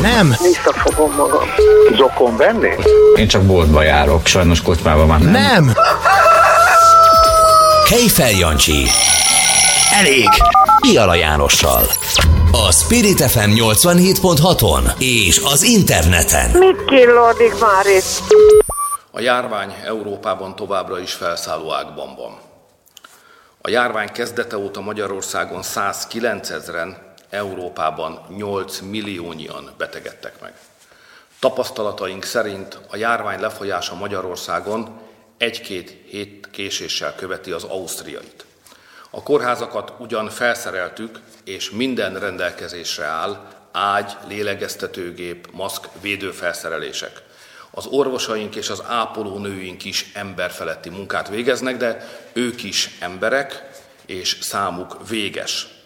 Nem, Visszafogom magam. Zokon venni? Én csak boltba járok, sajnos kocsmába már nem. nem, Kejfel Jancsi. elég. Piala Jánossal. A Spirit FM 87.6-on és az interneten. Mit killódik már itt? A járvány Európában továbbra is felszálló ágban van. A járvány kezdete óta Magyarországon 109 ezeren, Európában 8 milliónyian betegedtek meg. Tapasztalataink szerint a járvány lefolyása Magyarországon egy-két hét késéssel követi az ausztriait. A kórházakat ugyan felszereltük, és minden rendelkezésre áll, ágy, lélegeztetőgép, maszk, védőfelszerelések. Az orvosaink és az ápolónőink is emberfeletti munkát végeznek, de ők is emberek, és számuk véges.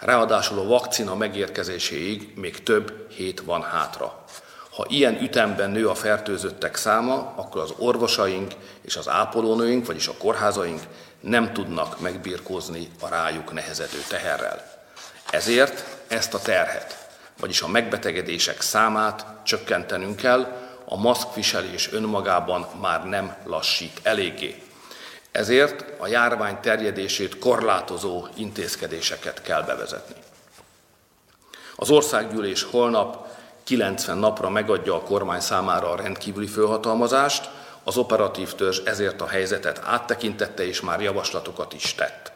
Ráadásul a vakcina megérkezéséig még több hét van hátra. Ha ilyen ütemben nő a fertőzöttek száma, akkor az orvosaink és az ápolónőink, vagyis a kórházaink nem tudnak megbirkózni a rájuk nehezedő teherrel. Ezért ezt a terhet, vagyis a megbetegedések számát csökkentenünk kell, a maszkviselés önmagában már nem lassít eléggé. Ezért a járvány terjedését korlátozó intézkedéseket kell bevezetni. Az országgyűlés holnap 90 napra megadja a kormány számára a rendkívüli főhatalmazást, az operatív törzs ezért a helyzetet áttekintette és már javaslatokat is tett.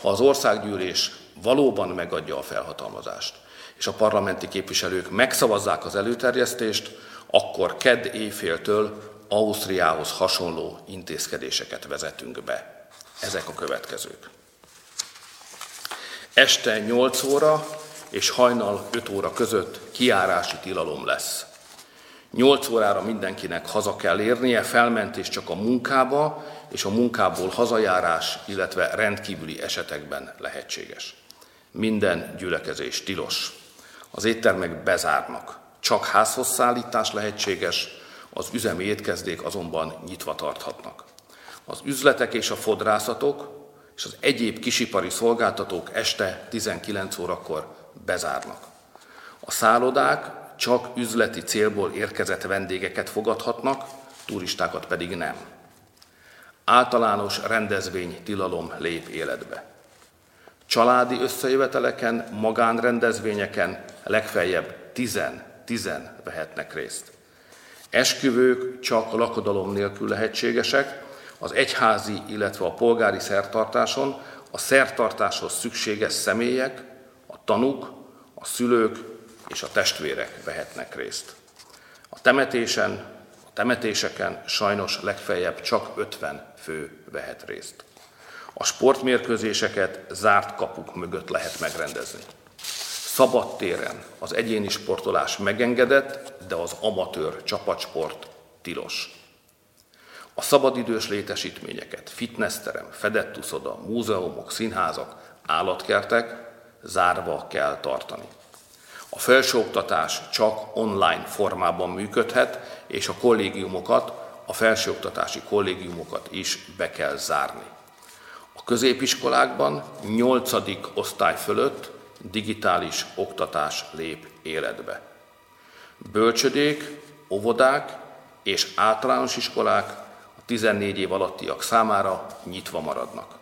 Ha az országgyűlés valóban megadja a felhatalmazást, és a parlamenti képviselők megszavazzák az előterjesztést, akkor kedd éjféltől Ausztriához hasonló intézkedéseket vezetünk be. Ezek a következők. Este 8 óra és hajnal 5 óra között kiárási tilalom lesz. 8 órára mindenkinek haza kell érnie, felmentés csak a munkába, és a munkából hazajárás, illetve rendkívüli esetekben lehetséges. Minden gyülekezés tilos. Az éttermek bezárnak. Csak házhoz szállítás lehetséges, az üzemi étkezdék azonban nyitva tarthatnak. Az üzletek és a fodrászatok és az egyéb kisipari szolgáltatók este 19 órakor bezárnak. A szállodák csak üzleti célból érkezett vendégeket fogadhatnak, turistákat pedig nem. Általános rendezvény tilalom lép életbe. Családi összejöveteleken, magánrendezvényeken legfeljebb 10-10 vehetnek részt. Esküvők csak lakodalom nélkül lehetségesek, az egyházi, illetve a polgári szertartáson a szertartáshoz szükséges személyek, a tanúk, a szülők és a testvérek vehetnek részt. A temetésen, a temetéseken sajnos legfeljebb csak 50 fő vehet részt. A sportmérkőzéseket zárt kapuk mögött lehet megrendezni. Szabad téren az egyéni sportolás megengedett, de az amatőr csapatsport tilos. A szabadidős létesítményeket, fitnessterem, fedett uszoda, múzeumok, színházak, állatkertek zárva kell tartani. A felsőoktatás csak online formában működhet, és a kollégiumokat, a felsőoktatási kollégiumokat is be kell zárni. A középiskolákban 8. osztály fölött digitális oktatás lép életbe. Bölcsödék, óvodák és általános iskolák a 14 év alattiak számára nyitva maradnak.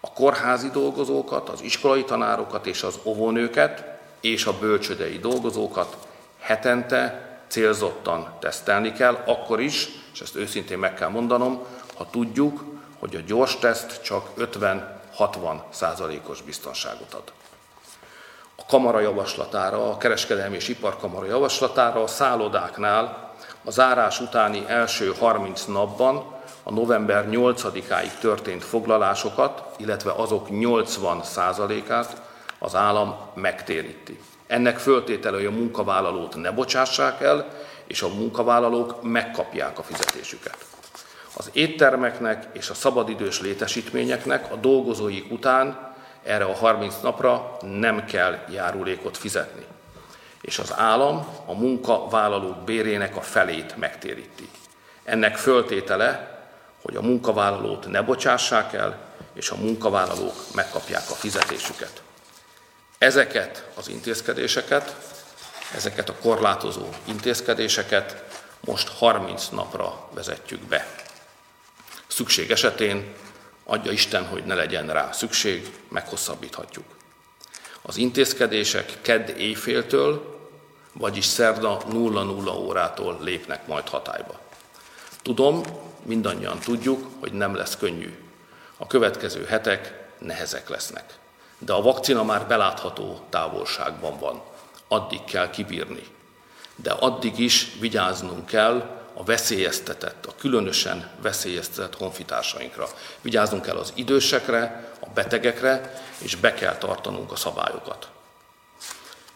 A kórházi dolgozókat, az iskolai tanárokat és az óvónőket és a bölcsödei dolgozókat hetente célzottan tesztelni kell, akkor is, és ezt őszintén meg kell mondanom, ha tudjuk, hogy a gyors teszt csak 50-60 százalékos biztonságot ad. Kamara javaslatára, a kereskedelmi és iparkamara javaslatára a szállodáknál a zárás utáni első 30 napban a november 8-áig történt foglalásokat, illetve azok 80%-át az állam megtéríti. Ennek föltétele, hogy a munkavállalót ne bocsássák el, és a munkavállalók megkapják a fizetésüket. Az éttermeknek és a szabadidős létesítményeknek a dolgozóik után erre a 30 napra nem kell járulékot fizetni. És az állam a munkavállalók bérének a felét megtéríti. Ennek föltétele, hogy a munkavállalót ne bocsássák el, és a munkavállalók megkapják a fizetésüket. Ezeket az intézkedéseket, ezeket a korlátozó intézkedéseket most 30 napra vezetjük be. Szükség esetén, adja Isten, hogy ne legyen rá szükség, meghosszabbíthatjuk. Az intézkedések kedd éjféltől, vagyis szerda 00 órától lépnek majd hatályba. Tudom, mindannyian tudjuk, hogy nem lesz könnyű. A következő hetek nehezek lesznek. De a vakcina már belátható távolságban van. Addig kell kibírni. De addig is vigyáznunk kell a veszélyeztetett, a különösen veszélyeztetett honfitársainkra. Vigyáznunk kell az idősekre, a betegekre, és be kell tartanunk a szabályokat.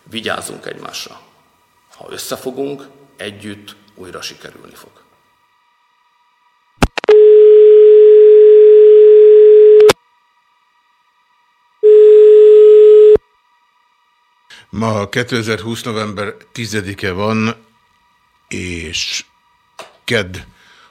Vigyázzunk egymásra. Ha összefogunk, együtt újra sikerülni fog. Ma 2020. november 10-e van, és kedd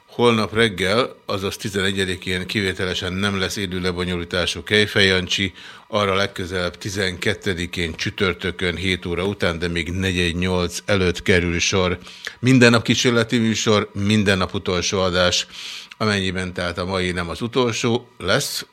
holnap reggel, azaz 11-én kivételesen nem lesz élő lebonyolítású Kejfejancsi, arra legközelebb 12-én csütörtökön 7 óra után, de még 418 előtt kerül sor. Minden nap kísérleti műsor, minden nap utolsó adás, amennyiben tehát a mai nem az utolsó lesz,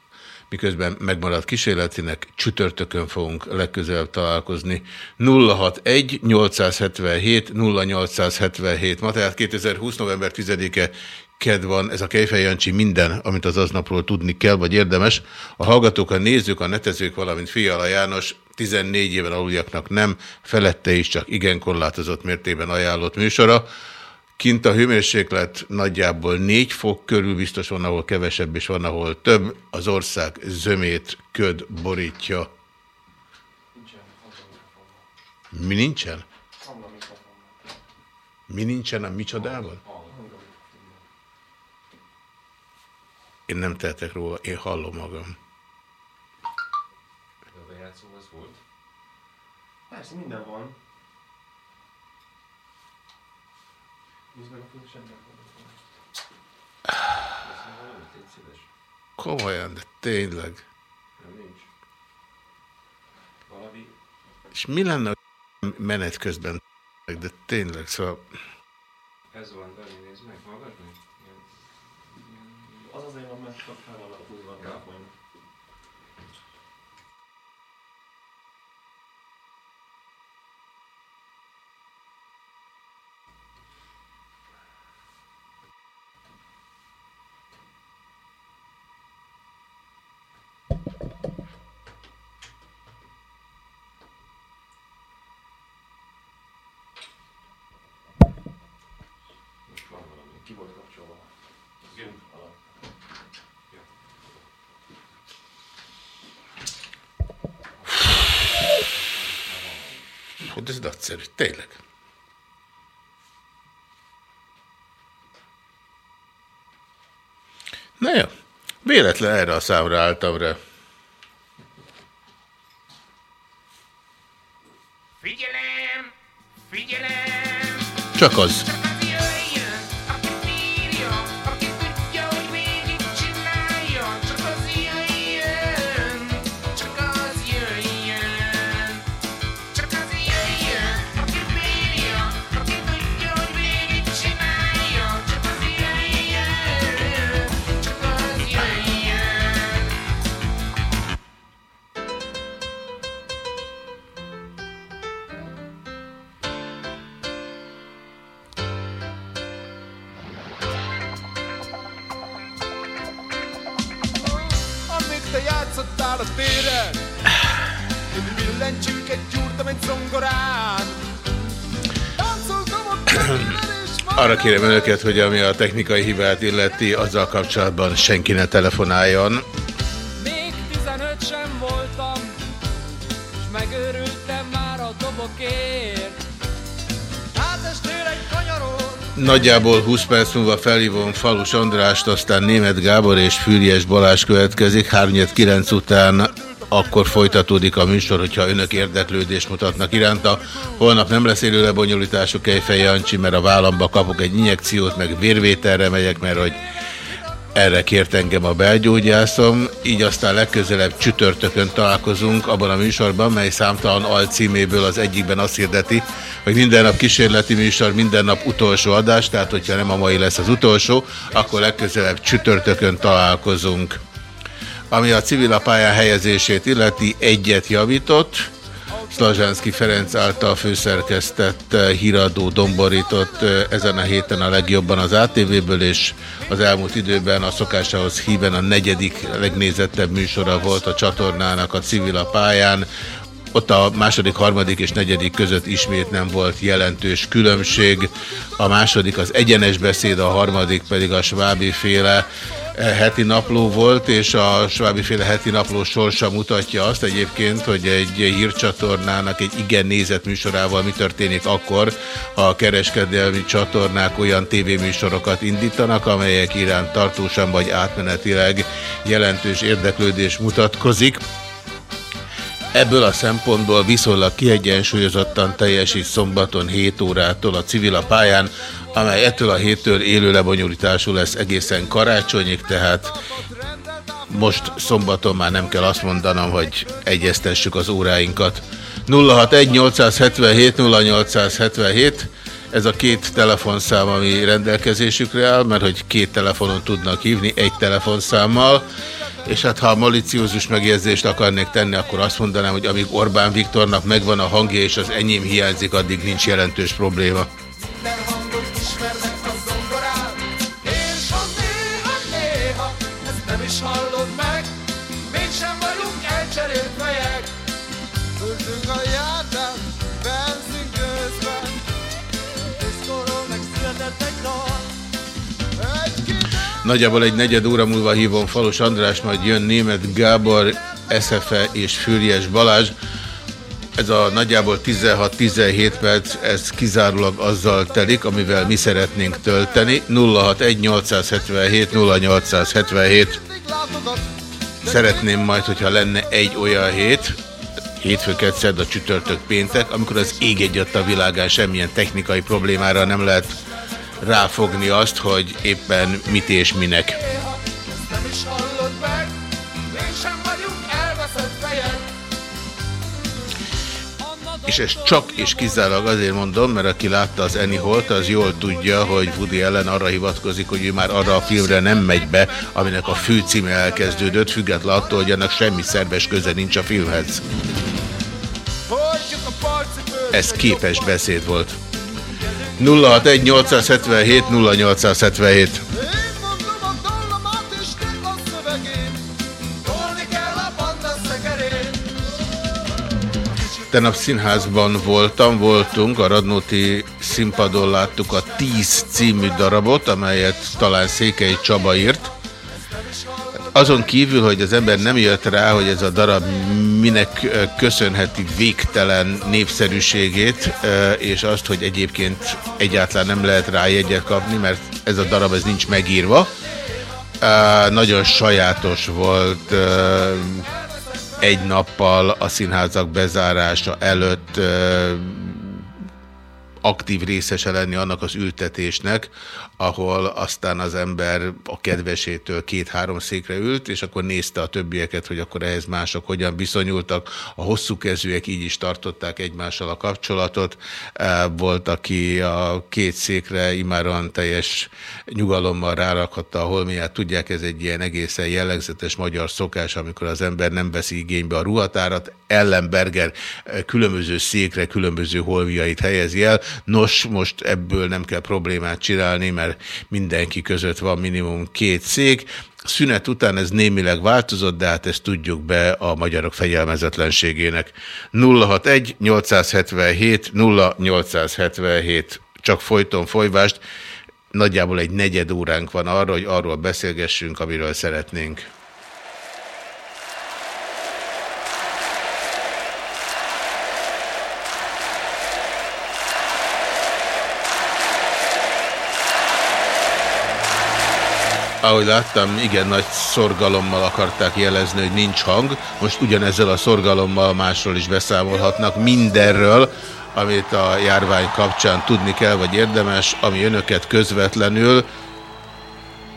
miközben megmaradt kísérletinek, csütörtökön fogunk legközelebb találkozni. 061 877 0877 ma tehát 2020. november 10-e ked van, ez a Kejfej Jancsi minden, amit az aznapról tudni kell, vagy érdemes. A hallgatók, a nézők, a netezők, valamint Fiala János 14 éven aluljaknak nem, felette is csak igen korlátozott mértében ajánlott műsora. Kint a hőmérséklet nagyjából 4 fok körül, biztos van, ahol kevesebb, és van, ahol több. Az ország zömét köd borítja. Mi nincsen? Mi nincsen a micsodában? Én nem tehetek róla, én hallom magam. Persze, minden van. Nézd meg a fősebben. Komolyan, de tényleg. Nem nincs. Valami... És mi lenne, menet közben de tényleg, szóval... Ez van, Dani, nézd meg, hallgass meg. Az azért van, mert csak fel van húzva a. Ki volt kapcsolva? Gümp alatt. Ja. Hogy ez nagyszerű, tényleg. Na jó, véletlen erre a számra álltam rá. Figyelem! Figyelem! Csak az. Kérem önöket, hogy ami a technikai hibát illeti, azzal kapcsolatban senki ne telefonáljon. Még 15 sem voltam És megőrültem már a dobokért Nagyjából 20 perc múlva felhívom Falus Andrást, aztán Német Gábor és Füriyes Balázs következik. 3-9 után akkor folytatódik a műsor, hogyha önök érdeklődést mutatnak iránta. Holnap nem lesz élő lebonyolítású Kejfej Jancsi, mert a vállamba kapok egy injekciót, meg vérvételre megyek, mert hogy erre kért engem a belgyógyászom, így aztán legközelebb csütörtökön találkozunk abban a műsorban, mely számtalan alcíméből az egyikben azt hirdeti, hogy minden nap kísérleti műsor, minden nap utolsó adás, tehát hogyha nem a mai lesz az utolsó, akkor legközelebb csütörtökön találkozunk. Ami a civil pályán helyezését illeti, egyet javított, Szlazsánszki Ferenc által főszerkesztett eh, híradó domborított eh, ezen a héten a legjobban az ATV-ből, és az elmúlt időben a szokásához híven a negyedik legnézettebb műsora volt a csatornának a civil a pályán. Ott a második, harmadik és negyedik között ismét nem volt jelentős különbség. A második az egyenes beszéd, a harmadik pedig a svábi féle heti napló volt, és a Svábi féle heti napló sorsa mutatja azt egyébként, hogy egy hírcsatornának egy igen nézett műsorával mi történik akkor, ha a kereskedelmi csatornák olyan tévéműsorokat indítanak, amelyek iránt tartósan vagy átmenetileg jelentős érdeklődés mutatkozik. Ebből a szempontból viszonylag kiegyensúlyozottan teljesít szombaton 7 órától a civil a pályán, amely ettől a héttől élő lebonyolítású lesz egészen karácsonyig, tehát most szombaton már nem kell azt mondanom, hogy egyeztessük az óráinkat. 061-877-0877, ez a két telefonszám, ami rendelkezésükre áll, mert hogy két telefonon tudnak hívni, egy telefonszámmal, és hát ha maliciózus megjegyzést akarnék tenni, akkor azt mondanám, hogy amíg Orbán Viktornak megvan a hangja, és az enyém hiányzik, addig nincs jelentős probléma. Nagyjából egy negyed óra múlva hívom Falos András, majd jön német Gábor, SFE és Füriyes Balázs. Ez a nagyjából 16-17 perc, ez kizárólag azzal telik, amivel mi szeretnénk tölteni. 061-877-0877. Szeretném majd, hogyha lenne egy olyan hét, hétfő, kedszed, a csütörtök, péntek, amikor az ég egyet a világán semmilyen technikai problémára nem lehet ráfogni azt, hogy éppen mit és minek. És ezt csak és kizárólag azért mondom, mert aki látta az Annie Holt, az jól tudja, hogy Woody Allen arra hivatkozik, hogy ő már arra a filmre nem megy be, aminek a főcíme elkezdődött, független attól, hogy annak semmi szerves köze nincs a filmhez. Ez képes beszéd volt. 061 877 0877 mondom a dallamát és te a szövegét. Tolni kell a banda szekerét. Tegnap színházban voltam, voltunk, a Radnóti színpadon láttuk a 10 című darabot, amelyet talán Székely Csaba írt. Azon kívül, hogy az ember nem jött rá, hogy ez a darab minek köszönheti végtelen népszerűségét, és azt, hogy egyébként egyáltalán nem lehet rá jegyet kapni, mert ez a darab ez nincs megírva. Nagyon sajátos volt egy nappal a színházak bezárása előtt aktív részese lenni annak az ültetésnek, ahol aztán az ember a kedvesétől két-három székre ült, és akkor nézte a többieket, hogy akkor ehhez mások hogyan viszonyultak. A hosszú kezűek így is tartották egymással a kapcsolatot. Eh, Volt, aki a két székre imáron teljes nyugalommal rárakhatta a holmiát. Tudják, ez egy ilyen egészen jellegzetes magyar szokás, amikor az ember nem veszi igénybe a ruhatárat. Ellenberger eh, különböző székre, különböző holmiait helyezi el. Nos, most ebből nem kell problémát csinálni, mert mindenki között van minimum két szék. Szünet után ez némileg változott, de hát ezt tudjuk be a magyarok fegyelmezetlenségének. 061 877 0877 csak folyton folyvást. Nagyjából egy negyed óránk van arra, hogy arról beszélgessünk, amiről szeretnénk. Ahogy láttam, igen nagy szorgalommal akarták jelezni, hogy nincs hang. Most ugyanezzel a szorgalommal másról is beszámolhatnak mindenről, amit a járvány kapcsán tudni kell, vagy érdemes, ami önöket közvetlenül,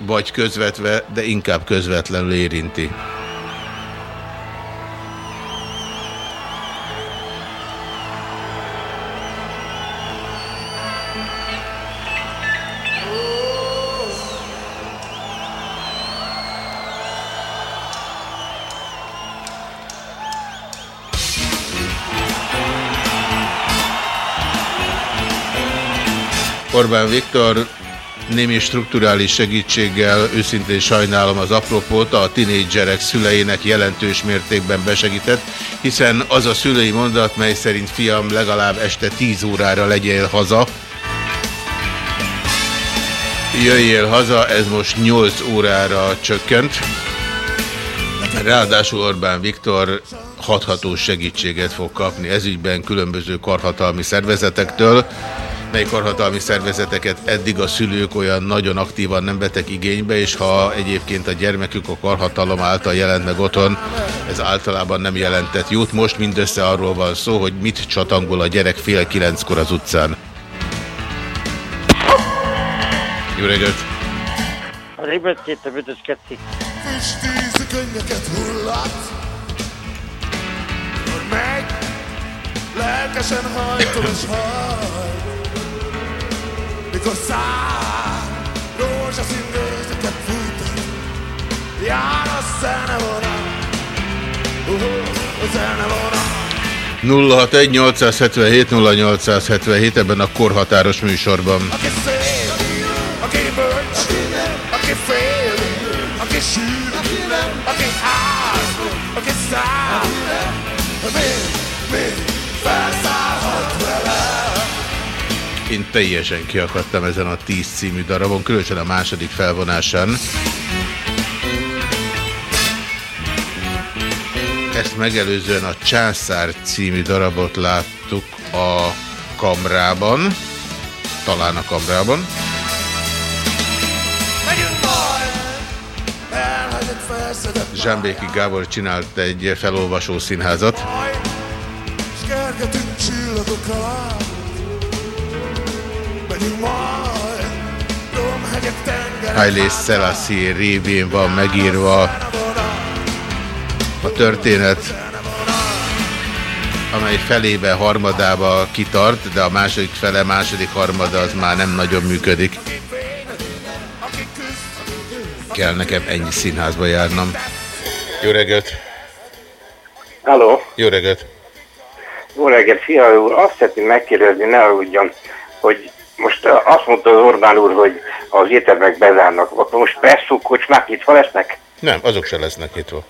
vagy közvetve, de inkább közvetlenül érinti. Orbán Viktor némi strukturális segítséggel őszintén sajnálom az apropót, a tinédzserek szüleinek jelentős mértékben besegített, hiszen az a szülei mondat, mely szerint fiam legalább este 10 órára legyél haza, jöjjél haza, ez most 8 órára csökkent. Ráadásul Orbán Viktor hatható segítséget fog kapni ezügyben különböző karhatalmi szervezetektől, mely karhatalmi szervezeteket eddig a szülők olyan nagyon aktívan nem vettek igénybe, és ha egyébként a gyermekük a karhatalom által jelent meg otthon, ez általában nem jelentett jót. Most mindössze arról van szó, hogy mit csatangol a gyerek fél kilenckor az utcán. Jó reggelt! A rébet két a büdös keci. Kis tíz könnyeket hullat Hogy megy Lelkesen hajtol és hajt Mikor száll Rózsaszín gőzöket fújtat Jár a zenevonat uh, A zenevonat 061 877 0877 ebben a korhatáros műsorban. Aki szép, aki bölcs, aki fél, aki sír, aki áll, aki száll, még, még felszállhat vele. Én teljesen kiakadtam ezen a 10 című darabon, különösen a második felvonásán. Ezt megelőzően a Császár című darabot láttuk a kamrában, talán a kamrában. Zsámbéki Gábor csinált egy felolvasó színházat. majd, s kergetünk Megyünk majd, Selassie révén van megírva a történet, amely felébe, harmadába kitart, de a második fele, második harmada az már nem nagyon működik. Kell nekem ennyi színházba járnom. Jó reggelt! Halló, Jó reggelt! jó reggelt, fia úr, azt szeretném megkérdezni, ne aludjon, hogy most azt mondta az Orbán úr, hogy az éttermek bezárnak, most presszó kocsmák nyitva lesznek? Nem, azok se lesznek nyitva.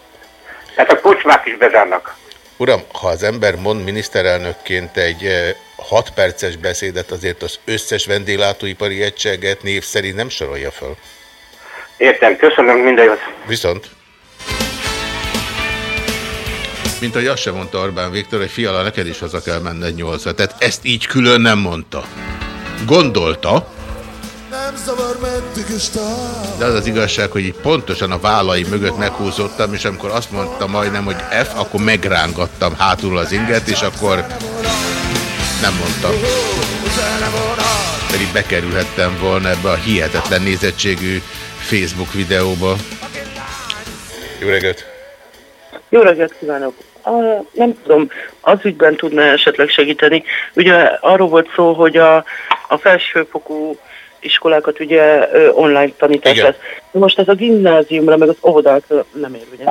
Tehát a kocsmák is bezárnak. Uram, ha az ember mond miniszterelnökként egy 6 perces beszédet, azért az összes vendéglátóipari egységet név szerint nem sorolja föl. Értem, köszönöm, minden jót. Viszont. Mint ahogy azt sem mondta Orbán Viktor, hogy fiala, neked is haza kell menned nyolcra. Tehát ezt így külön nem mondta. Gondolta, de az az igazság, hogy így pontosan a vállai mögött meghúzottam, és amikor azt mondta majdnem, hogy F, akkor megrángattam hátul az inget, és akkor nem mondtam. Pedig bekerülhettem volna ebbe a hihetetlen nézettségű Facebook videóba. Jó reggelt! Jó reggelt kívánok! A, nem tudom, az ügyben tudna esetleg segíteni. Ugye arról volt szó, hogy a, a felsőfokú iskolákat ugye ö, online tanítás Igen. lesz. Most ez a gimnáziumra, meg az óvodákra nem ér, ugye?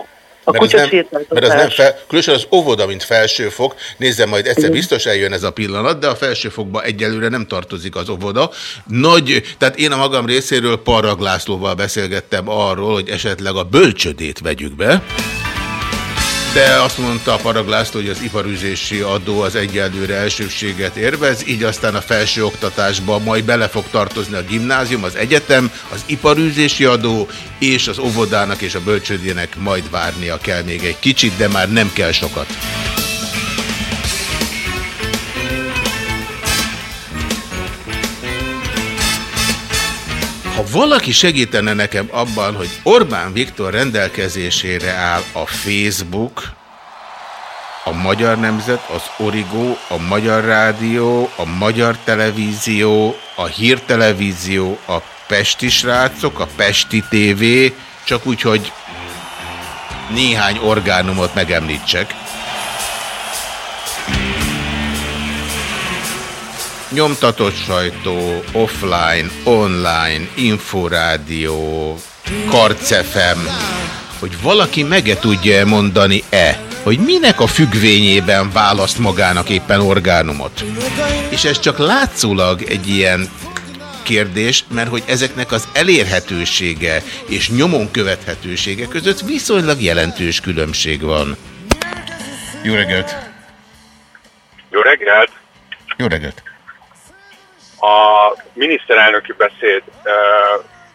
A Mert ez, nem, mert ez nem fel, különösen az óvoda, mint felsőfok, nézzem, majd egyszer biztos eljön ez a pillanat, de a felsőfokba egyelőre nem tartozik az óvoda. Nagy, tehát én a magam részéről Parrag Lászlóval beszélgettem arról, hogy esetleg a bölcsödét vegyük be, de azt mondta a Parag hogy az iparüzési adó az egyelőre elsőbséget érvez, így aztán a felsőoktatásba majd bele fog tartozni a gimnázium, az egyetem, az iparűzési adó, és az óvodának és a bölcsődének majd várnia kell még egy kicsit, de már nem kell sokat. Ha valaki segítene nekem abban, hogy Orbán Viktor rendelkezésére áll a Facebook, a Magyar Nemzet, az Origo, a Magyar Rádió, a Magyar Televízió, a Hírtelevízió, a Pesti Srácok, a Pesti TV, csak úgy, hogy néhány orgánumot megemlítsek. Nyomtatott sajtó, offline, online, inforádió, karcefem, hogy valaki meg tudja mondani-e, hogy minek a függvényében választ magának éppen orgánumot. És ez csak látszólag egy ilyen kérdés, mert hogy ezeknek az elérhetősége és nyomon követhetősége között viszonylag jelentős különbség van. Jó reggelt! Jó reggelt! Jó reggelt! A miniszterelnöki beszéd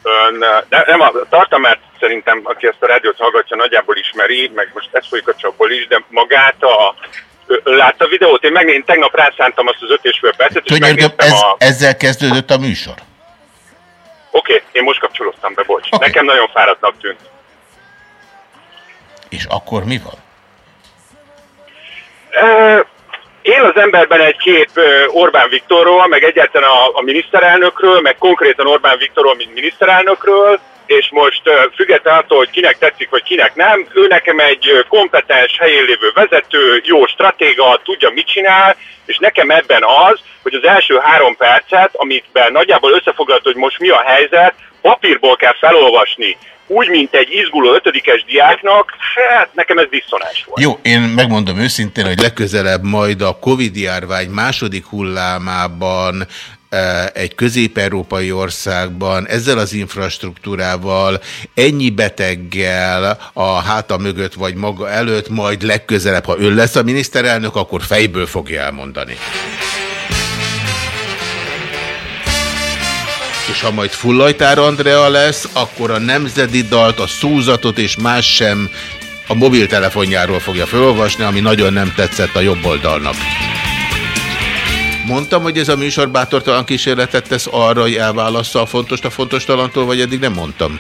ön, de nem a tartalmát szerintem, aki ezt a rádiót hallgatja, nagyjából ismeri, meg most ez folyik a csapból is, de magát a látta a videót? Én, meg, én tegnap rászántam azt az öt és fél percet, és Könyörgöm, ez, a... ezzel kezdődött a műsor. Oké, okay, én most kapcsolódtam be, bocs. Okay. Nekem nagyon fáradtnak tűnt. És akkor mi van? Él az emberben egy kép Orbán Viktorról, meg egyáltalán a, a miniszterelnökről, meg konkrétan Orbán Viktorról, mint miniszterelnökről, és most független attól, hogy kinek tetszik, vagy kinek nem, ő nekem egy kompetens, helyén lévő vezető, jó stratéga, tudja, mit csinál, és nekem ebben az, hogy az első három percet, amitben nagyjából összefoglalta, hogy most mi a helyzet, papírból kell felolvasni, úgy, mint egy izguló ötödikes diáknak, hát nekem ez diszonás volt. Jó, én megmondom őszintén, hogy legközelebb majd a Covid-járvány második hullámában egy közép-európai országban ezzel az infrastruktúrával, ennyi beteggel a háta mögött vagy maga előtt, majd legközelebb, ha ön lesz a miniszterelnök, akkor fejből fogja elmondani. És ha majd Fullajtár Andrea lesz, akkor a nemzeti dalt, a szózatot és más sem a mobiltelefonjáról fogja felolvasni, ami nagyon nem tetszett a jobb oldalnak. Mondtam, hogy ez a műsor bátortalan kísérletet tesz arra, hogy elválassza a fontos a fontos talantól, vagy eddig nem mondtam?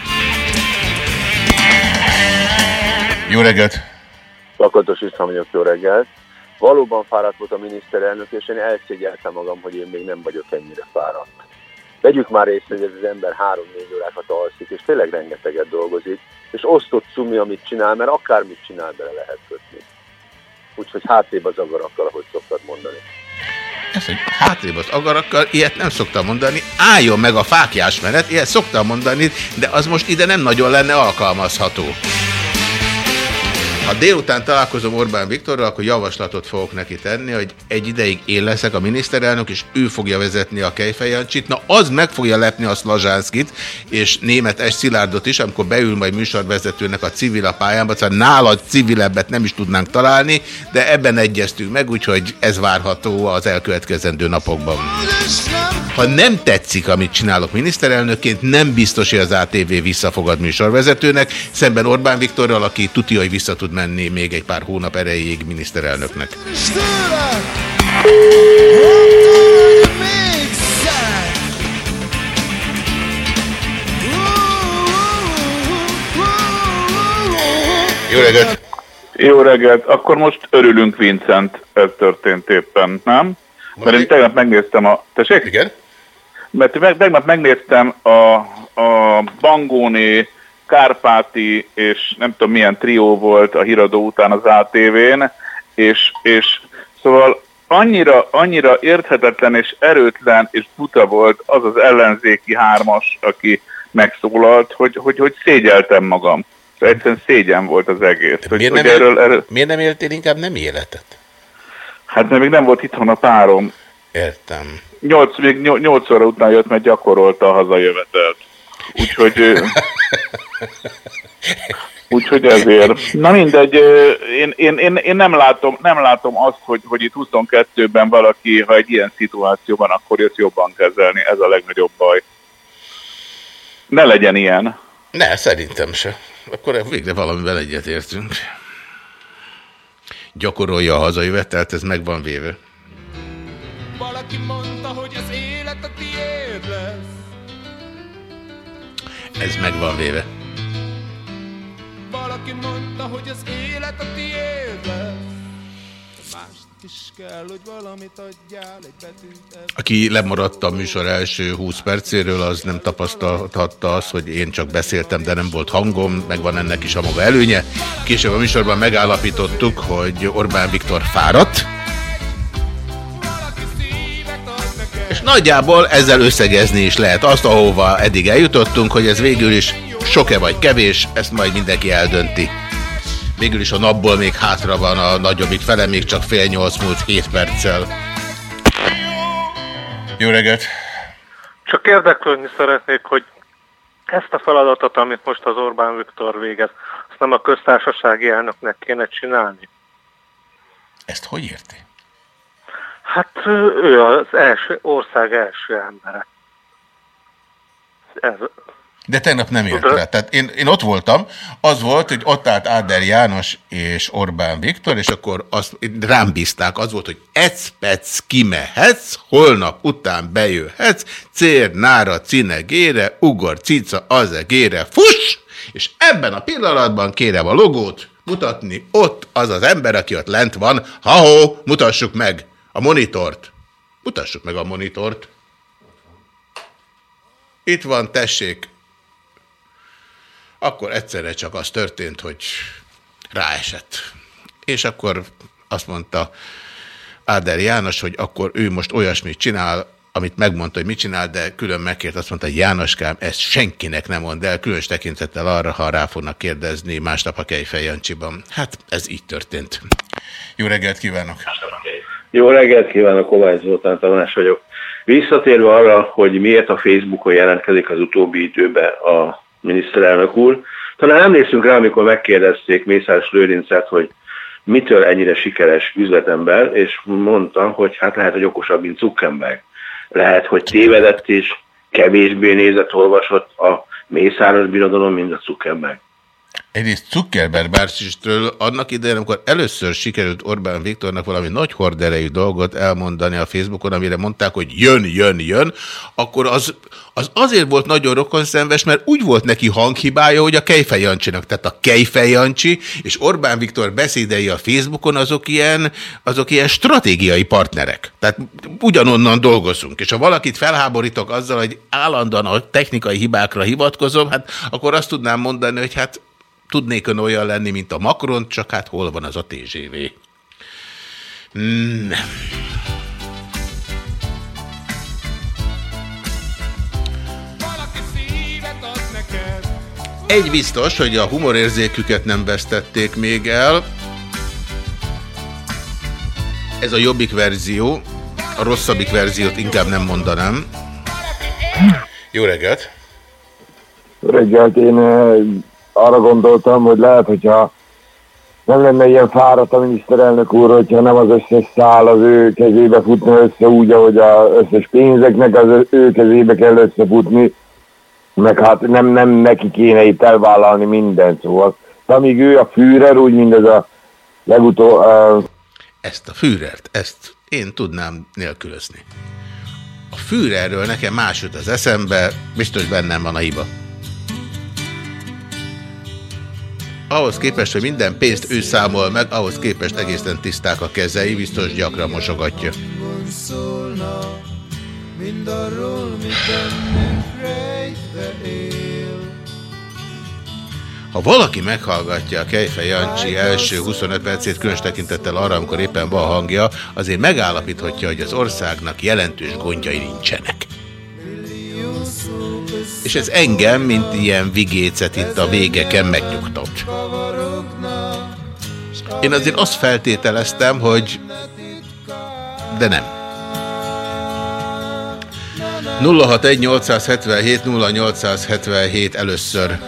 Jó reggelt! Lakatos István vagyok, jó reggelt. Valóban fáradt volt a miniszterelnök, és én elszégyeltem magam, hogy én még nem vagyok ennyire fáradt. Vegyük már észre, hogy ez az ember három-négy órákat alszik, és tényleg rengeteget dolgozik, és osztott szumi, amit csinál, mert akármit csinál, bele lehet kötni. Úgyhogy hátrébb az agarakkal, ahogy szoktad mondani. Ez, hogy hátrébb az agarakkal, ilyet nem szoktam mondani. Álljon meg a fákjás menet, ilyet szoktam mondani, de az most ide nem nagyon lenne alkalmazható. Ha délután találkozom Orbán Viktorral, akkor javaslatot fogok neki tenni, hogy egy ideig én leszek a miniszterelnök, és ő fogja vezetni a Kejfejancsit. Na, az meg fogja lepni a Szlazsánszkit, és német Es Szilárdot is, amikor beül majd műsorvezetőnek a civil a pályába, szóval nálad civilebbet nem is tudnánk találni, de ebben egyeztünk meg, úgyhogy ez várható az elkövetkezendő napokban. Ha nem tetszik, amit csinálok miniszterelnökként, nem biztos, hogy az ATV visszafogad műsorvezetőnek, szemben Orbán Viktorral, aki tudja, hogy vissza tud menni még egy pár hónap erejéig miniszterelnöknek. Jó reggelt! Jó reggelt! Akkor most örülünk, Vincent, ez történt éppen, nem? Mert én tegnap megnéztem a... Tessék? Igen? Mert meg, tegnap megnéztem a, a Bangóni, Kárpáti és nem tudom milyen trió volt a híradó után az ATV-n, és, és szóval annyira, annyira érthetetlen és erőtlen és buta volt az az ellenzéki hármas, aki megszólalt, hogy, hogy, hogy szégyeltem magam. Szóval egyszerűen szégyen volt az egész. Hogy, Miért hogy nem, erről, erről, miért nem éltél inkább nem életet? hát mert még nem volt itthon a párom. Értem. Nyolc, még nyol- nyolc óra után jött, mert gyakorolta a hazajövetelt. Úgyhogy... Úgyhogy ezért. Na mindegy, én, én, én, én nem, látom, nem látom azt, hogy, hogy itt 22-ben valaki, ha egy ilyen szituációban, akkor jött jobban kezelni. Ez a legnagyobb baj. Ne legyen ilyen. Ne, szerintem se. Akkor végre valamivel egyetértünk. Gyakorolja a hazajövetelt, ez meg van véve. Valaki mondta, hogy az élet a tiéd lesz Ez meg van véve. Valaki mondta, hogy az élet a tiéd lesz Mást is kell, hogy valamit adjál egy betűt Aki lemaradt a műsor első 20 percéről, az nem tapasztalhatta azt, hogy én csak beszéltem, de nem volt hangom, megvan ennek is a maga előnye. Később a műsorban megállapítottuk, hogy Orbán Viktor fáradt, nagyjából ezzel összegezni is lehet azt, ahova eddig eljutottunk, hogy ez végül is sok-e vagy kevés, ezt majd mindenki eldönti. Végül is a napból még hátra van a nagyobbik fele, még csak fél nyolc múlt 7 perccel. Jó reggelt! Csak érdeklődni szeretnék, hogy ezt a feladatot, amit most az Orbán Viktor végez, azt nem a köztársasági elnöknek kéne csinálni. Ezt hogy érti? Hát ő az első, ország első embere. Ez, De tegnap nem ért rá. Tehát én, én ott voltam, az volt, hogy ott állt Áder János és Orbán Viktor, és akkor azt rám bízták, az volt, hogy ecpec kimehetsz, holnap után bejöhetsz, cér, nára, cine, gére, ugor, cica, az gére, fuss! És ebben a pillanatban kérem a logót mutatni, ott az az ember, aki ott lent van, ha-ho, mutassuk meg a monitort. Mutassuk meg a monitort. Itt van, tessék. Akkor egyszerre csak az történt, hogy ráesett. És akkor azt mondta Áder János, hogy akkor ő most olyasmit csinál, amit megmondta, hogy mit csinál, de külön megkért, azt mondta, hogy Jánoskám, ezt senkinek nem mond el, különös tekintettel arra, ha rá fognak kérdezni másnap a Kejfej Jancsiban. Hát ez így történt. Jó reggelt kívánok! Jó reggelt kívánok, Kovács Zoltán Tamás vagyok. Visszatérve arra, hogy miért a Facebookon jelentkezik az utóbbi időben a miniszterelnök úr, talán emlékszünk rá, amikor megkérdezték Mészáros Lőrincet, hogy mitől ennyire sikeres üzletember, és mondta, hogy hát lehet, hogy okosabb, mint Zuckerberg. Lehet, hogy tévedett és kevésbé nézett, olvasott a Mészáros birodalom, mint a Zuckerberg. Egyrészt Zuckerberg bárcistről annak idején, amikor először sikerült Orbán Viktornak valami nagy horderejű dolgot elmondani a Facebookon, amire mondták, hogy jön, jön, jön, akkor az, az azért volt nagyon rokonszenves, mert úgy volt neki hanghibája, hogy a Kejfej Jancsinak, tehát a Kejfej és Orbán Viktor beszédei a Facebookon azok ilyen, azok ilyen stratégiai partnerek. Tehát ugyanonnan dolgozunk, és ha valakit felháborítok azzal, hogy állandóan a technikai hibákra hivatkozom, hát akkor azt tudnám mondani, hogy hát tudnék ön olyan lenni, mint a Macron, csak hát hol van az a TGV? Mm. ad neked Egy biztos, hogy a humorérzéküket nem vesztették még el. Ez a jobbik verzió, a rosszabbik verziót inkább nem mondanám. Jó reggelt! reggelt én eh, arra gondoltam, hogy lehet, hogyha nem lenne ilyen fáradt a miniszterelnök úr, hogyha nem az összes szál az ő kezébe futna össze úgy, ahogy az összes pénzeknek az ő kezébe kell összefutni, meg hát nem, nem neki kéne itt elvállalni mindent, szóval. De amíg ő a Führer, úgy mint ez a legutó... Uh, Ezt a Führert, ezt én tudnám nélkülözni. A Führerről nekem más jut az eszembe, biztos bennem van a hiba. Ahhoz képest, hogy minden pénzt ő számol meg, ahhoz képest egészen tiszták a kezei, biztos gyakran mosogatja. Ha valaki meghallgatja a Kejfej Jancsi első 25 percét, különös tekintettel arra, amikor éppen van hangja, azért megállapíthatja, hogy az országnak jelentős gondjai nincsenek. És ez engem, mint ilyen vigécet itt a végeken megnyugtott. Én azért azt feltételeztem, hogy de nem. 061 877 0877 először.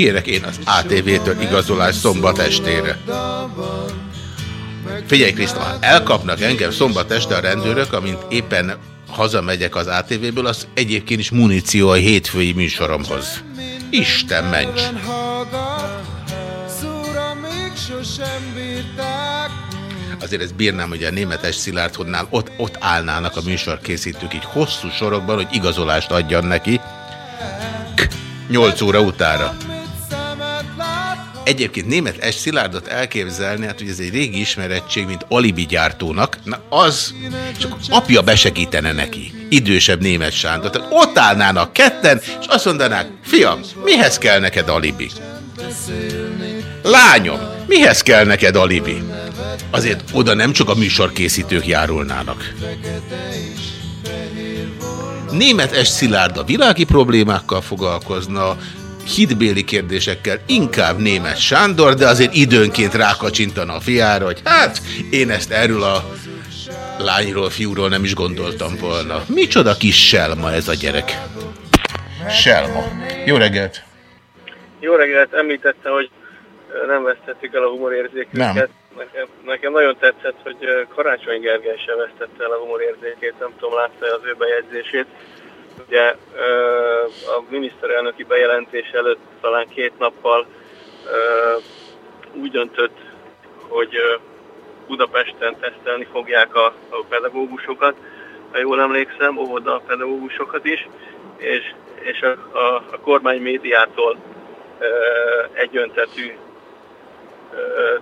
Kérek én az ATV-től igazolás szombat estére? Figyelj Kriszta, elkapnak engem szombat este a rendőrök, amint éppen hazamegyek az ATV-ből, az egyébként is muníció a hétfői műsoromhoz. Isten ments! Azért ezt bírnám, hogy a németes Szilárdhodnál ott, ott állnának a műsorkészítők így hosszú sorokban, hogy igazolást adjan neki. 8 óra utára. Egyébként német S. Szilárdot elképzelni, hát hogy ez egy régi ismerettség, mint alibi gyártónak, na az csak apja besegítene neki. Idősebb német Sándor. Tehát ott állnának ketten, és azt mondanák, fiam, mihez kell neked alibi? Lányom, mihez kell neked alibi? Azért oda nem csak a műsorkészítők járulnának. Német S. Szilárd a világi problémákkal foglalkozna, hitbéli kérdésekkel inkább német Sándor, de azért időnként rákacsintana a fiára, hogy hát én ezt erről a lányról, fiúról nem is gondoltam volna. Micsoda kis selma ez a gyerek. Selma. Jó reggelt! Jó reggelt, említette, hogy nem vesztettük el a humorérzékünket. Nem. Nekem, nekem nagyon tetszett, hogy Karácsony Gergely sem vesztette el a humorérzékét, nem tudom, látta az ő bejegyzését. Ugye a miniszterelnöki bejelentés előtt talán két nappal úgy döntött, hogy Budapesten tesztelni fogják a, a pedagógusokat, ha jól emlékszem, óvoda pedagógusokat is, és, és a, a, a kormány médiától egyöntetű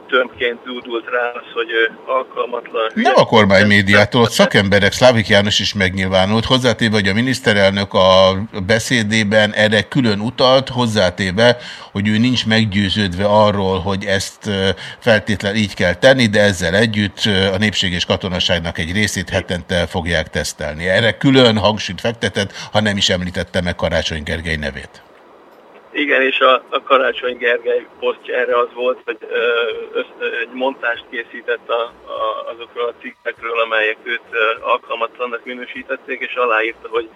tömbként dúdult rá az, hogy alkalmatlan. Nem a kormány médiától, ott szakemberek, Szlávik János is megnyilvánult, hozzátéve, hogy a miniszterelnök a beszédében erre külön utalt, hozzátéve, hogy ő nincs meggyőződve arról, hogy ezt feltétlen így kell tenni, de ezzel együtt a népség és katonaságnak egy részét hetente fogják tesztelni. Erre külön hangsúlyt fektetett, ha nem is említette meg Karácsony Gergely nevét. Igen, és a, a Karácsony Gergely posztja erre az volt, hogy ö, egy montást készített a, a, azokról a cikkekről, amelyek őt ö, alkalmatlannak minősítették, és aláírta, hogy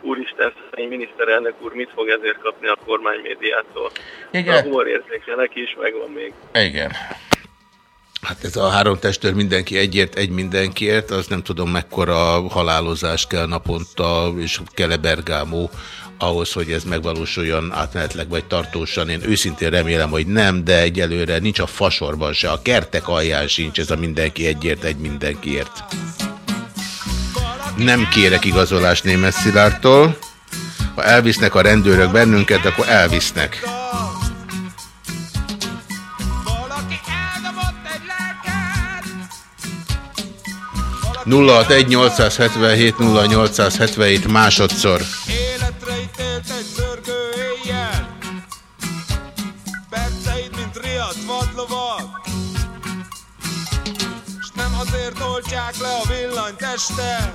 úristen, szegény miniszterelnök úr mit fog ezért kapni a kormánymédiától. Igen. A humorérzéke neki is megvan még. Igen. Hát ez a három testőr mindenki egyért, egy mindenkiért, az nem tudom mekkora halálozás kell naponta, és kell-e bergámó ahhoz, hogy ez megvalósuljon átmenetleg vagy tartósan. Én őszintén remélem, hogy nem, de egyelőre nincs a fasorban se, a kertek alján sincs ez a mindenki egyért, egy mindenkiért. Nem kérek igazolást német Szilárdtól. Ha elvisznek a rendőrök bennünket, akkor elvisznek. nulla hat egy 877 0877 másodszor. Ítélt egy pörgő éjjel Perceid, mint riadt vadlovak S nem azért oltják le a villanyt este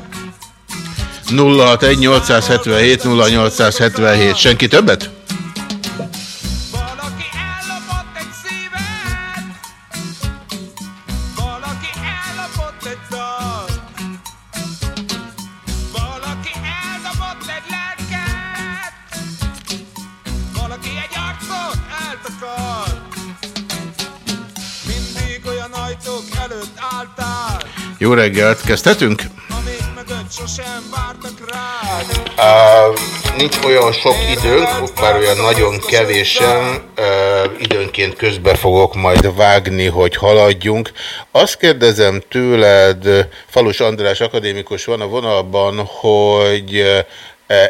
061 877 0877. Senki többet? Jó reggelt, kezdhetünk? Uh, nincs olyan sok időnk, bár olyan nagyon kevésen, uh, időnként közbe fogok majd vágni, hogy haladjunk. Azt kérdezem tőled, Falus András akadémikus van a vonalban, hogy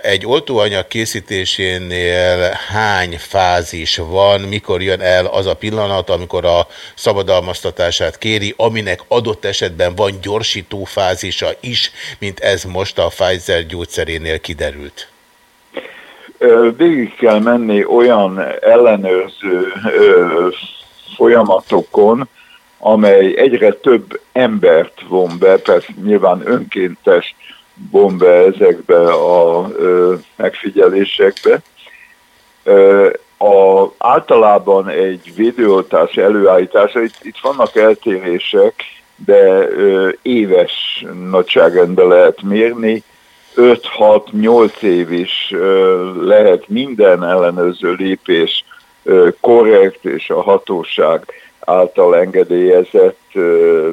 egy oltóanyag készítésénél hány fázis van, mikor jön el az a pillanat, amikor a szabadalmaztatását kéri, aminek adott esetben van gyorsító fázisa is, mint ez most a Pfizer gyógyszerénél kiderült. Végig kell menni olyan ellenőrző folyamatokon, amely egyre több embert von be, persze nyilván önkéntes von be ezekbe a ö, megfigyelésekbe. Ö, a, általában egy védőoltás előállítása, itt, itt vannak eltérések, de ö, éves nagyságrendben lehet mérni, 5-6-8 év is ö, lehet minden ellenőrző lépés ö, korrekt és a hatóság által engedélyezett ö,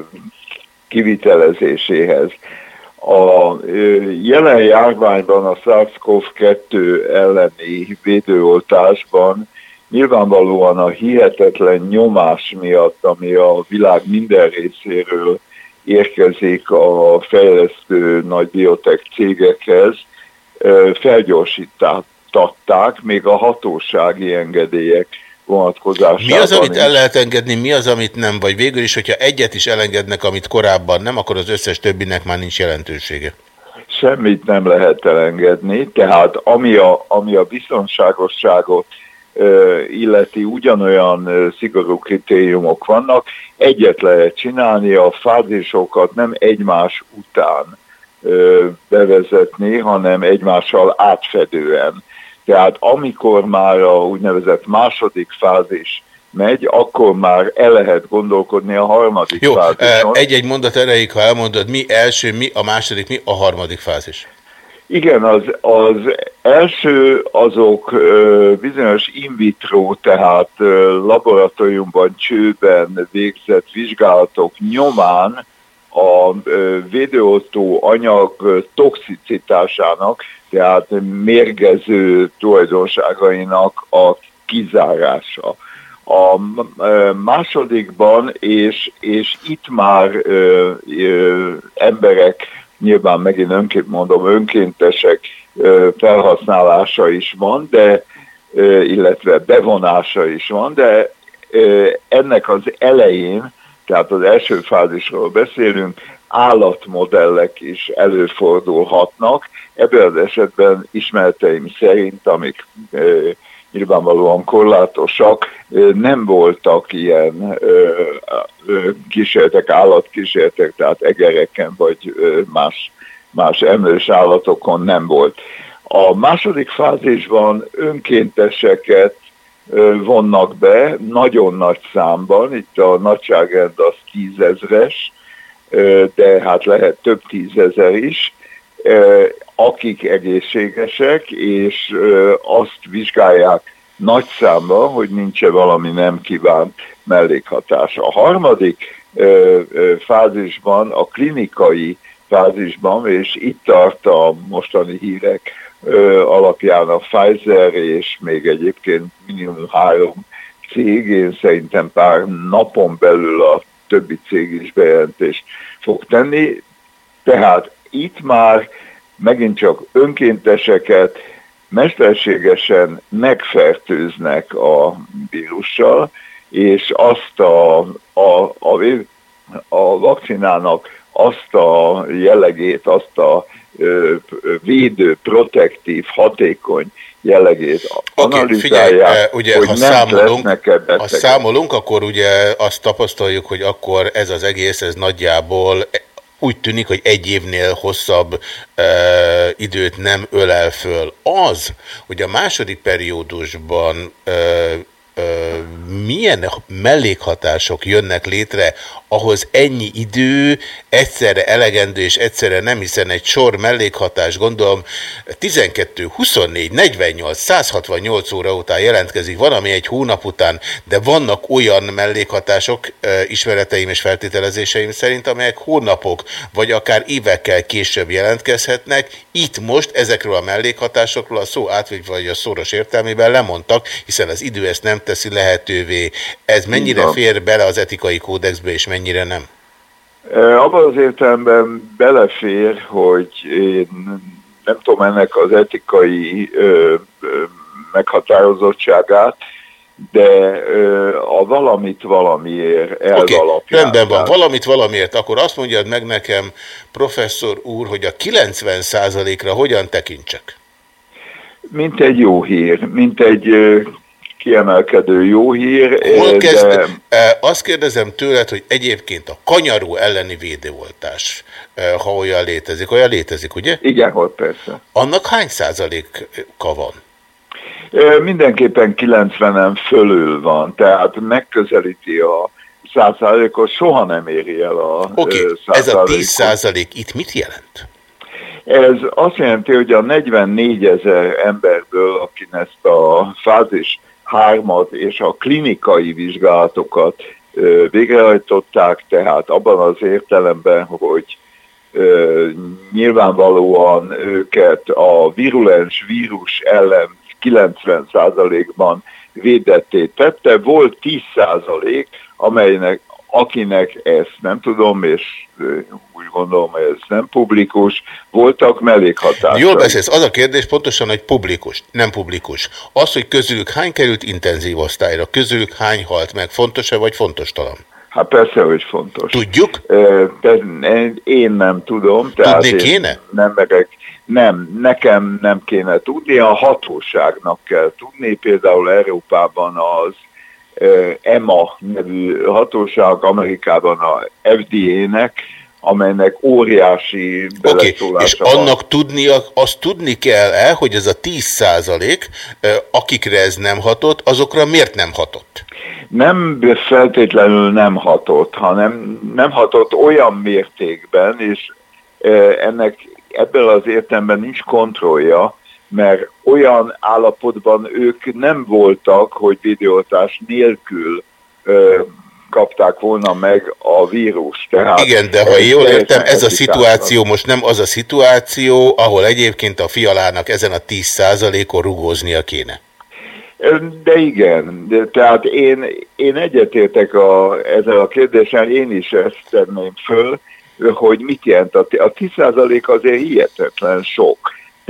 kivitelezéséhez. A jelen járványban a SARS-CoV-2 elleni védőoltásban nyilvánvalóan a hihetetlen nyomás miatt, ami a világ minden részéről érkezik a fejlesztő nagy biotek cégekhez, felgyorsították még a hatósági engedélyek vonatkozásában. Mi az, amit el lehet engedni, mi az, amit nem? Vagy végül is, hogyha egyet is elengednek, amit korábban nem, akkor az összes többinek már nincs jelentősége. semmit nem lehet elengedni, tehát ami a, ami a biztonságosságot illeti, ugyanolyan szigorú kritériumok vannak, egyet lehet csinálni, a fázisokat nem egymás után bevezetni, hanem egymással átfedően. Tehát amikor már a úgynevezett második fázis megy, akkor már el lehet gondolkodni a harmadik Jó, eh, fázison. egy-egy mondat erejéig, ha elmondod, mi első, mi a második, mi a harmadik fázis. Igen, az, az első azok ö, bizonyos in vitro, tehát ö, laboratóriumban, csőben végzett vizsgálatok nyomán a ö, védőoltó anyag toxicitásának, tehát mérgező tulajdonságainak a kizárása. A másodikban, és, és itt már ö, ö, emberek, nyilván megint önként mondom, önkéntesek ö, felhasználása is van, de ö, illetve bevonása is van, de ö, ennek az elején, tehát az első fázisról beszélünk, állatmodellek is előfordulhatnak. Ebben az esetben ismereteim szerint, amik ö, nyilvánvalóan korlátosak, nem voltak ilyen ö, kísérletek, állatkísérletek, tehát egereken vagy más, más emlős állatokon nem volt. A második fázisban önkénteseket vonnak be, nagyon nagy számban, itt a nagyságrend az tízezres, de hát lehet több tízezer is, akik egészségesek, és azt vizsgálják nagy számban, hogy nincs-e valami nem kívánt mellékhatás. A harmadik fázisban, a klinikai fázisban, és itt tart a mostani hírek alapján a Pfizer, és még egyébként minimum három cég, én szerintem pár napon belül a többi cég is bejelentést fog tenni. Tehát itt már megint csak önkénteseket mesterségesen megfertőznek a vírussal, és azt a, a, a, a vakcinának azt a jellegét, azt a védő, protektív, hatékony jellegét Oké, figyelj, analizálják, ugye, hogy ha nem számolunk, lesznek-e ha számolunk, akkor ugye azt tapasztaljuk, hogy akkor ez az egész, ez nagyjából úgy tűnik, hogy egy évnél hosszabb e, időt nem ölel föl. Az, hogy a második periódusban e, e, milyen mellékhatások jönnek létre, ahhoz ennyi idő egyszerre elegendő és egyszerre nem, hiszen egy sor mellékhatás, gondolom 12, 24, 48, 168 óra után jelentkezik, van, ami egy hónap után, de vannak olyan mellékhatások, ismereteim és feltételezéseim szerint, amelyek hónapok, vagy akár évekkel később jelentkezhetnek. Itt most ezekről a mellékhatásokról a szó átvégy vagy a szoros értelmében lemondtak, hiszen az idő ezt nem teszi lehetővé. Ez mennyire fér bele az etikai kódexbe, és mennyire nem? E, Abban az értelemben belefér, hogy én nem tudom ennek az etikai ö, ö, meghatározottságát, de ö, a valamit valamiért elv Oké, alapján. rendben van. Valamit valamiért. Akkor azt mondjad meg nekem, professzor úr, hogy a 90%-ra hogyan tekintsek? Mint egy jó hír, mint egy kiemelkedő jó hír. Hol ö, kezd, de e, azt kérdezem tőled, hogy egyébként a kanyaró elleni védőoltás, e, ha olyan létezik, olyan létezik, ugye? Igen, hogy persze. Annak hány százaléka van? Mindenképpen 90-en fölül van, tehát megközelíti a százalékot, soha nem éri el a Oké, ö, ez a 10 százalékot. százalék itt mit jelent? Ez azt jelenti, hogy a 44 ezer emberből, akin ezt a fázis hármat és a klinikai vizsgálatokat végrehajtották, tehát abban az értelemben, hogy nyilvánvalóan őket a virulens vírus ellen 90%-ban védetté tette, volt 10% amelynek, akinek ezt nem tudom, és úgy gondolom, hogy ez nem publikus, voltak mellékhatások. Jól beszélsz, az a kérdés pontosan, hogy publikus, nem publikus. Az, hogy közülük hány került intenzív osztályra, közülük hány halt meg, fontos-e vagy fontos talán? Hát persze, hogy fontos. Tudjuk? De én nem tudom. Tehát Tudni én kéne? Nem, merek, nem, nekem nem kéne tudni, a hatóságnak kell tudni, például Európában az EMA nevű hatóság, Amerikában a FDA-nek, amelynek óriási És beleszólása van. annak tudnia, azt tudni kell-e, hogy ez a 10 százalék, akikre ez nem hatott, azokra miért nem hatott? nem feltétlenül nem hatott, hanem nem hatott olyan mértékben, és ennek ebből az értelemben nincs kontrollja, mert olyan állapotban ők nem voltak, hogy videótás nélkül ö, kapták volna meg a vírus. Tehát Igen, de ha jól értem, ez a szituáció most nem az a szituáció, ahol egyébként a fialának ezen a 10%-on rugóznia kéne. De igen, de, tehát én, én egyetértek a, ezzel a kérdéssel, én is ezt tenném föl, hogy mit jelent a, a 10% azért hihetetlen sok.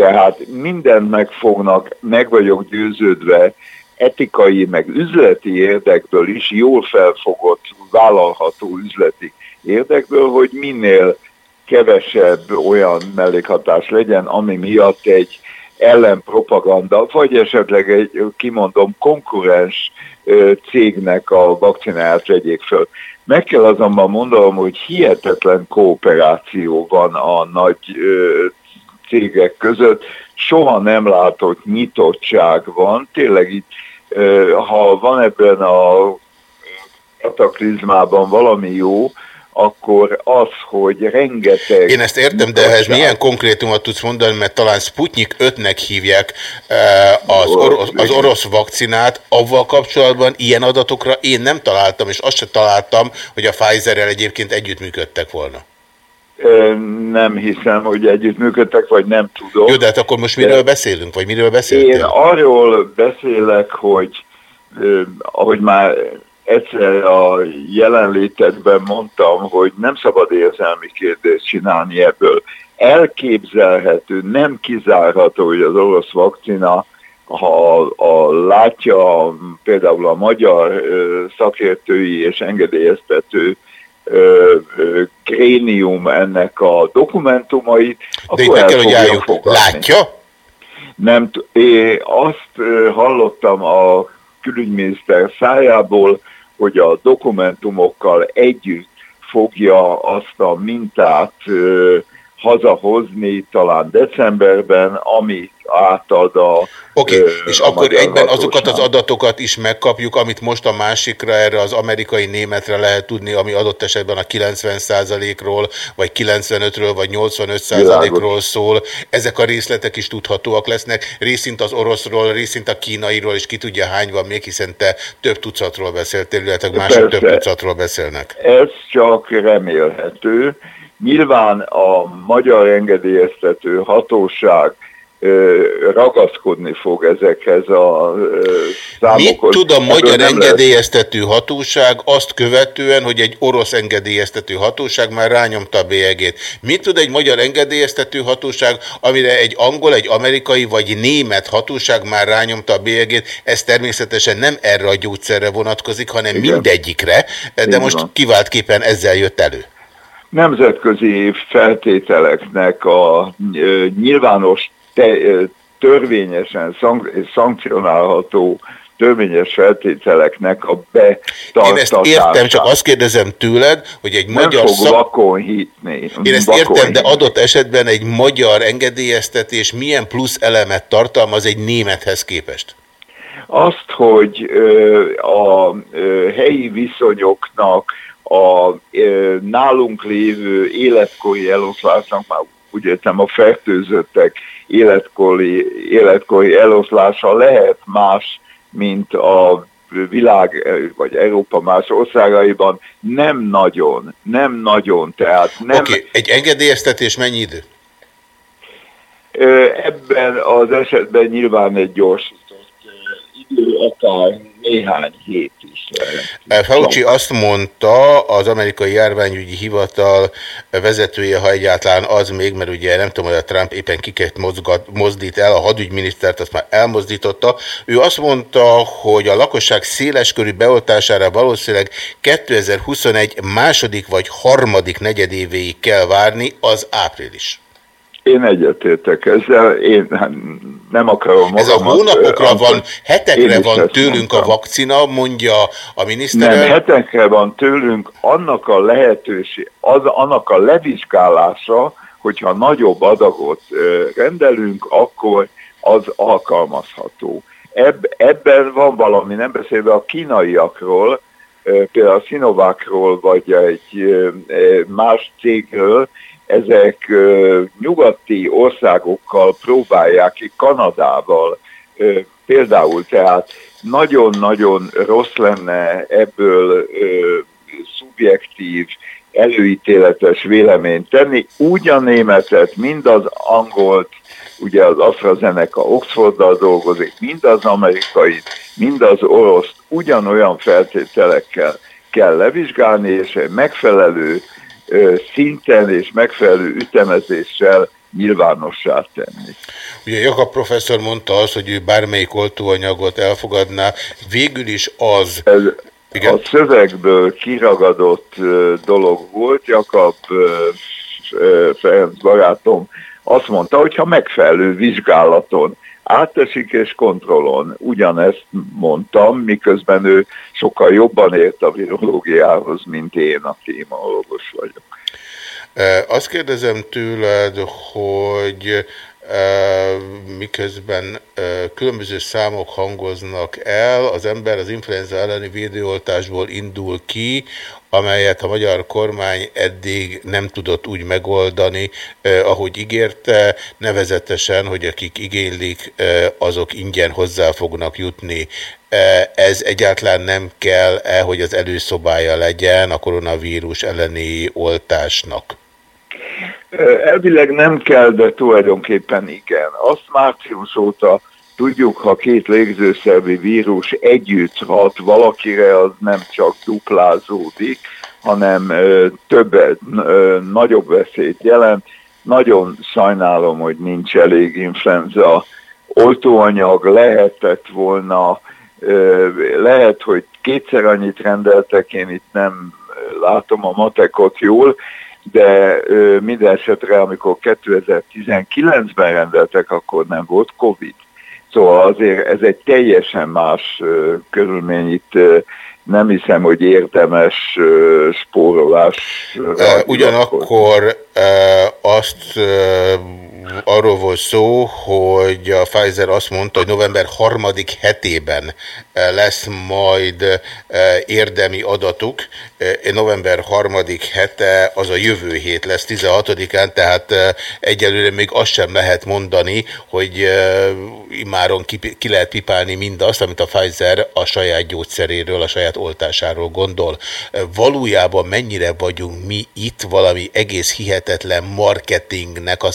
Tehát mindent megfognak, meg vagyok győződve, etikai, meg üzleti érdekből is jól felfogott, vállalható üzleti érdekből, hogy minél kevesebb olyan mellékhatás legyen, ami miatt egy ellenpropaganda, vagy esetleg egy, kimondom, konkurens cégnek a vakcináját vegyék föl. Meg kell azonban mondanom, hogy hihetetlen kooperáció van a nagy cégek között, soha nem látott nyitottság van, tényleg itt, ha van ebben a kataklizmában valami jó, akkor az, hogy rengeteg... Én ezt értem, de ehhez milyen konkrétumot tudsz mondani, mert talán Sputnik 5-nek hívják az orosz, az orosz vakcinát, avval kapcsolatban ilyen adatokra én nem találtam, és azt se találtam, hogy a Pfizerrel egyébként együttműködtek volna. Nem hiszem, hogy együttműködtek, vagy nem tudom. Jó, de hát akkor most miről beszélünk, vagy miről beszéltél? Én arról beszélek, hogy ahogy már egyszer a jelenlétedben mondtam, hogy nem szabad érzelmi kérdést csinálni ebből. Elképzelhető, nem kizárható, hogy az orosz vakcina, ha a, látja például a magyar szakértői és engedélyeztető krénium ennek a dokumentumait, De itt meg el kell, hogy fogja álljunk. fogadni. Látja? Nem, én azt hallottam a külügyminiszter szájából, hogy a dokumentumokkal együtt fogja azt a mintát hazahozni talán decemberben, amit átad a Oké, okay. és a akkor egyben azokat az adatokat is megkapjuk, amit most a másikra, erre az amerikai németre lehet tudni, ami adott esetben a 90%-ról, vagy 95-ről, vagy 85%-ról szól. Ezek a részletek is tudhatóak lesznek, részint az oroszról, részint a kínairól, és ki tudja hány van még, hiszen te több tucatról beszéltél, illetve mások több tucatról beszélnek. Ez csak remélhető. Nyilván a magyar engedélyeztető hatóság ragaszkodni fog ezekhez a számokhoz. Mit tud a magyar engedélyeztető hatóság azt követően, hogy egy orosz engedélyeztető hatóság már rányomta a bélyegét? Mit tud egy magyar engedélyeztető hatóság, amire egy angol, egy amerikai vagy német hatóság már rányomta a bélyegét? Ez természetesen nem erre a gyógyszerre vonatkozik, hanem Igen. mindegyikre, de Így most kiváltképpen ezzel jött elő. Nemzetközi feltételeknek a nyilvános te, törvényesen szank, szankcionálható törvényes feltételeknek a Én ezt betartatását. értem, csak azt kérdezem tőled, hogy egy nem magyar fog szak... vakon hitni. Én ezt vakon értem, de hitni. adott esetben egy magyar engedélyeztetés milyen plusz elemet tartalmaz egy némethez képest? Azt, hogy a helyi viszonyoknak a ö, nálunk lévő életkori eloszlásnak, már úgy értem a fertőzöttek életkori, életkori eloszlása lehet más, mint a világ vagy Európa más országaiban nem nagyon, nem nagyon, tehát nem... Oké, okay. egy engedélyeztetés mennyi idő? Ebben az esetben nyilván egy gyors idő, akár néhány hét is lehet. Fauci azt mondta, az amerikai járványügyi hivatal vezetője, ha egyáltalán az még, mert ugye nem tudom, hogy a Trump éppen kiket mozgat, mozdít el, a hadügyminisztert azt már elmozdította. Ő azt mondta, hogy a lakosság széleskörű beoltására valószínűleg 2021 második vagy harmadik negyedévéig kell várni, az április. Én egyetértek ezzel, én nem akarom Ez a hónapokra van, hetekre van tőlünk a mondtam. vakcina, mondja a Nem, miniszterelnök. hetekre van tőlünk annak a lehetőség, az, annak a levizsgálása, hogyha nagyobb adagot rendelünk, akkor az alkalmazható. Ebb, ebben van valami, nem beszélve a kínaiakról, például a Sinovákról, vagy egy más cégről, ezek nyugati országokkal próbálják ki, Kanadával például, tehát nagyon-nagyon rossz lenne ebből ö, szubjektív, előítéletes véleményt tenni. Úgy a németet, mind az angolt, ugye az AstraZeneca Oxforddal dolgozik, mind az amerikai, mind az orosz ugyanolyan feltételekkel kell levizsgálni, és egy megfelelő szinten és megfelelő ütemezéssel nyilvánossá tenni. Ugye Jakab professzor mondta azt, hogy ő bármelyik oltóanyagot elfogadná, végül is az... Ez Igen? a szövegből kiragadott dolog volt, Jakab Ferenc barátom azt mondta, hogy ha megfelelő vizsgálaton átesik és kontrollon. Ugyanezt mondtam, miközben ő sokkal jobban ért a virológiához, mint én, aki immunológus vagyok. Azt kérdezem tőled, hogy miközben különböző számok hangoznak el, az ember az influenza elleni védőoltásból indul ki, amelyet a magyar kormány eddig nem tudott úgy megoldani, ahogy ígérte, nevezetesen, hogy akik igénylik, azok ingyen hozzá fognak jutni. Ez egyáltalán nem kell-e, hogy az előszobája legyen a koronavírus elleni oltásnak? Elvileg nem kell, de tulajdonképpen igen. Azt március óta tudjuk, ha két légzőszervi vírus együtt hat valakire, az nem csak duplázódik, hanem ö, több, ö, nagyobb veszélyt jelent. Nagyon sajnálom, hogy nincs elég influenza oltóanyag, lehetett volna, ö, lehet, hogy kétszer annyit rendeltek, én itt nem látom a matekot jól, de ö, minden esetre, amikor 2019-ben rendeltek, akkor nem volt Covid. Szóval azért ez egy teljesen más körülmény itt, nem hiszem, hogy érdemes spórolás. Ugyanakkor azt arról volt szó, hogy a Pfizer azt mondta, hogy november harmadik hetében eh, lesz majd eh, érdemi adatuk. Eh, November harmadik hete az a jövő hét lesz, 16-án, tehát eh, egyelőre még azt sem lehet mondani, hogy imáron ki, lehet pipálni mindazt, amit a Pfizer a saját gyógyszeréről, a saját oltásáról gondol. Valójában mennyire vagyunk mi itt valami egész hihetetlen marketingnek a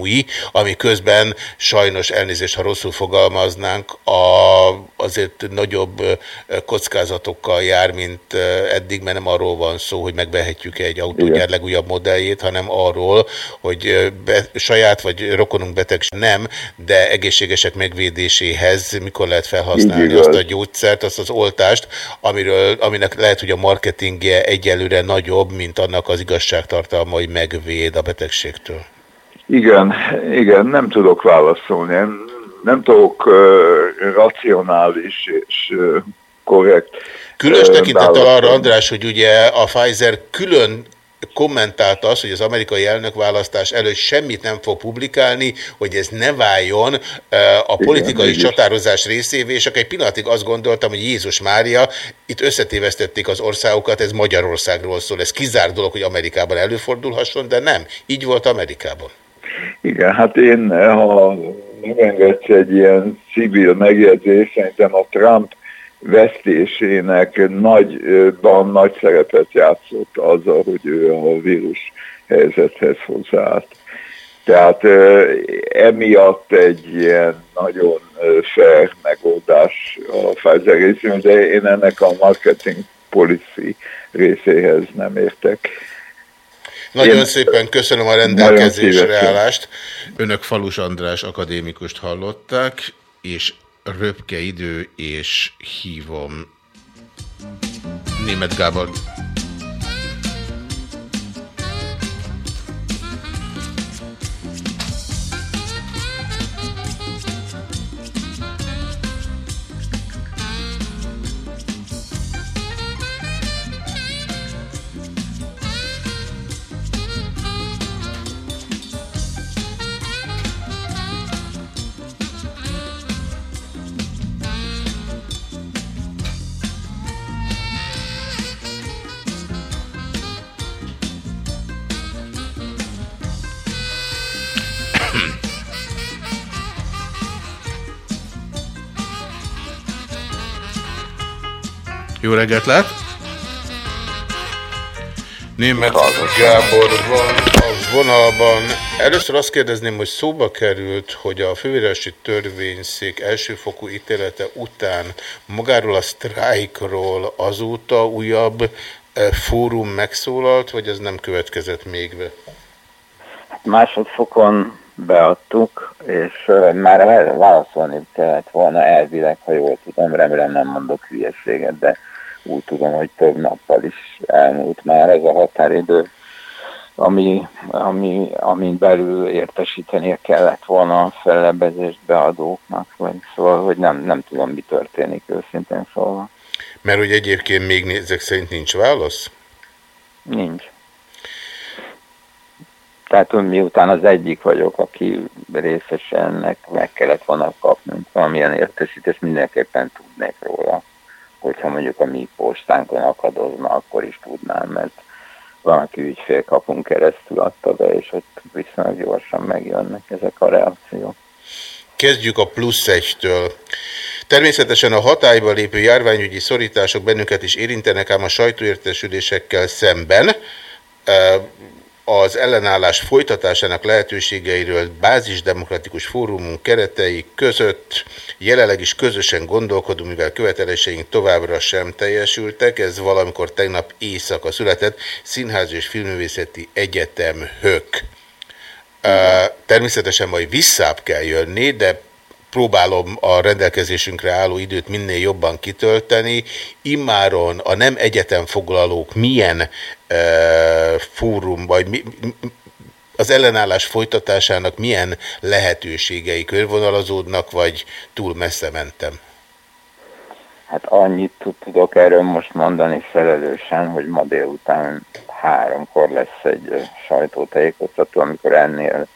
szemtanúi, ami közben sajnos elnézést, ha rosszul fogalmaznánk, a, azért nagyobb kockázatokkal jár, mint eddig, mert nem arról van szó, hogy megvehetjük egy autógyár legújabb modelljét, hanem arról, hogy be, saját vagy rokonunk beteg nem, de egészségesek megvédéséhez mikor lehet felhasználni azt a gyógyszert, azt az oltást, amiről, aminek lehet, hogy a marketingje egyelőre nagyobb, mint annak az igazságtartalma, hogy megvéd a betegségtől. Igen, igen, nem tudok válaszolni. Nem, nem tudok uh, racionális és uh, korrekt Különös ö, tekintettel arra. András, hogy ugye a Pfizer külön kommentálta azt, hogy az amerikai elnökválasztás előtt semmit nem fog publikálni, hogy ez ne váljon a politikai mégis. csatározás részévé, és akkor egy pillanatig azt gondoltam, hogy Jézus Mária, itt összetévesztették az országokat, ez Magyarországról szól, ez kizár dolog, hogy Amerikában előfordulhasson, de nem, így volt Amerikában. Igen, hát én, ha megengedsz egy ilyen civil megjegyzés, szerintem a Trump vesztésének nagyban nagy szerepet játszott azzal, hogy ő a vírus helyzethez hozzáállt. Tehát emiatt egy ilyen nagyon fair megoldás a Pfizer részéről, de én ennek a marketing policy részéhez nem értek. Nagyon Én- szépen köszönöm a rendelkezésre állást. Önök Falus András akadémikust hallották, és röpke idő, és hívom Német Gábor. Jó reggelt lát! Német Gábor van a vonalban. Először azt kérdezném, hogy szóba került, hogy a fővárosi törvényszék elsőfokú ítélete után magáról a sztrájkról azóta újabb eh, fórum megszólalt, vagy ez nem következett még be? Másodfokon beadtuk, és ö, már el- válaszolni kellett volna elvileg, ha jól tudom, remélem nem mondok hülyeséget, de úgy tudom, hogy több nappal is elmúlt már ez a határidő, ami, ami, amin belül értesítenie kellett volna a fellebezést beadóknak, vagy szóval, hogy nem, nem tudom, mi történik őszintén szólva. Mert hogy egyébként még ezek szerint nincs válasz? Nincs. Tehát miután az egyik vagyok, aki részese ennek, meg kellett volna kapni valamilyen értesítést, mindenképpen tudnék róla. Hogyha mondjuk a mi postánkon akadozna, akkor is tudnám, mert valaki ügyfélkapunk keresztül adta be, és ott viszonylag gyorsan megjönnek ezek a reakciók. Kezdjük a plusz egytől. Természetesen a hatályba lépő járványügyi szorítások bennünket is érintenek, ám a sajtóértesülésekkel szemben eh, az ellenállás folytatásának lehetőségeiről bázisdemokratikus fórumunk keretei között jelenleg is közösen gondolkodunk, mivel követeléseink továbbra sem teljesültek. Ez valamikor tegnap éjszaka született Színház és Filmművészeti Egyetem hök. Természetesen majd visszább kell jönni, de próbálom a rendelkezésünkre álló időt minél jobban kitölteni. Immáron a nem egyetem foglalók milyen fórum, vagy mi, az ellenállás folytatásának milyen lehetőségei körvonalazódnak, vagy túl messze mentem? Hát annyit tud- tudok erről most mondani felelősen, hogy ma délután háromkor lesz egy sajtótájékoztató, amikor ennél,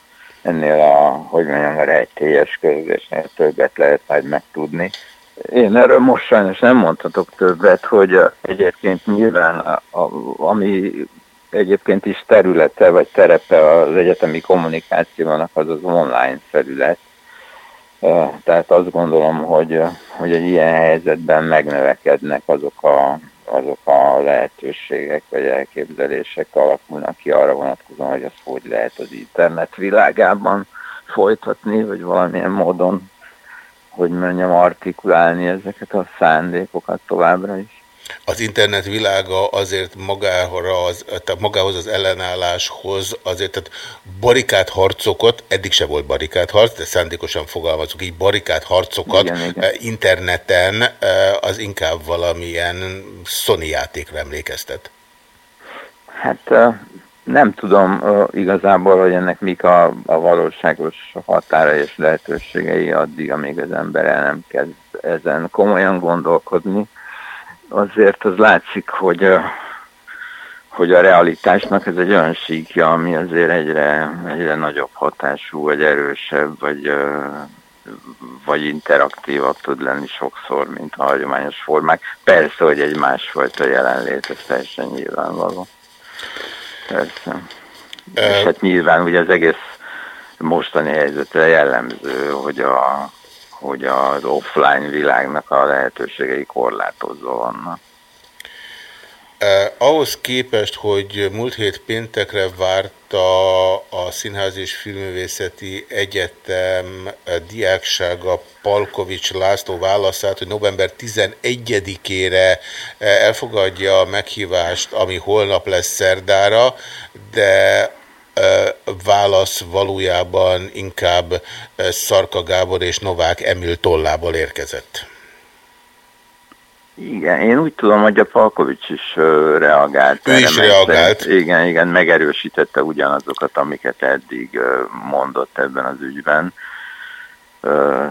ennél a, hogy mondjam, a rejtélyes közlésnél többet lehet majd megtudni. Én erről most sajnos nem mondhatok többet, hogy egyébként nyilván, a, a, ami egyébként is területe, vagy terepe az egyetemi kommunikációnak, az az online felület, Tehát azt gondolom, hogy, hogy egy ilyen helyzetben megnövekednek azok a, azok a lehetőségek vagy elképzelések alakulnak ki arra vonatkozóan, hogy azt hogy lehet az internet világában folytatni, vagy valamilyen módon, hogy mondjam, artikulálni ezeket a szándékokat továbbra is. Az internet világa azért magára az, tehát magához az ellenálláshoz azért, tehát barikát harcokat, eddig se volt barikát harc, de szándékosan fogalmazok így, barikát harcokat Igen, igen. eh, interneten eh, az inkább valamilyen Sony játékra emlékeztet. Hát ö, nem tudom igazából, hogy ennek mik a, a valóságos határa és lehetőségei addig, amíg az ember el nem kezd ezen komolyan gondolkodni. Azért az látszik, hogy, hogy a realitásnak ez egy olyan síkja, ami azért egyre, egyre nagyobb hatású, vagy erősebb, vagy, ö, vagy interaktívabb tud lenni sokszor, mint a hagyományos formák. Persze, hogy egy másfajta jelenlét, ez teljesen nyilvánvaló. Persze. És hát nyilván ugye az egész mostani helyzetre jellemző, hogy, a, hogy az offline világnak a lehetőségei korlátozva vannak. Eh, ahhoz képest, hogy múlt hét péntekre várta a Színház és Filmművészeti Egyetem diáksága Palkovics László válaszát, hogy november 11-ére eh, elfogadja a meghívást, ami holnap lesz szerdára, de eh, válasz valójában inkább eh, Szarka Gábor és Novák Emil tollából érkezett. Igen, én úgy tudom, hogy a Palkovics is reagált. Ő erre, is reagált. szerint- Igen, igen, megerősítette ugyanazokat, amiket eddig mondott ebben az ügyben.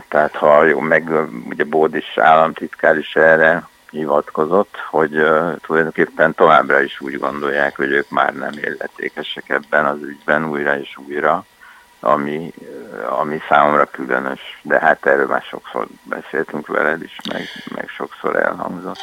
Tehát ha jó, meg ugye Bódis államtitkár is erre hivatkozott, hogy tulajdonképpen továbbra is úgy gondolják, hogy ők már nem illetékesek ebben az ügyben újra és újra, ami, ami számomra különös, de hát erről már sokszor beszéltünk veled is, meg, meg sokszor elhangzott.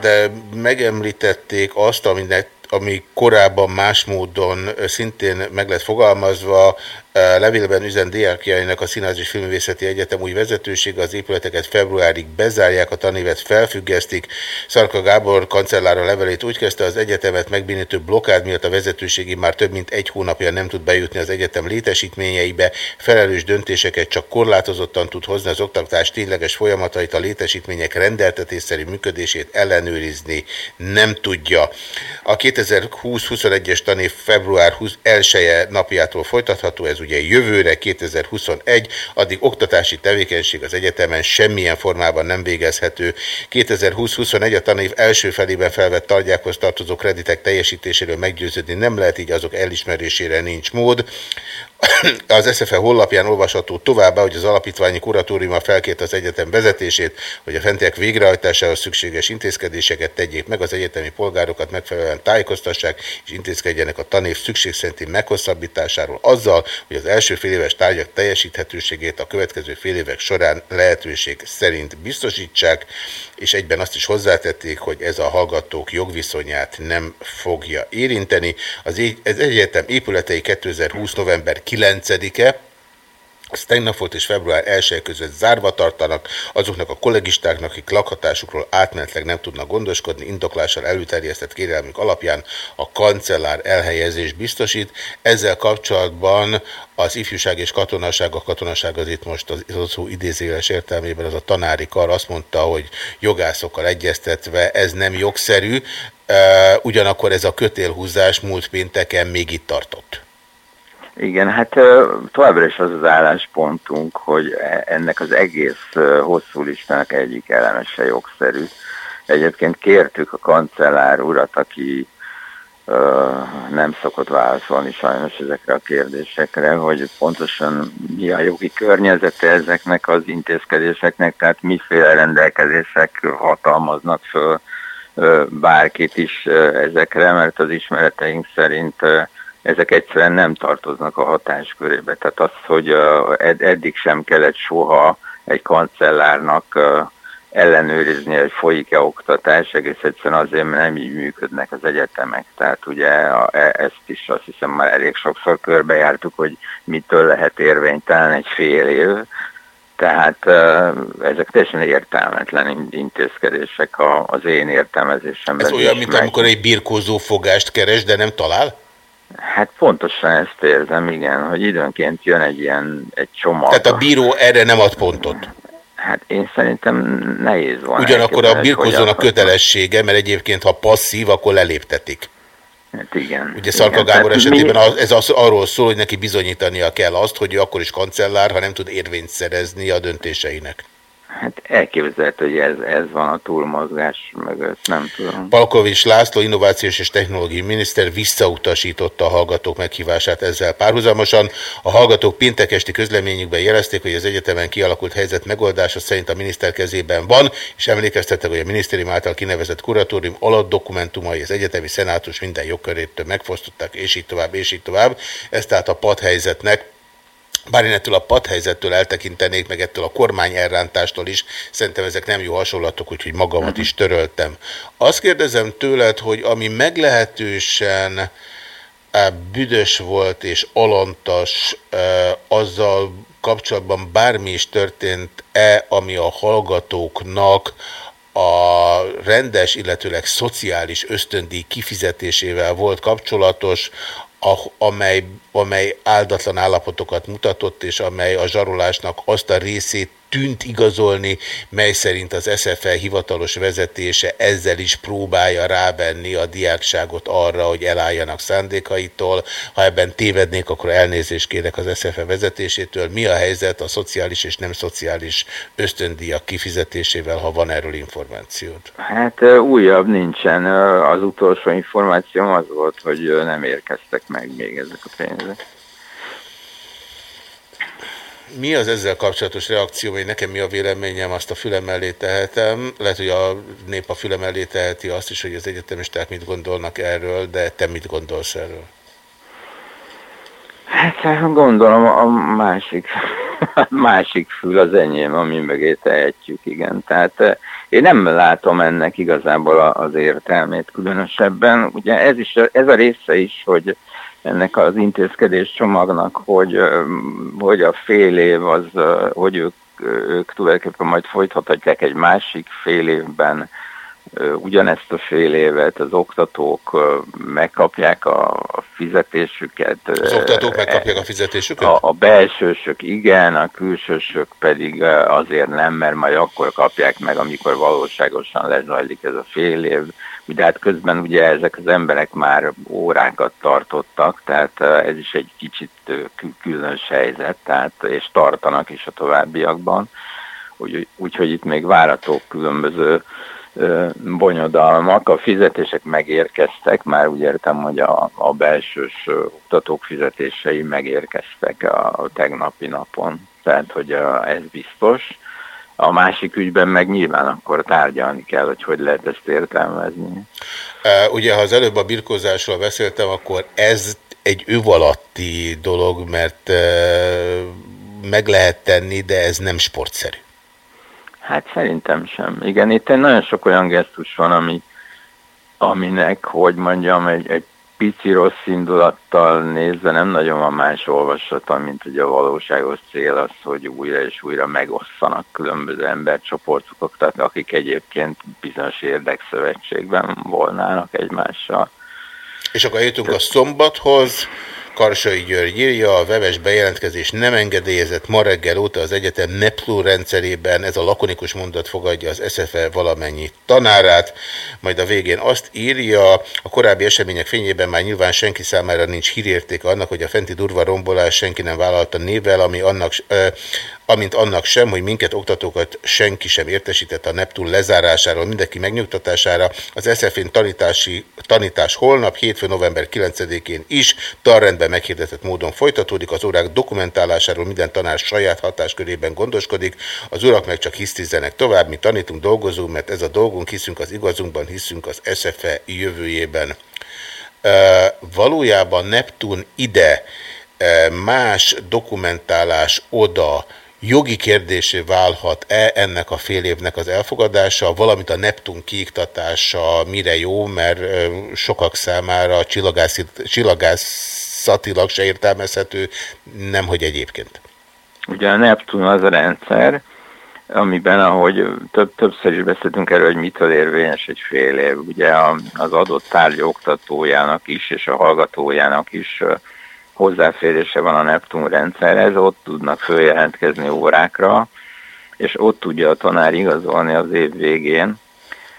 De megemlítették azt, aminek, ami korábban más módon szintén meg lett fogalmazva, levélben üzen diákjainak a Színház és Filmvészeti Egyetem új vezetősége az épületeket februárig bezárják, a tanévet felfüggesztik. Szarka Gábor kancellára levelét úgy kezdte, az egyetemet megbénítő blokkád miatt a vezetőségi már több mint egy hónapja nem tud bejutni az egyetem létesítményeibe, felelős döntéseket csak korlátozottan tud hozni az oktatás tényleges folyamatait, a létesítmények rendeltetésszerű működését ellenőrizni nem tudja. A 2020-21-es tanév február 21 -e napjától folytatható, ez ugye jövőre 2021, addig oktatási tevékenység az egyetemen semmilyen formában nem végezhető. 2020-21 a tanév első felében felvett tárgyákhoz tartozó kreditek teljesítéséről meggyőződni nem lehet, így azok elismerésére nincs mód. Az SFE honlapján olvasható továbbá, hogy az alapítványi kuratóriuma felkért az egyetem vezetését, hogy a fentiek végrehajtásához szükséges intézkedéseket tegyék meg, az egyetemi polgárokat megfelelően tájékoztassák, és intézkedjenek a tanév szükség szerinti meghosszabbításáról azzal, hogy az első féléves tárgyak teljesíthetőségét a következő félévek során lehetőség szerint biztosítsák, és egyben azt is hozzátették, hogy ez a hallgatók jogviszonyát nem fogja érinteni. Az egyetem épületei 2020. november 9-e, ez tegnap volt és február 1 között zárva tartanak, azoknak a kollégistáknak, akik lakhatásukról átmenetleg nem tudnak gondoskodni, indoklással előterjesztett kérelmük alapján a kancellár elhelyezés biztosít. Ezzel kapcsolatban az ifjúság és katonaság, a katonaság az itt most az az szó idézéles értelmében az a tanári kar azt mondta, hogy jogászokkal egyeztetve ez nem jogszerű, ugyanakkor ez a kötélhúzás múlt pénteken még itt tartott. Igen, hát továbbra is az az álláspontunk, hogy e- ennek az egész hosszú listának egyik eleme se jogszerű. Egyébként kértük a kancellár urat, aki ö, nem szokott válaszolni sajnos ezekre a kérdésekre, hogy pontosan mi a jogi környezete ezeknek az intézkedéseknek, tehát miféle rendelkezések hatalmaznak föl ö, bárkit is ö, ezekre, mert az ismereteink szerint ö, ezek egyszerűen nem tartoznak a hatáskörébe. Tehát az, hogy ed- eddig sem kellett soha egy kancellárnak ellenőrizni, hogy folyik-e oktatás, egész egyszerűen azért, mert nem így működnek az egyetemek. Tehát ugye a, e- ezt is azt hiszem már elég sokszor körbejártuk, hogy mitől lehet érvénytelen egy fél év. Tehát ezek teljesen értelmetlen in- intézkedések az én értelmezésemben. Ez olyan, mint meg- amikor egy birkózó fogást keres, de nem talál? Hát pontosan ezt érzem, igen, hogy időnként jön egy ilyen egy csomag. Tehát a bíró erre nem ad pontot. Hát én szerintem nehéz van. Ugyanakkor a hogyan- kötelessége, mert egyébként ha passzív, akkor leléptetik. Hát igen. Ugye Szarka igen, Gábor esetében mi- ez az, arról szól, hogy neki bizonyítania kell azt, hogy ő akkor is kancellár, ha nem tud érvényt szerezni a döntéseinek. Hát elképzelhető, hogy ez, ez van a túlmozgás mögött, nem tudom. Palkovics László innovációs és technológiai miniszter visszautasította a hallgatók meghívását ezzel párhuzamosan. A hallgatók péntek esti közleményükben jelezték, hogy az egyetemen kialakult helyzet megoldása szerint a miniszter kezében van, és emlékeztettek, hogy a minisztérium által kinevezett kuratórium alatt dokumentumai az egyetemi szenátus minden jogkörétől megfosztották, és így tovább, és így tovább. Ez tehát a padhelyzetnek bár én ettől a padhelyzettől eltekintenék, meg ettől a kormány elrántástól is, szerintem ezek nem jó hasonlatok, úgyhogy magamat is töröltem. Azt kérdezem tőled, hogy ami meglehetősen eh, büdös volt és alantas, eh, azzal kapcsolatban bármi is történt-e, ami a hallgatóknak a rendes, illetőleg szociális ösztöndíj kifizetésével volt kapcsolatos, amely, amely áldatlan állapotokat mutatott, és amely a zsarolásnak azt a részét tűnt igazolni, mely szerint az SFL hivatalos vezetése ezzel is próbálja rávenni a diákságot arra, hogy elálljanak szándékaitól. Ha ebben tévednék, akkor elnézést kérek az SFL vezetésétől. Mi a helyzet a szociális és nem szociális ösztöndíjak kifizetésével, ha van erről információd? Hát újabb nincsen. Az utolsó információm az volt, hogy nem érkeztek meg még ezek a pénzek. Mi az ezzel kapcsolatos reakció, hogy nekem mi a véleményem, azt a fülem mellé tehetem. Lehet, hogy a nép a fülem mellé teheti azt is, hogy az egyetemisták mit gondolnak erről, de te mit gondolsz erről? Hát gondolom a másik, a másik fül az enyém, ami mögé tehetjük, igen. Tehát eh, én nem látom ennek igazából az értelmét különösebben. Ugye ez, is, ez a része is, hogy ennek az intézkedés csomagnak, hogy, hogy a fél év az, hogy ők, ők tulajdonképpen majd folytathatják egy másik fél évben ugyanezt a fél évet az oktatók megkapják a fizetésüket. Az oktatók megkapják a fizetésüket? a, a belsősök igen, a külsősök pedig azért nem, mert majd akkor kapják meg, amikor valóságosan lezajlik ez a fél év. De hát közben ugye ezek az emberek már órákat tartottak, tehát ez is egy kicsit különös helyzet, tehát, és tartanak is a továbbiakban. Úgy- Úgyhogy itt még váratók különböző bonyodalmak, a fizetések megérkeztek, már úgy értem, hogy a, a belsős oktatók fizetései megérkeztek a, a tegnapi napon, tehát hogy ez biztos. A másik ügyben meg nyilván akkor tárgyalni kell, hogy hogy lehet ezt értelmezni. Ugye, ha az előbb a birkózásról beszéltem, akkor ez egy öv alatti dolog, mert meg lehet tenni, de ez nem sportszerű. Hát szerintem sem. Igen, itt nagyon sok olyan gesztus van, ami, aminek, hogy mondjam, egy, egy pici rossz indulattal nézve nem nagyon van más olvasata, mint hogy a valóságos cél az, hogy újra és újra megosszanak különböző embercsoportok, tehát akik egyébként bizonyos érdekszövetségben volnának egymással. És akkor jutunk a szombathoz. Karsai György írja, a weves bejelentkezés nem engedélyezett ma reggel óta az egyetem Neptun rendszerében, ez a lakonikus mondat fogadja az SFE valamennyi tanárát, majd a végén azt írja, a korábbi események fényében már nyilván senki számára nincs hírértéke annak, hogy a fenti durva rombolás senki nem vállalta névvel, ami annak, amint annak sem, hogy minket oktatókat senki sem értesített a Neptun lezárásáról, mindenki megnyugtatására. Az SZF-én tanítási, tanítás holnap, hétfő november 9-én is tanrendben meghirdetett módon folytatódik, az órák dokumentálásáról minden tanár saját hatáskörében gondoskodik, az urak meg csak hisztizzenek tovább, mi tanítunk, dolgozunk, mert ez a dolgunk, hiszünk az igazunkban, hiszünk az SFE jövőjében. Uh, valójában Neptun ide, más dokumentálás oda, jogi kérdésé válhat-e ennek a fél évnek az elfogadása, valamint a Neptun kiiktatása mire jó, mert sokak számára csillagászatilag se értelmezhető, nemhogy egyébként. Ugye a Neptun az a rendszer, amiben, ahogy több, többször is beszéltünk erről, hogy mitől érvényes egy fél év. Ugye az adott tárgy oktatójának is, és a hallgatójának is hozzáférése van a Neptun rendszerhez, ott tudnak följelentkezni órákra, és ott tudja a tanár igazolni az év végén,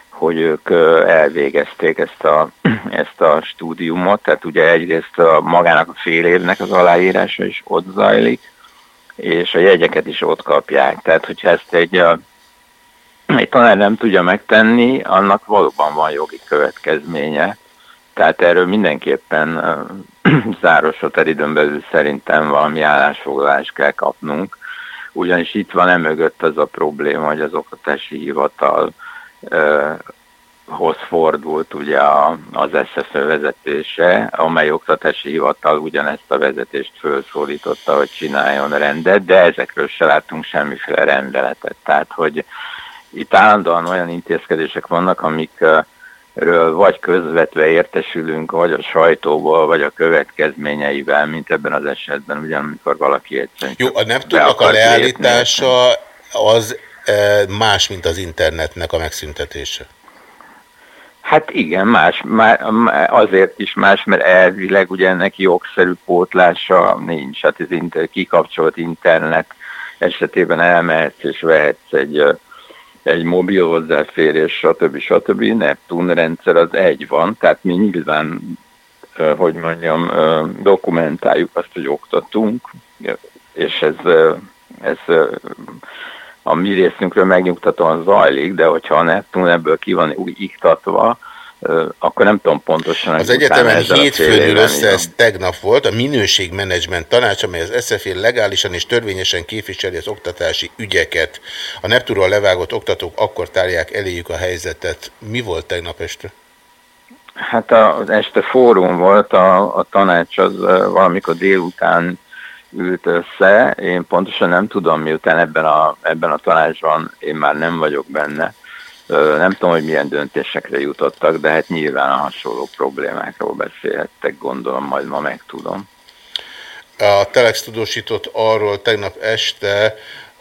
hogy ők elvégezték ezt a, ezt a stúdiumot, tehát ugye egyrészt a magának a fél évnek az aláírása is ott zajlik, és a jegyeket is ott kapják. Tehát, hogyha ezt egy, ö, egy tanár nem tudja megtenni, annak valóban van jogi következménye. Tehát erről mindenképpen záros határidőn belül szerintem valami állásfoglalást kell kapnunk, ugyanis itt van emögött az a probléma, hogy az oktatási hivatal hoz fordult ugye az SZFE vezetése, amely oktatási hivatal ugyanezt a vezetést felszólította, hogy csináljon rendet, de ezekről se láttunk semmiféle rendeletet. Tehát, hogy itt állandóan olyan intézkedések vannak, amik ö, ről vagy közvetve értesülünk, vagy a sajtóból, vagy a következményeivel, mint ebben az esetben, ugyanamikor valaki egyszerűen Jó, a Neptunnak a akart lépni. leállítása az e, más, mint az internetnek a megszüntetése. Hát igen, más, má, má- azért is más, mert elvileg ugye ennek jogszerű pótlása nincs. Hát az inter, kikapcsolt internet esetében elmehetsz és vehetsz egy, egy mobil hozzáférés, stb. stb. Neptun rendszer az egy van, tehát mi nyilván, hogy mondjam, dokumentáljuk azt, hogy oktatunk, és ez, ez a mi részünkről megnyugtatóan zajlik, de hogyha a Neptun ebből ki van úgy iktatva, akkor nem tudom pontosan. Az egyetemen ezzel a hétfőn fél ül éven össze, ez tegnap volt, a minőségmenedzsment tanács, amely az SZF legálisan és törvényesen képviseli az oktatási ügyeket. A Neptunról levágott oktatók akkor tárják eléjük a helyzetet. Mi volt tegnap este? Hát az este fórum volt, a, a tanács az valamikor délután ült össze, én pontosan nem tudom, miután ebben a, ebben a tanácsban én már nem vagyok benne, nem tudom, hogy milyen döntésekre jutottak, de hát nyilván a hasonló problémákról beszélhettek, gondolom, majd ma megtudom. A Telex tudósított arról tegnap este,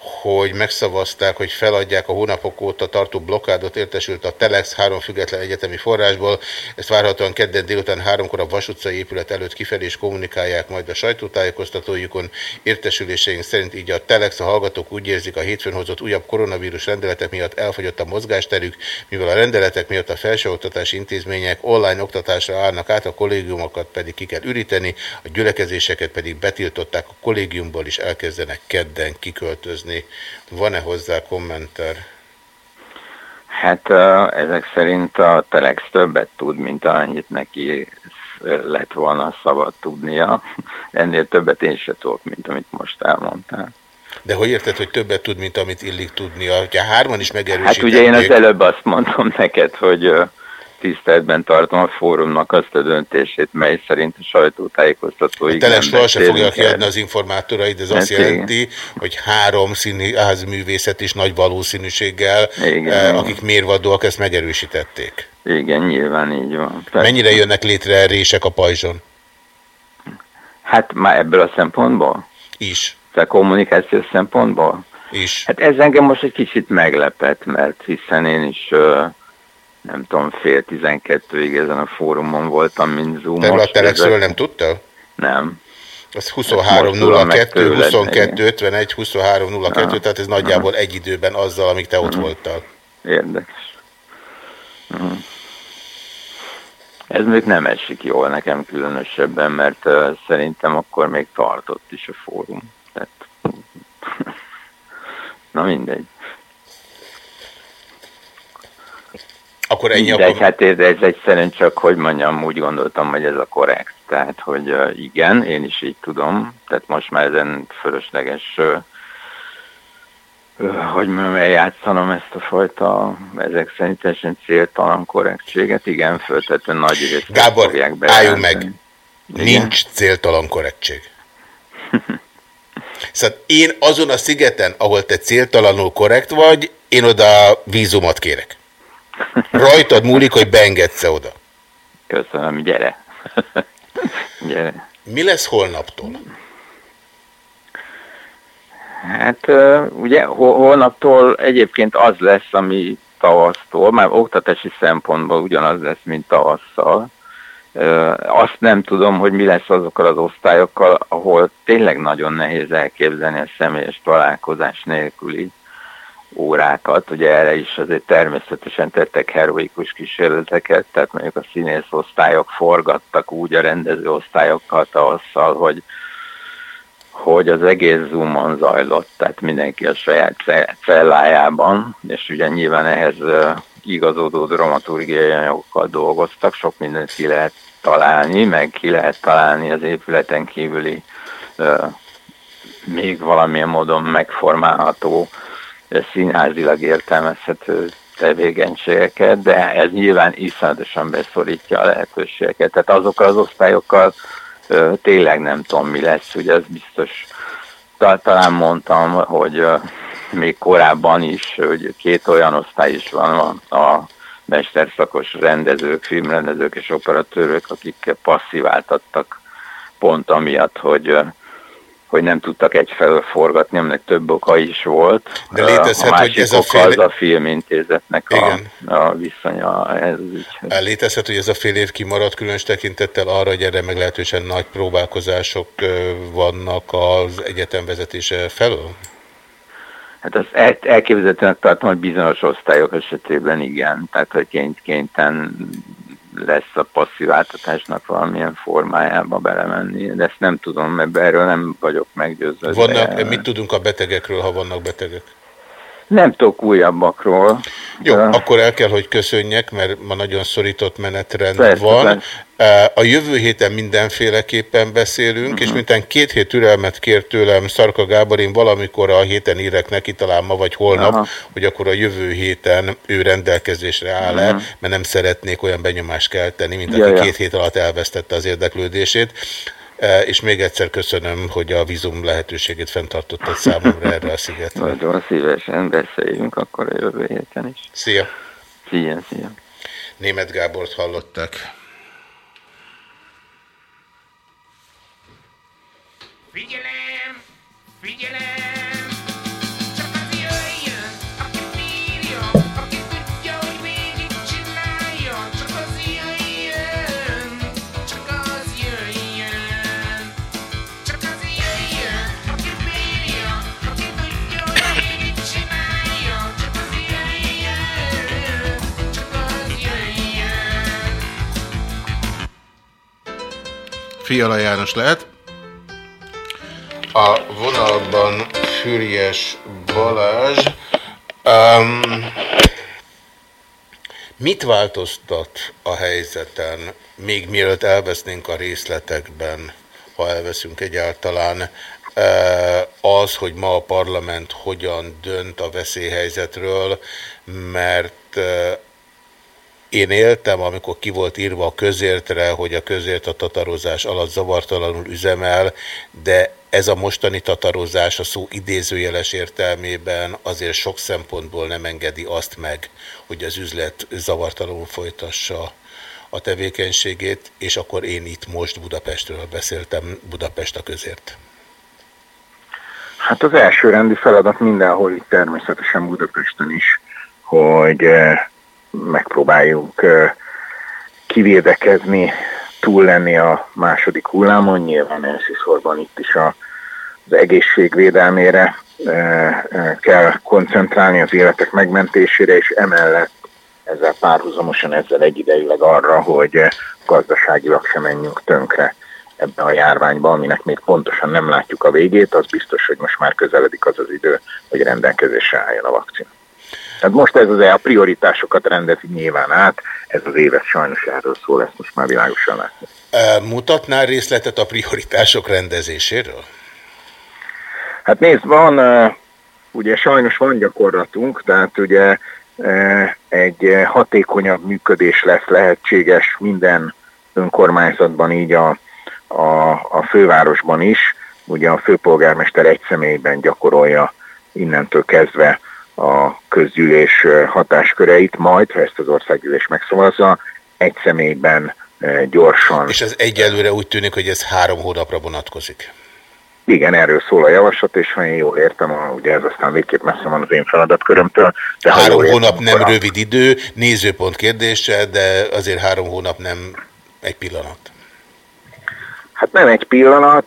hogy megszavazták, hogy feladják a hónapok óta tartó blokkádot, értesült a Telex három független egyetemi forrásból. Ezt várhatóan kedden délután háromkor a Vas utcai épület előtt kifelé is kommunikálják majd a sajtótájékoztatójukon. Értesüléseink szerint így a Telex, a hallgatók úgy érzik, a hétfőn hozott újabb koronavírus rendeletek miatt elfogyott a mozgásterük, mivel a rendeletek miatt a felsőoktatási intézmények online oktatásra állnak át, a kollégiumokat pedig ki kell üríteni, a gyülekezéseket pedig betiltották, a kollégiumból is elkezdenek kedden kiköltözni. Van-e hozzá kommentár? Hát ezek szerint a Telex többet tud, mint annyit neki lett volna szabad tudnia. Ennél többet én se tudok, mint amit most elmondtál. De hogy érted, hogy többet tud, mint amit illik tudnia? Ha hárman is Hát megerősítették... ugye én az előbb azt mondom neked, hogy tiszteletben tartom a fórumnak azt a döntését, mely szerint a sajtótájékoztatóig A Telex nem soha se fogja kiadni az informátorait, ez Hát azt igen. jelenti, hogy három színházművészet is nagy valószínűséggel, Igen. eh, akik mérvadóak, ezt megerősítették. Igen, nyilván így van. Tehát- Mennyire jönnek létre rések a pajzson? Hát már ebből a szempontból? Is. Tehát kommunikációs szempontból? Is. Hát ez engem most egy kicsit meglepett, mert hiszen én is ö, nem tudom, fél tizenkettőig ezen a fórumon voltam, mint Zoom. Te a Telexről nem tudtál? Nem. Meg 2302, tőled, 22, 51, 2302, Ah. tehát ez nagyjából egy időben azzal, amíg te ott Mhm. voltál. Érdekes. Mhm. Ez még nem esik jól nekem különösebben, mert uh, szerintem akkor még tartott is a fórum. Tehát... Na mindegy. Akkor ennyi Mindegy, akkor... hát ez, ez egyszerűen csak, hogy mondjam, úgy gondoltam, hogy ez a korrekt. Tehát, hogy igen, én is így tudom, tehát most már ezen fölösleges, hogy eljátszanom ezt a fajta, ezek szerint teljesen céltalan korrektséget. Igen, föltetően nagy részt Gábor, fogják álljunk bejelenteni. meg. Nincs céltalan korrektség. Szóval én azon a szigeten, ahol te céltalanul korrekt vagy, én oda vízumot kérek. Rajtad múlik, hogy beengedsz-e oda. Köszönöm, gyere. gyere. Mi lesz holnaptól? Hát ugye hol- holnaptól egyébként az lesz, ami tavasztól, már oktatási szempontból ugyanaz lesz, mint tavasszal. Azt nem tudom, hogy mi lesz azokkal az osztályokkal, ahol tényleg nagyon nehéz elképzelni a személyes találkozás nélküli órákat. Ugye erre is azért természetesen tettek heroikus kísérleteket, tehát mondjuk a színész osztályok forgattak úgy a rendező osztályokkal tavasszal, hogy hogy az egész Zoomon zajlott, tehát mindenki a saját ce- cellájában, és ugye nyilván ehhez igazodó dramaturgiai anyagokkal dolgoztak, sok mindent ki lehet találni, meg ki lehet találni az épületen kívüli még valamilyen módon megformálható, színházilag értelmezhető tevékenységeket, de ez nyilván iszonyatosan beszorítja a lehetőségeket. Tehát azokkal az osztályokkal ö, tényleg nem tudom, mi lesz, ugye ez biztos, ta- talán mondtam, hogy ö, még korábban is, hogy két olyan osztály is van a, a mesterszakos rendezők, filmrendezők és operatőrök, akik passziváltattak pont amiatt, hogy hogy nem tudtak egyfelől forgatni, aminek több oka is volt. De létezhet, a hogy ez a fél- az a filmintézetnek a, Igen. a viszonya ez az. Létezhet, hogy ez a fél év kimaradt különös tekintettel arra, hogy erre meglehetősen nagy próbálkozások vannak az egyetem vezetése felől? Hát az el, elképzelhetőnek tartom, hogy bizonyos osztályok esetében igen, tehát hogy kényt, kényten lesz a passziváltatásnak valamilyen formájába belemenni, de ezt nem tudom, mert erről nem vagyok meggyőződve. Vannak, mit tudunk a betegekről, ha vannak betegek? Nem tudok újabbakról. Jó, De- akkor el kell, hogy köszönjek, mert ma nagyon szorított menetrend Persze, van. persze. A jövő héten mindenféleképpen beszélünk, Mhm. és miután két hét türelmet kért tőlem Szarka Gábor, én valamikor a héten írek neki, talán ma vagy holnap, Aha. hogy akkor a jövő héten ő rendelkezésre áll-e, Mhm. mert nem szeretnék olyan benyomást kelteni, mint aki Ja, ja. két hét alatt elvesztette az érdeklődését. Eh, És még egyszer köszönöm, hogy a vízum lehetőségét fenntartottad számomra erre a szigetre. Nagyon szívesen beszéljünk akkor a jövő héten is. Szia! Szia, szia. Német Gábort hallották. Figyelem, figyelem, Fiala János lehet. A vonalban Füriyes Balázs. Um, mit változtat a helyzeten, még mielőtt elvesznénk a részletekben, ha elveszünk egyáltalán, az, hogy ma a parlament hogyan dönt a veszélyhelyzetről, mert én éltem, amikor ki volt írva a közértre, hogy a közért a tatarozás alatt zavartalanul üzemel, de ez a mostani tatarozás a szó idézőjeles értelmében azért sok szempontból nem engedi azt meg, hogy az üzlet zavartalanul folytassa a tevékenységét, és akkor én itt most Budapestről beszéltem, Budapest a közért. Hát az első rendi feladat mindenhol itt természetesen Budapesten is, hogy eh, megpróbáljunk kivédekezni, túl lenni a második hullámon, nyilván elsősorban itt is a, az egészségvédelmére kell koncentrálni, az életek megmentésére, és emellett ezzel párhuzamosan, ezzel egyidejűleg arra, hogy gazdaságilag sem menjünk tönkre ebbe a járványba, aminek még pontosan nem látjuk a végét, az biztos, hogy most már közeledik az az idő, hogy rendelkezésre álljon a vakcina. Tehát most ez az a prioritásokat rendezi nyilván át, ez az éves sajnos erről szól, ezt most már világosan látni. Eh, Mutatnál részletet a prioritások rendezéséről? Hát nézd, van, ugye sajnos van gyakorlatunk, tehát ugye egy hatékonyabb működés lesz lehetséges minden önkormányzatban, így a, a, a fővárosban is. Ugye a főpolgármester egy személyben gyakorolja innentől kezdve a közgyűlés hatásköreit, majd, ha ezt az országgyűlés megszavazza, egy személyben gyorsan És ez egyelőre úgy tűnik, hogy ez három hónapra vonatkozik. Igen, erről szól a javaslat, és ha én jól értem, a, ugye ez aztán végképp messze van az én feladatkörömtől. De három értem, hónap nem a- rövid idő, nézőpont kérdése, de azért három hónap nem egy pillanat. Hát nem egy pillanat,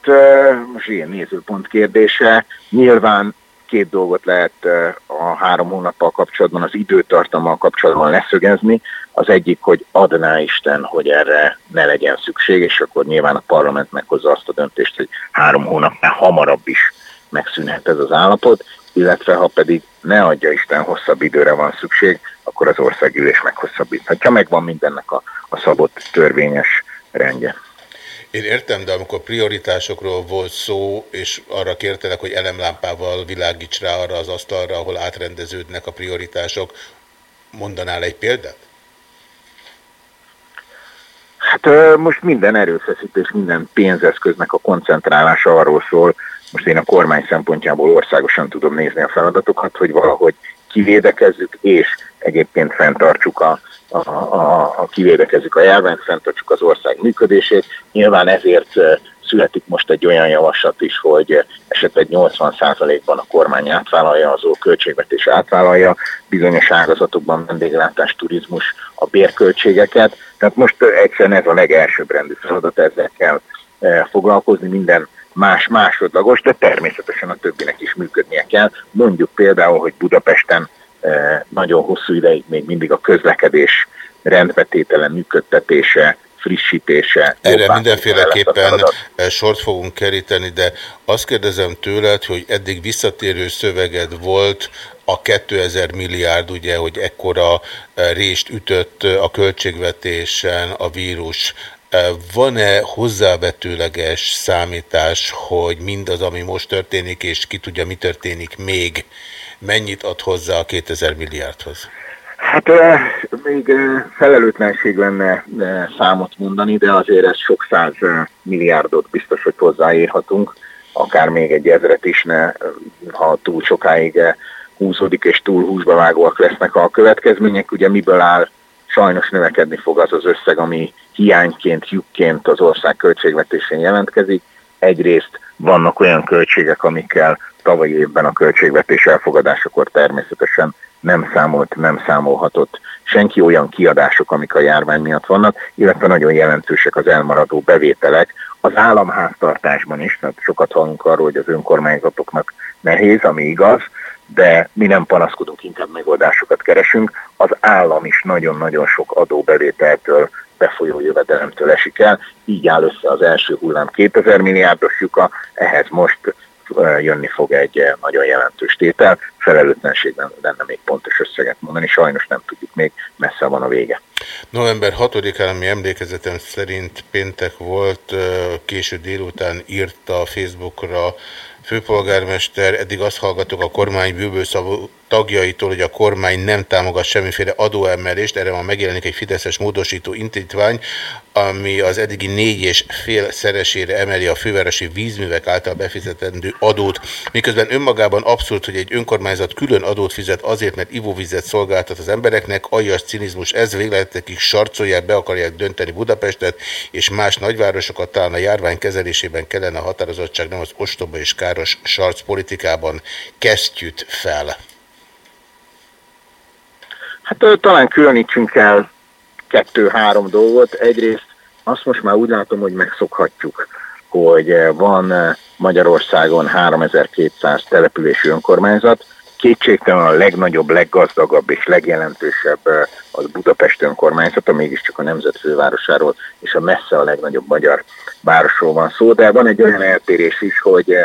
most ilyen nézőpont kérdése. Nyilván két dolgot lehet eh, a három hónappal kapcsolatban, az időtartammal kapcsolatban leszögezni. Az egyik, hogy adná Isten, hogy erre ne legyen szükség, és akkor nyilván a parlament meghozza azt a döntést, hogy három hónapnál hamarabb is megszűnhet ez az állapot, illetve ha pedig ne adja Isten hosszabb időre van szükség, akkor az országgyűlés meghosszabbíthatja. Megvan mindennek a, a szabott törvényes rendje. Én értem, de amikor prioritásokról volt szó, és arra kértelek, hogy elemlámpával világíts rá arra az asztalra, ahol átrendeződnek a prioritások, mondanál egy példát? Hát most minden erőfeszítés, minden pénzeszköznek a koncentrálása arról szól, most én a kormány szempontjából országosan tudom nézni a feladatokat, hogy valahogy kivédekezzük, és egyébként fenntartsuk a a, a, a kivédekezik a járványt, fenntartsuk az ország működését. Nyilván ezért születik most egy olyan javaslat is, hogy esetleg 80%-ban a kormány átvállalja, az költségvetés átvállalja, bizonyos ágazatokban vendéglátás, turizmus, a bérköltségeket. Tehát most egyszerűen ez a legelsőbb rendű feladat, ezzel kell foglalkozni, minden más másodlagos, de természetesen a többinek is működnie kell. Mondjuk például, hogy Budapesten nagyon hosszú ideig még mindig a közlekedés rendbetétele, működtetése, frissítése. Erre mindenféleképpen sort fogunk keríteni, de azt kérdezem tőled, hogy eddig visszatérő szöveged volt, a 2000 milliárd, ugye, hogy ekkora részt ütött a költségvetésen a vírus. Van-e hozzávetőleges számítás, hogy mindaz, ami most történik, és ki tudja, mi történik még, mennyit ad hozzá a 2000 milliárdhoz? Hát még felelőtlenség lenne számot mondani, de azért ez sok száz milliárdot biztos, hogy hozzáírhatunk, akár még egy ezret is, ne, ha túl sokáig húzódik és túl húsba vágóak lesznek a következmények. Ugye miből áll, sajnos növekedni fog az az összeg, ami hiányként, lyukként az ország költségvetésén jelentkezik. Egyrészt vannak olyan költségek, amikkel tavalyi évben a költségvetés elfogadásakor természetesen nem számolt, nem számolhatott senki olyan kiadások, amik a járvány miatt vannak, illetve nagyon jelentősek az elmaradó bevételek, az államháztartásban is, tehát sokat hallunk arról, hogy az önkormányzatoknak nehéz, ami igaz, de mi nem panaszkodunk, inkább megoldásokat keresünk. Az állam is nagyon-nagyon sok adóbevételtől, befolyó jövedelemtől esik el, így áll össze az első hullám 2000 milliárdos lyuka, ehhez most jönni fog egy nagyon jelentős tétel. Felelőtlenségben lenne még pontos összeget mondani, sajnos nem tudjuk még, messze van a vége. November 6-án, ami emlékezetem szerint péntek volt, késő délután írta Facebookra főpolgármester, eddig azt hallgatok a kormány bűbőszavú tagjaitól, hogy a kormány nem támogat semmiféle adóemelést, erre ma megjelenik egy fideszes módosító intítvány, ami az eddigi négy és fél szeresére emeli a fővárosi vízművek által befizetendő adót, miközben önmagában abszurd, hogy egy önkormányzat külön adót fizet azért, mert ivóvizet szolgáltat az embereknek, aljas cinizmus, ez végletekig sarcolják, be akarják dönteni Budapestet, és más nagyvárosokat talán a járvány kezelésében kellene a határozottság, nem az ostoba és káros sarc politikában. Kezdjüt fel. Hát talán különítsünk el kettő-három dolgot. Egyrészt azt most már úgy látom, hogy megszokhatjuk, hogy van Magyarországon 3200 települési önkormányzat, kétségtelen a legnagyobb, leggazdagabb és legjelentősebb az Budapest önkormányzata, mégiscsak a nemzet fővárosáról és a messze a legnagyobb magyar városról van szó, de van egy olyan eltérés is, hogy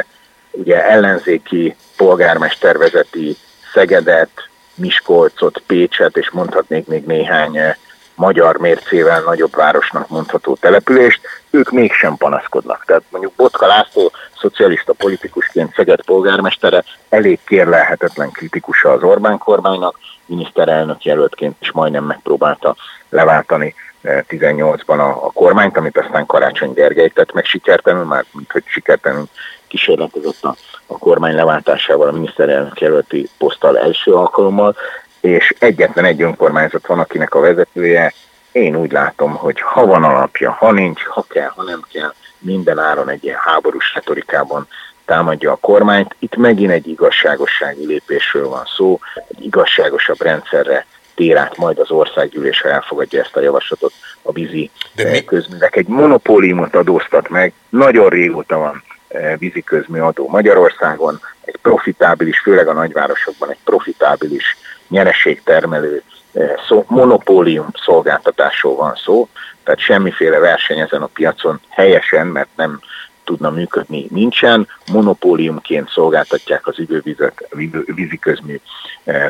ugye ellenzéki polgármester vezeti Szegedet, Miskolcot, Pécset, és mondhatnék még néhány eh, magyar mércével nagyobb városnak mondható települést, ők mégsem panaszkodnak. Tehát mondjuk Botka László, szocialista politikusként Szeged polgármestere, elég kérlelhetetlen kritikusa az Orbán kormánynak, miniszterelnök jelöltként is majdnem megpróbálta leváltani 18-ban eh, a, a kormányt, amit aztán Karácsony Gergely tett meg sikertelenül, már mint hogy sikertelenül kísérletezett a, a kormány leváltásával, a miniszterelnök jelölti poszttal első alkalommal, és egyetlen egy önkormányzat van, akinek a vezetője, én úgy látom, hogy ha van alapja, ha nincs, ha kell, ha nem kell, minden áron egy ilyen háborús retorikában támadja a kormányt. Itt megint egy igazságossági lépésről van szó, egy igazságosabb rendszerre tér át majd az országgyűlés, ha elfogadja ezt a javaslatot a vízi De mi? közművek. Egy monopóliumot adóztat meg, nagyon régóta van Eh, víziközmű adó Magyarországon, egy profitábilis, főleg a nagyvárosokban egy profitábilis nyereségtermelő eh, szó, monopólium szolgáltatásról van szó, tehát semmiféle verseny ezen a piacon helyesen, mert nem tudna működni, nincsen. Monopóliumként szolgáltatják az idővizet, víziközmű eh,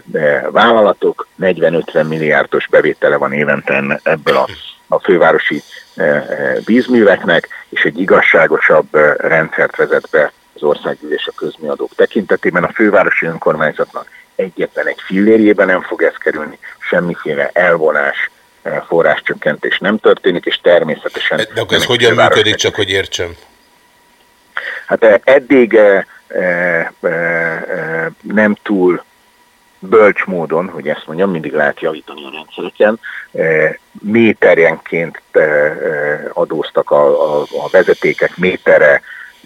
vállalatok. 40-50 milliárdos bevétele van évente ebből a, a fővárosi vízműveknek, és egy igazságosabb rendszert vezet be az országgyűlés a közmiadók tekintetében. A fővárosi önkormányzatnak egyetlen egy fillérjében nem fog ez kerülni, semmiféle elvonás, forráscsökkentés nem történik, és természetesen... De akkor ez hogyan működik, csak hogy értsem? Hát eddig nem túl bölcs módon, hogy ezt mondjam, mindig lehet javítani a rendszereken, eh, méterjenként eh, eh, adóztak a, a, a vezetékek méterre,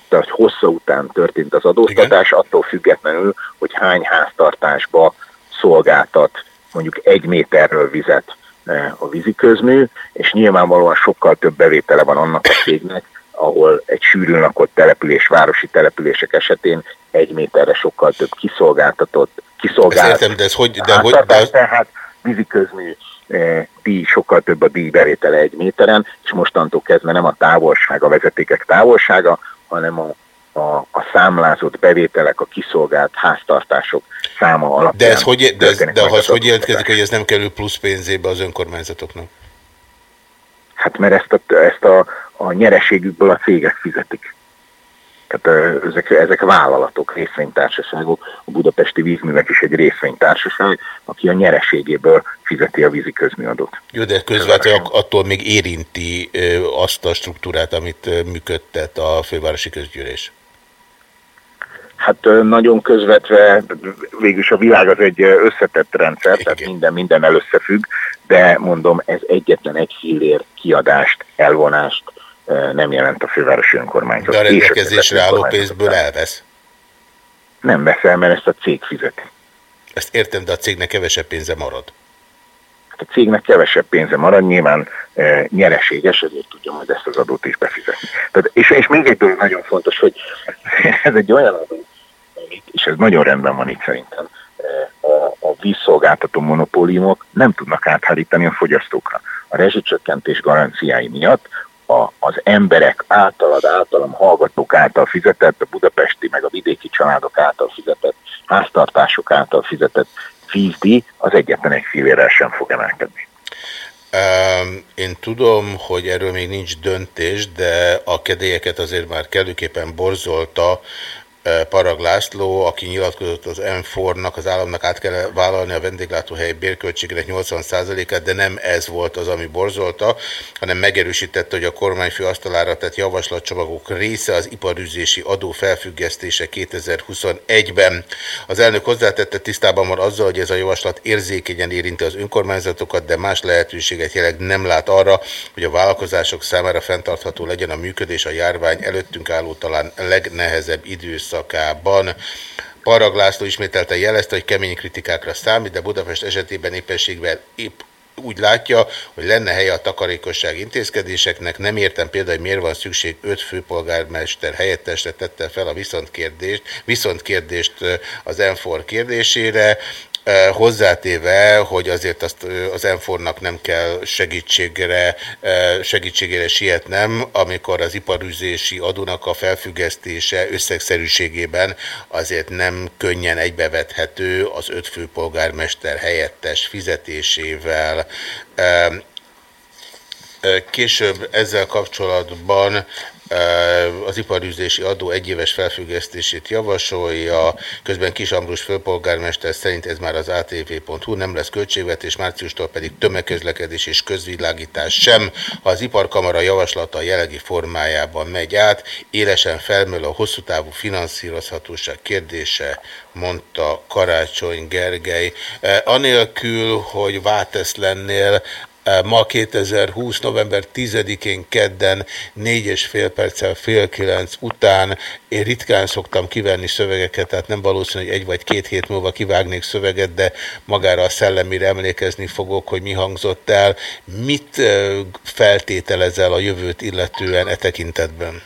tehát hossza után történt az adóztatás, Igen. attól függetlenül, hogy hány háztartásba szolgáltat mondjuk egy méterről vizet a víziközmű, és nyilvánvalóan sokkal több bevétele van annak a cégnek, ahol egy sűrűn lakott település, városi települések esetén egy méterre sokkal több kiszolgáltatott, kiszolgált. értem, de ez hogy... De hogy de. Tehát víziközmű eh, díj, sokkal több a díj bevétele egy méteren, és mostantól kezdve nem a távolság, a vezetékek távolsága, hanem a, a, a számlázott bevételek, a kiszolgált háztartások száma alapján. De ez hogy, de, ez, de az hogy jelentkezik, hogy ez nem kerül plusz pénzébe az önkormányzatoknak? Hát mert ezt a, ezt a, a nyereségükből a cégek fizetik. Tehát ezek, ezek vállalatok, részvénytársaságok, a budapesti vízművek is egy részvénytársaság, aki a nyereségéből fizeti a vízi közműadót. Jó, de közvetlenül attól még érinti azt a struktúrát, amit működtet a fővárosi közgyűlés. Hát nagyon közvetve, végülis a világ az egy összetett rendszer, Igen. tehát minden minden összefügg, de mondom, ez egyetlen egy fillér kiadást, elvonást nem jelent a fővárosi önkormányzat. De a rendelkezésre álló pénzből elvesz? Nem veszel, mert ezt a cég fizeti. Ezt értem, de a cégnek kevesebb pénze marad. Hát a cégnek kevesebb pénze marad, nyilván e, nyereséges, ezért tudja majd ezt az adót is befizetni. Tehát, és, és még egy dolog nagyon fontos, hogy ez egy olyan adó, és ez nagyon rendben van itt szerintem, vízszolgáltató monopóliumok nem tudnak áthárítani a fogyasztókra. A rezsicsökkentés garanciái miatt a, az emberek általad, általam hallgatók által fizetett, a budapesti meg a vidéki családok által fizetett, háztartások által fizetett vízdíj az egyetlen egy fillérrel sem fog emelkedni. Én tudom, hogy erről még nincs döntés, de a kedélyeket azért már kellőképpen borzolta Parag László, aki nyilatkozott az M4-nak, az államnak át kell vállalni a vendéglátóhely bérköltségének 80%-át, de nem ez volt az, ami borzolta, hanem megerősítette, hogy a kormányfő asztalára tett javaslatcsomagok része az iparüzési adó felfüggesztése 2021-ben. Az elnök hozzátette tisztában van azzal, hogy ez a javaslat érzékenyen érinti az önkormányzatokat, de más lehetőséget jelenleg nem lát arra, hogy a vállalkozások számára fenntartható legyen a működés a járvány előttünk álló talán legnehezebb időszak időszakában. Parag László ismételte jelezte, hogy kemény kritikákra számít, de Budapest esetében éppenségben épp úgy látja, hogy lenne helye a takarékosság intézkedéseknek. Nem értem például, hogy miért van szükség öt főpolgármester helyettesre tette fel a viszontkérdést, viszontkérdést az M4 kérdésére. Hozzátéve, hogy azért azt az Enfornak nem kell segítségre, segítségére sietnem, amikor az iparüzési adónak a felfüggesztése összegszerűségében azért nem könnyen egybevethető az öt főpolgármester helyettes fizetésével. Később ezzel kapcsolatban az iparűzési adó egyéves felfüggesztését javasolja, közben Kis Ambrus főpolgármester szerint ez már az atv.hu, nem lesz költségvetés, márciustól pedig tömegközlekedés és közvilágítás sem. Ha az iparkamara javaslata a formájában megy át, élesen felmöl a hosszú távú finanszírozhatóság kérdése, mondta Karácsony Gergely. Anélkül, hogy vátesz lennél, ma 2020. november 10-én kedden négy és fél perccel fél kilenc után én ritkán szoktam kivenni szövegeket, tehát nem valószínű, hogy egy vagy két hét múlva kivágnék szöveget, de magára a szellemire emlékezni fogok, hogy mi hangzott el. Mit feltételezel a jövőt illetően e tekintetben?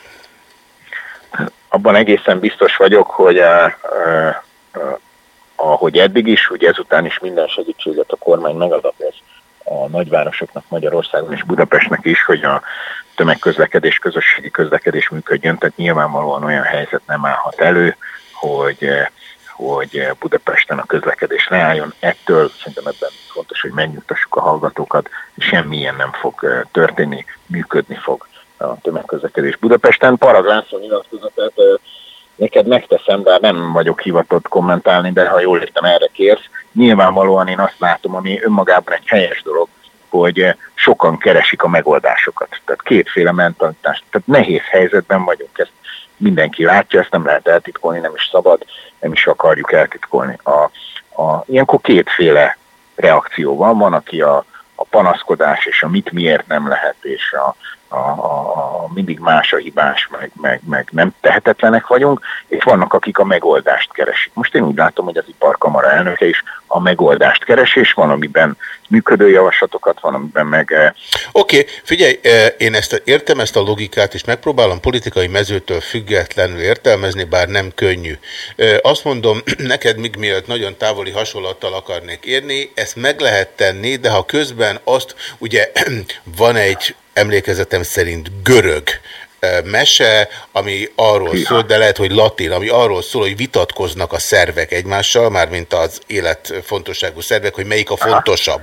Abban egészen biztos vagyok, hogy a, a, a, ahogy eddig is, hogy ezután is minden segítséget a kormány megad, ez a nagyvárosoknak, Magyarországon és Budapestnek is, hogy a tömegközlekedés, közösségi közlekedés működjön, tehát nyilvánvalóan olyan helyzet nem állhat elő, hogy, hogy Budapesten a közlekedés leálljon. Ettől szerintem ebben fontos, hogy megnyugtassuk a hallgatókat, semmilyen nem fog történni, működni fog a tömegközlekedés Budapesten. Parag László nyilatkozatát neked megteszem, de nem vagyok hivatott kommentálni, de ha jól értem, erre kérsz. Nyilvánvalóan én azt látom, ami önmagában egy helyes dolog, hogy eh, sokan keresik a megoldásokat. Tehát kétféle mentalitás. Tehát nehéz helyzetben vagyunk, ezt mindenki látja, ezt nem lehet eltitkolni, nem is szabad, nem is akarjuk eltitkolni. A, a, ilyenkor kétféle reakció van. Van, aki a, a panaszkodás és a mit miért nem lehet, és a, a, a, a mindig más a hibás, meg, meg, meg nem tehetetlenek vagyunk, és vannak, akik a megoldást keresik. Most én úgy látom, hogy az iparkamara elnöke is a megoldást keresi, és van, amiben működő javaslatokat, van, amiben meg... eh, Oké, okay, figyelj, eh, én ezt értem ezt a logikát, és megpróbálom politikai mezőtől függetlenül értelmezni, bár nem könnyű. Eh, Azt mondom, neked még mielőtt nagyon távoli hasonlattal akarnék érni, ezt meg lehet tenni, de ha közben azt, ugye van egy emlékezetem szerint görög mese, ami arról szól, de lehet, hogy latin, ami arról szól, hogy vitatkoznak a szervek egymással, mármint az élet fontosságú szervek, hogy melyik a fontosabb.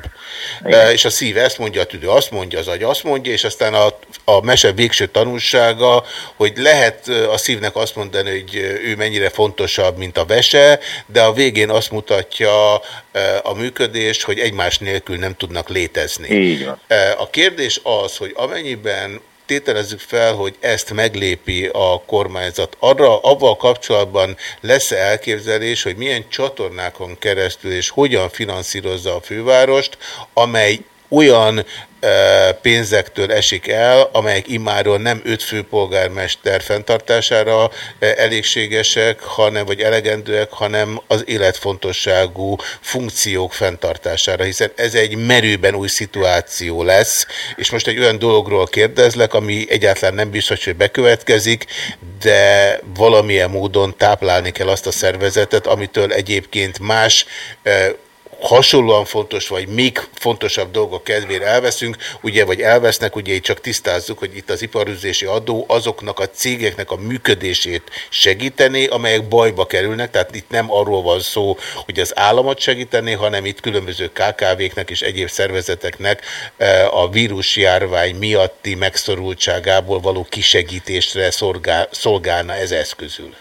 És a szív ezt mondja, a tüdő azt mondja, az agy azt mondja, és aztán a, a mese végső tanulsága, hogy lehet a szívnek azt mondani, hogy ő mennyire fontosabb, mint a vese, de a végén azt mutatja a működés, hogy egymás nélkül nem tudnak létezni. E, A kérdés az, hogy amennyiben tételezzük fel, hogy ezt meglépi a kormányzat. Arra, avval kapcsolatban lesz-e elképzelés, hogy milyen csatornákon keresztül és hogyan finanszírozza a fővárost, amely olyan pénzektől esik el, amelyek immáron nem öt főpolgármester fenntartására elégségesek, hanem, vagy elegendőek, hanem az életfontosságú funkciók fenntartására, hiszen ez egy merőben új szituáció lesz, és most egy olyan dologról kérdezlek, ami egyáltalán nem biztos, hogy bekövetkezik, de valamilyen módon táplálni kell azt a szervezetet, amitől egyébként más hasonlóan fontos, vagy még fontosabb dolgok kedvére elveszünk, ugye, vagy elvesznek, ugye itt csak tisztázzuk, hogy itt az iparüzési adó azoknak a cégeknek a működését segíteni, amelyek bajba kerülnek, tehát itt nem arról van szó, hogy az államot segíteni, hanem itt különböző KKV-knek és egyéb szervezeteknek eh, a vírusjárvány miatti megszorultságából való kisegítésre szolgál, szolgálna ez eszközül.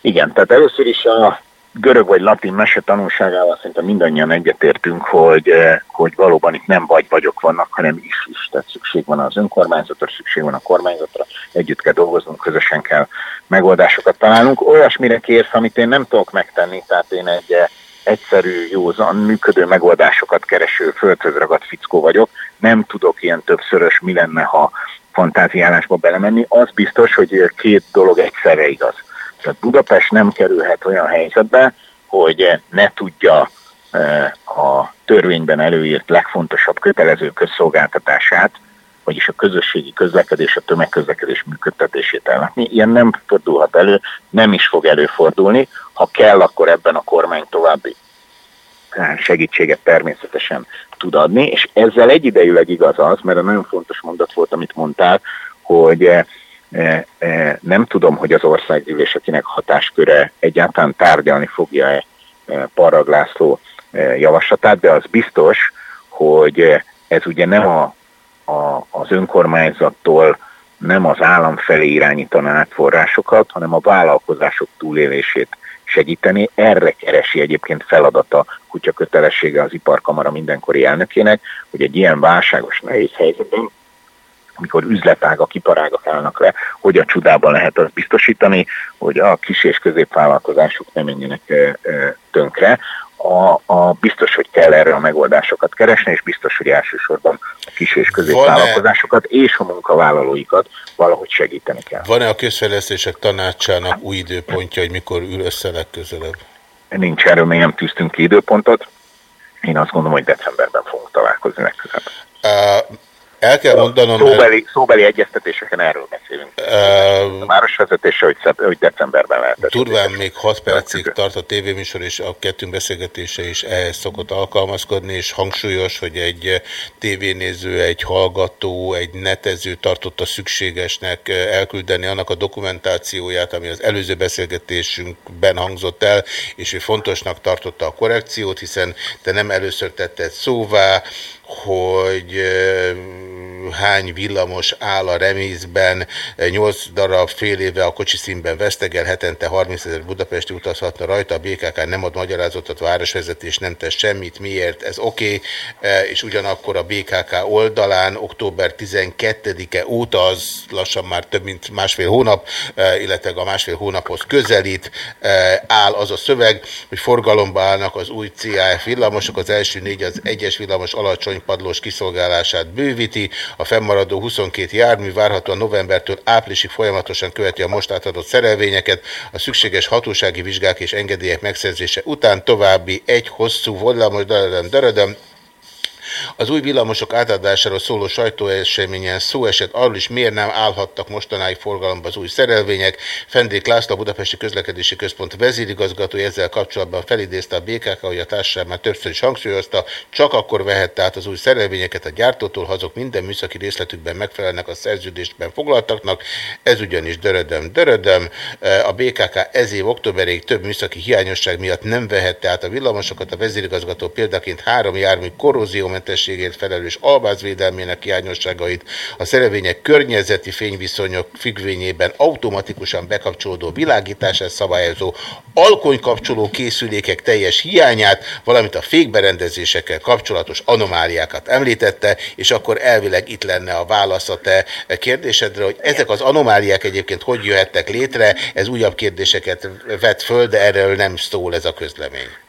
Igen, tehát először is a görög vagy latin mese tanulságával szerintem mindannyian egyetértünk, hogy, eh, hogy valóban itt nem vagy-vagyok vannak, hanem is-is. Tehát szükség van az önkormányzatra, szükség van a kormányzatra, együtt kell dolgoznunk, közösen kell megoldásokat találnunk. Olyasmire kérsz, amit én nem tudok megtenni, tehát én egy eh, egyszerű, józan, működő megoldásokat kereső, földhöz ragadt fickó vagyok. Nem tudok ilyen többszörös, mi lenne, ha fantáziálásba belemenni. Az biztos, hogy két dolog egyszerre igaz. Tehát Budapest nem kerülhet olyan helyzetbe, hogy ne tudja eh, a törvényben előírt legfontosabb kötelező közszolgáltatását, vagyis a közösségi közlekedés, a tömegközlekedés működtetését ellátni. Ilyen nem fordulhat elő, nem is fog előfordulni. Ha kell, akkor ebben a kormány további eh, segítséget természetesen tud adni, és ezzel egyidejűleg igaz az, mert a nagyon fontos mondat volt, amit mondtál, hogy eh, nem tudom, hogy az országgyűlés, akinek hatásköre egyáltalán tárgyalni fogja-e eh, Parag László javaslatát, de az biztos, hogy ez ugye nem a, a, az önkormányzattól, nem az állam felé irányítaná át forrásokat, hanem a vállalkozások túlélését segíteni. Erre keresi egyébként feladata, kutya kötelessége az iparkamara mindenkori elnökének, hogy egy ilyen válságos, nehéz helyzetben amikor üzletágak, iparágak állnak le, hogy a csodában lehet azt biztosítani, hogy a kis és középvállalkozások nem menjenek tönkre. A, a, biztos, hogy kell erre a megoldásokat keresni, és biztos, hogy elsősorban a kis és középvállalkozásokat és a munkavállalóikat valahogy segíteni kell. Van-e a közfejlesztések tanácsának új időpontja, hogy mikor ül össze legközelebb? Nincs erről, még nem tűztünk ki időpontot. Én azt gondolom, hogy decemberben fogunk találkozni legközelebb. Uh, el kell mondanom... Szóbeli, szóbeli egyeztetéseken erről beszélünk. Uh, a városvezetése, hogy, szep, hogy decemberben lehet. Durván még 6 percig tart a tévéműsor, és a kettőnk beszélgetése is ehhez szokott alkalmazkodni, és hangsúlyos, hogy egy tévénéző, egy hallgató, egy netező tartotta szükségesnek elküldeni annak a dokumentációját, ami az előző beszélgetésünkben hangzott el, és ő fontosnak tartotta a korrekciót, hiszen te nem először tetted szóvá, hogy hány villamos áll a remészben, 8 darab fél éve a kocsi színben vesztegel, hetente 30 ezer budapesti utazhatna rajta, a BKK nem ad magyarázatot, városvezetés nem tesz semmit, miért, ez oké, okay. és ugyanakkor a BKK oldalán október 12-e óta, az lassan már több mint másfél hónap, illetve a másfél hónaphoz közelít, áll az a szöveg, hogy forgalomba állnak az új CAF villamosok, az első négy az egyes villamos alacsony padlós kiszolgálását bővíti, a fennmaradó 22 jármű várhatóan novembertől áprilisig folyamatosan követi a most átadott szerelvényeket, a szükséges hatósági vizsgák és engedélyek megszerzése után további egy hosszú villamos, dörödöm, dörödöm, az új villamosok átadásáról szóló sajtóeseményen szó esett arról is, miért nem állhattak mostanáig forgalomba az új szerelvények. Fendék László, a Budapesti Közlekedési Központ vezérigazgatója ezzel kapcsolatban felidézte a BKK, hogy a társaság már többször is hangsúlyozta, csak akkor vehette át az új szerelvényeket a gyártótól, hazok minden műszaki részletükben megfelelnek a szerződésben foglaltaknak. Ez ugyanis dörödöm, dörödöm. A BKK ez év októberig több műszaki hiányosság miatt nem vehette át a villamosokat. A vezérigazgató példaként három jármű korrózió vízmentességért felelős albázvédelmének hiányosságait, a szerevények környezeti fényviszonyok függvényében automatikusan bekapcsolódó világítását szabályozó alkonykapcsoló készülékek teljes hiányát, valamint a fékberendezésekkel kapcsolatos anomáliákat említette, és akkor elvileg itt lenne a válasz a te kérdésedre, hogy ezek az anomáliák egyébként hogy jöhettek létre, ez újabb kérdéseket vet föl, de erről nem szól ez a közlemény.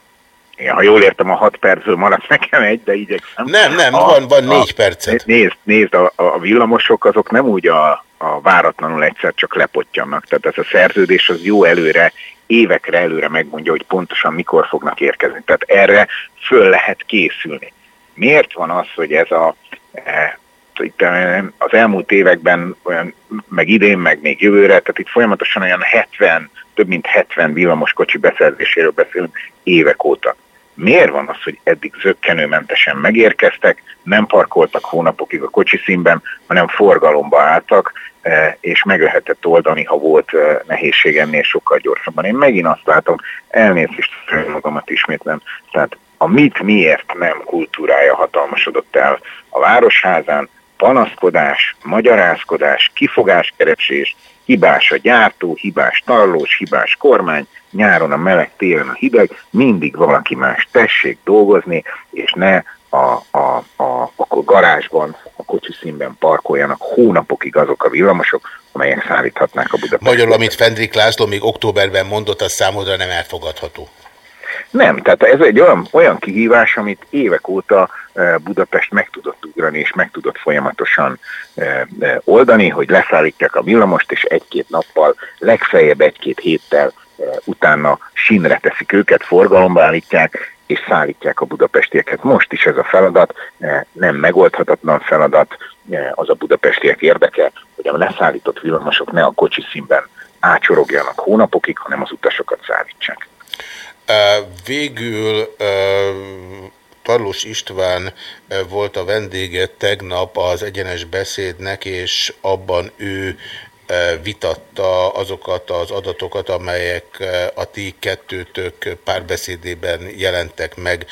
Én, ha jól értem, a hat percből maradt nekem egy, de igyekszem. Nem, nem, a, van, van négy a, percet. Nézd, nézd a, a villamosok azok nem úgy a, a váratlanul egyszer csak lepottyannak. Tehát ez a szerződés az jó előre, évekre előre megmondja, hogy pontosan mikor fognak érkezni. Tehát erre föl lehet készülni. Miért van az, hogy ez a e, itt e, az elmúlt években, olyan, meg idén, meg még jövőre, tehát itt folyamatosan olyan 70, több mint 70 villamoskocsi beszerzéséről beszélünk évek óta. Miért van az, hogy eddig zöggenőmentesen megérkeztek, nem parkoltak hónapokig a kocsi színben, hanem forgalomba álltak, e, és meg lehetett oldani, ha volt e, nehézség ennél sokkal gyorsabban. Én megint azt látom, elnézést magamat ismétlen, tehát a mit miért nem kultúrája hatalmasodott el a Városházán, panaszkodás, magyarázkodás, kifogáskeresés, hibás a gyártó, hibás tarlós, hibás kormány, nyáron a meleg, télen a hideg, mindig valaki más tessék dolgozni, és ne a, a, a, a garázsban, a kocsi színben parkoljanak hónapokig azok a villamosok, amelyek szállíthatnák a Budapest. Magyarul, amit Fendrik László még októberben mondott, az számodra nem elfogadható. Nem, tehát ez egy olyan, olyan kihívás, amit évek óta e, Budapest meg tudott ugrani, és meg tudott folyamatosan e, e, oldani, hogy leszállítják a villamost, és egy-két nappal, legfeljebb egy-két héttel utána sinre teszik őket, forgalomba állítják, és szállítják a budapestieket. Most is ez a feladat, nem megoldhatatlan feladat, az a budapestiek érdeke, hogy a leszállított villamosok ne a kocsi színben ácsorogjanak hónapokig, hanem az utasokat szállítsák. Végül Tarlós István volt a vendége tegnap az egyenes beszédnek, és abban ő vitatta azokat az adatokat, amelyek a ti kettőtök párbeszédében jelentek meg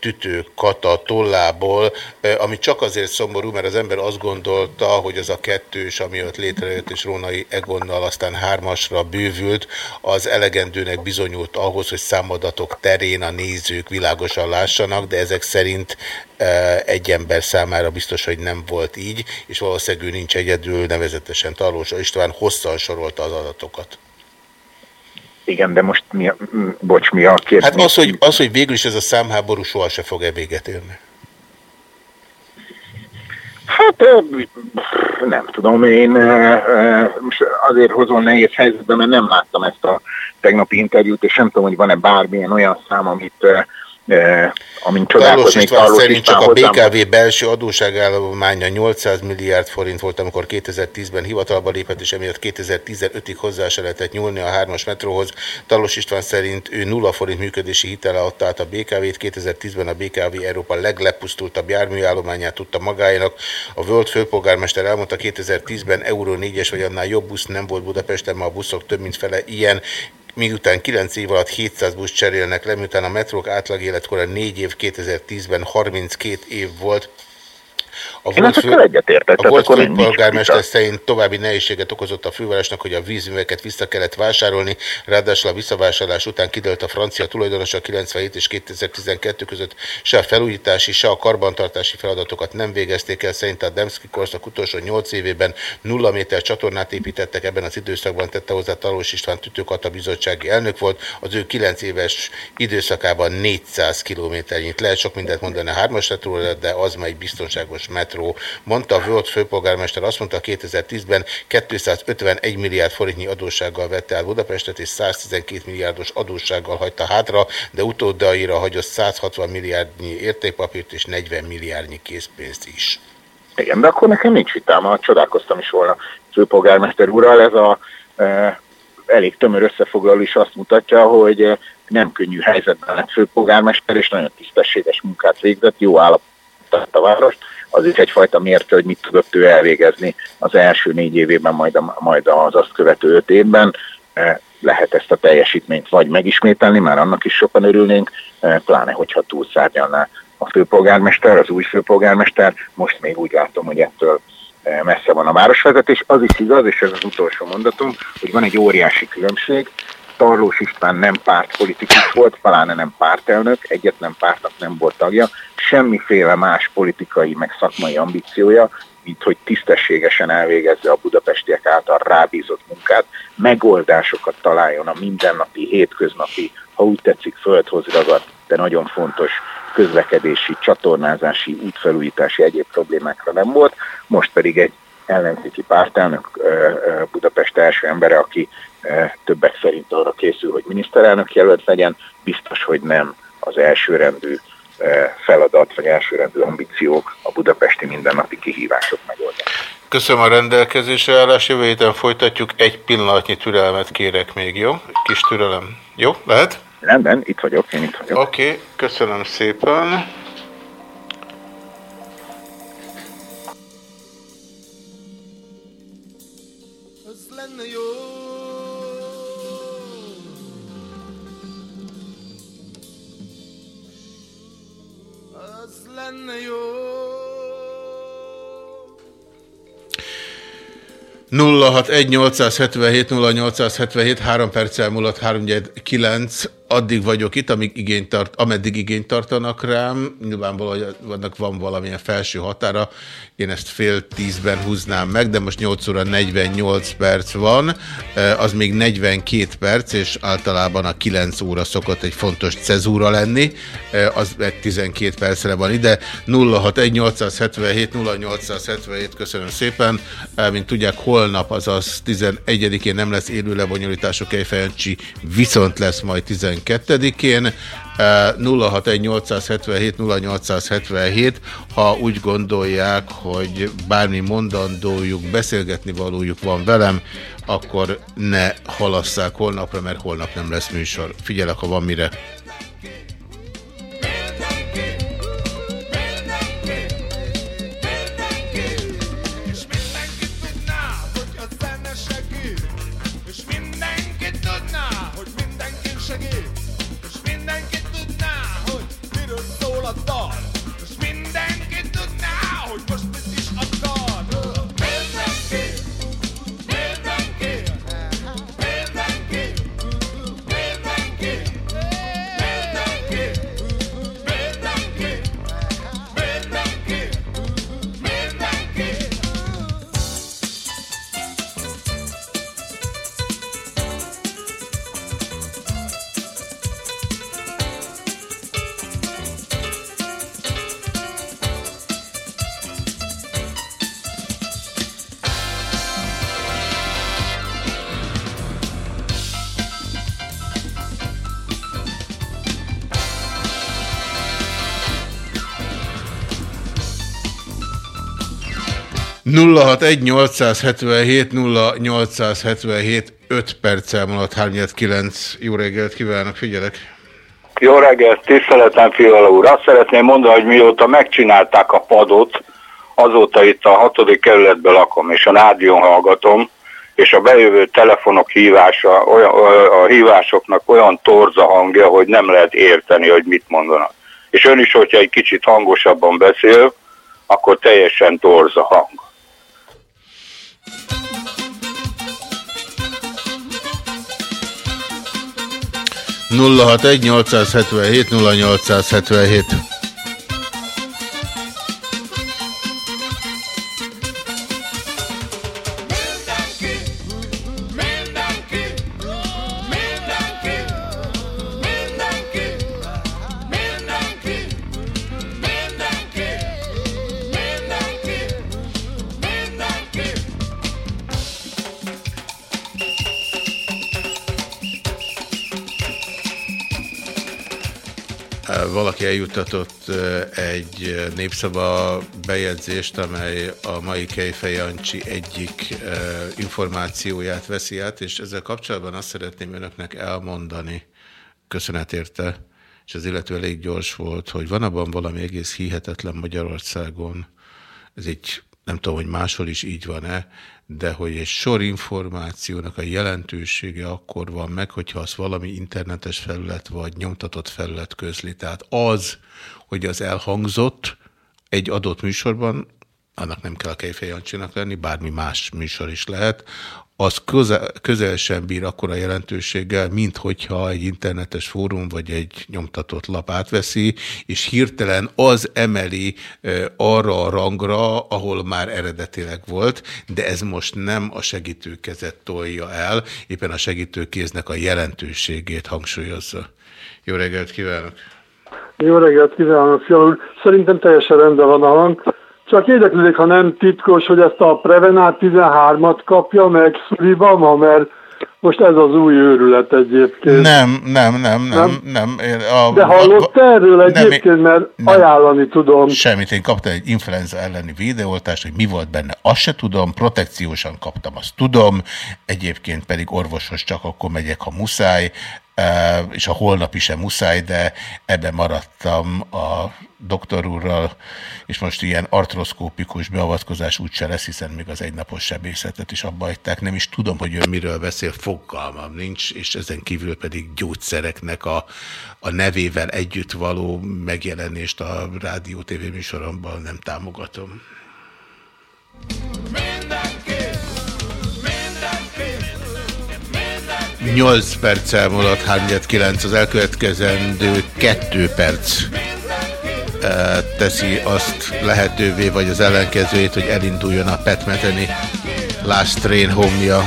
Tütő Kata tollából, ami csak azért szomorú, mert az ember azt gondolta, hogy az a kettős, ami ott létrejött, és Rónai Egonnal aztán hármasra bővült, az elegendőnek bizonyult ahhoz, hogy számadatok terén a nézők világosan lássanak, de ezek szerint egy ember számára biztos, hogy nem volt így, és valószínűleg ő nincs egyedül, nevezetesen Talós István hosszan sorolta az adatokat. Igen, de most mi a, bocs, mi a kérdés? Hát az hogy, az, hogy végül is ez a számháború soha se fog-e véget érni. Hát nem tudom, én most azért hozom nehéz helyzetbe, mert nem láttam ezt a tegnapi interjút, és nem tudom, hogy van-e bármilyen olyan szám, amit amin. Tarlós szerint csak a BKV belső adóságállománya 800 milliárd forint volt, amikor 2010-ben hivatalba lépett, és emiatt 2015-ig hozzá se lehetett nyúlni a hármas metróhoz. Talos István szerint ő nulla forint működési hitele adta át a BKV-t. 2010-ben a BKV Európa leglepusztultabb járműállományát tudta magáénak. A World főpolgármester elmondta, 2010-ben Euró 4-es vagy annál jobb busz nem volt Budapesten, ma a buszok több mint fele ilyen miután 9 év alatt 700 busz cserélnek le, miután a metrók átlag életkora 4 év 2010-ben 32 év volt, A Én ezekkel egyetértek, A volt főpolgármester szerint további nehézséget okozott a fővárosnak, hogy a vízműveket vissza kellett vásárolni, ráadásul a visszavásárlás után kidőlt a francia tulajdonos a 97 és 2012 között se a felújítási, se a karbantartási feladatokat nem végezték el, szerint a Demszki korszak utolsó 8 évében nulla méter csatornát építettek, ebben az időszakban tette hozzá Talós István Tütőkata bizottsági elnök volt, az ő 9 éves időszakában 400 kilométernyit. Lehet sok mindent mondani a hármas metróra, de az már egy biztonságos metró. Mondta a volt főpolgármester, azt mondta 2010-ben 251 milliárd forintnyi adóssággal vette el Budapestet, és 112 milliárdos adóssággal hagyta hátra, de utódaira hagyott 160 milliárdnyi értékpapírt és 40 milliárdnyi készpénzt is. Igen, de akkor nekem nincs vitám, csodálkoztam is volna főpolgármester úrral. Ez a e, elég tömör összefoglaló is azt mutatja, hogy e, nem könnyű helyzetben lett főpolgármester, és nagyon tisztességes munkát végzett, jó állapotban a várost. Az is egyfajta mérce, hogy mit tudott ő elvégezni az első négy évében, majd, a, majd az azt követő öt évben. E, lehet ezt a teljesítményt vagy megismételni, már annak is sokan örülnénk, e, pláne hogyha túlszárnyalná a főpolgármester, az új főpolgármester, most még úgy látom, hogy ettől eh, messze van a városvezetés. Az is igaz, és ez az utolsó mondatom, hogy van egy óriási különbség. Tarlós István nem pártpolitikus volt, pláne nem pártelnök, egyetlen pártnak nem volt tagja, semmiféle más politikai meg szakmai ambíciója, mint hogy tisztességesen elvégezze a budapestiek által rábízott munkát, megoldásokat találjon a mindennapi, hétköznapi, ha úgy tetszik, földhoz ragadt, de nagyon fontos közlekedési, csatornázási, útfelújítási egyéb problémákra nem volt, most pedig egy ellenzéki pártelnök Budapest első embere, aki többek szerint arra készül, hogy miniszterelnök jelölt legyen, biztos, hogy nem az elsőrendű ö, feladat, vagy elsőrendű ambíciók a budapesti mindennapi kihívások megoldása. Köszönöm a rendelkezésre állás, jövő héten folytatjuk, egy pillanatnyi türelmet kérek még, jó? Kis türelem. Jó, lehet? Rendben, itt vagyok, én itt vagyok. Oké, okay, köszönöm szépen. Az lenne jó. 061 0877 3 perccel múlott 319 addig vagyok itt, amíg igényt tart, ameddig igényt tartanak rám. Nyilvánvalóan vannak van valamilyen felső határa. Én ezt fél tízben húznám meg, de most 8 óra 48 perc van. Az még 42 perc, és általában a 9 óra szokott egy fontos cezúra lenni. Az egy 12 percre van ide. 061 877 0877, köszönöm szépen. Mint tudják, holnap, azaz 11-én nem lesz élő lebonyolítású Kejfejancsi, viszont lesz majd 12-én. 061 877 0877, ha úgy gondolják, hogy bármi mondandójuk, beszélgetni valójuk van velem, akkor ne halasszák holnapra, mert holnap nem lesz műsor. Figyelek, ha van mire. 061 0877 5 perccel maradt 39. Jó reggelt kívánok, figyelek! Jó reggelt, tiszteletem Fiala úr! Azt szeretném mondani, hogy mióta megcsinálták a padot, azóta itt a hatodik kerületben lakom, és a rádión hallgatom, és a bejövő telefonok hívása, olyan, a hívásoknak olyan torza hangja, hogy nem lehet érteni, hogy mit mondanak. És ön is, hogyha egy kicsit hangosabban beszél, akkor teljesen torza hang. Nulla hat egy 877 0877 Eh, egy népszava bejegyzést, amely a mai Kejfej Jancsi egyik információját veszi át, és ezzel kapcsolatban azt szeretném önöknek elmondani, köszönet érte, és az illető elég gyors volt, hogy van abban valami egész hihetetlen Magyarországon, ez egy nem tudom, hogy máshol is így van-e, de hogy egy sor információnak a jelentősége akkor van meg, hogyha az valami internetes felület vagy nyomtatott felület közli. Tehát az, hogy az elhangzott egy adott műsorban, annak nem kell a Kejfejancsinak lenni, bármi más műsor is lehet, az közel, közel sem bír akkora jelentőséggel, mint hogyha egy internetes fórum vagy egy nyomtatott lap átveszi, és hirtelen az emeli arra a rangra, ahol már eredetileg volt, de ez most nem a segítőkezet tolja el, éppen a segítőkéznek a jelentőségét hangsúlyozza. Jó reggelt kívánok! Jó reggelt kívánok, Fiala. Szerintem teljesen rendben van a hang. Csak érdeklődik, ha nem titkos, hogy ezt a Prevenát 13-at kapja meg Szulibama, mert most ez az új őrület egyébként. Nem, nem, nem, nem, nem. Én A, De hallott erről egyébként, nem, mert ajánlani tudom. Semmit, én kaptam egy influenza elleni védőoltást, hogy mi volt benne, azt se tudom, protekciósan kaptam, azt tudom, egyébként pedig orvoshoz csak akkor megyek, ha muszáj, és a holnapi sem muszáj, de ebben maradtam a doktor úrral, és most ilyen artroszkópikus beavatkozás úgyse lesz, hiszen még az egynapos sebészetet is abba hagyták. Nem is tudom, hogy ő miről beszél, fogalmam nincs, és ezen kívül pedig gyógyszereknek a, a nevével együtt való megjelenést a rádió tévéműsoromban nem támogatom. 8 perc elmúlott, 3-9 az elkövetkezendő 2 perc teszi azt lehetővé, vagy az ellenkezőjét, hogy elinduljon a Petmeteni Last Train Home-ja.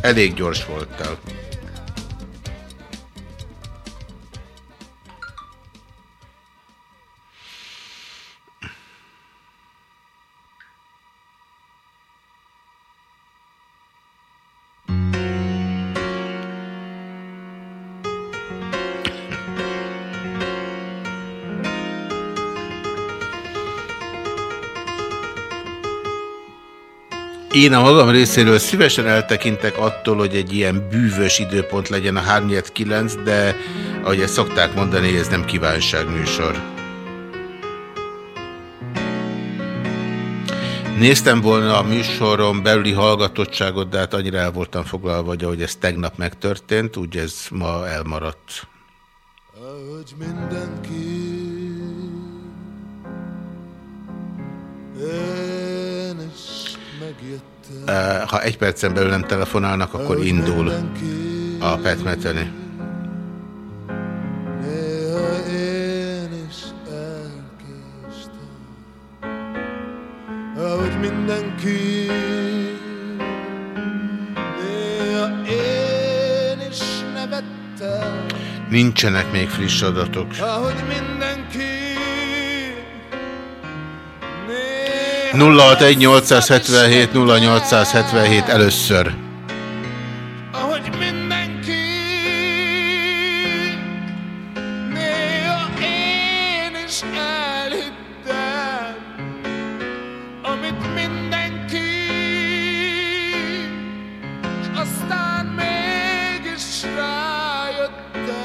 Elég gyors voltál. Én a magam részéről szívesen eltekintek attól, hogy egy ilyen bűvös időpont legyen a 3-9, de ahogy ezt szokták mondani, ez nem kívánságműsor. Néztem volna a műsoron belüli hallgatottságot, de hát annyira el voltam foglalva, hogy ahogy ez tegnap megtörtént, úgy ez ma elmaradt. Ahogy mindenki Eh, Ha egy percen belül nem telefonálnak, akkor indul a petmeteni. Ahogy mindenki Nincsenek még friss adatok. Ahogy mindenki 061 877 0877 először. Ahogy mindenki Néha én is elhittem Amit mindenki S aztán mégis rájöttem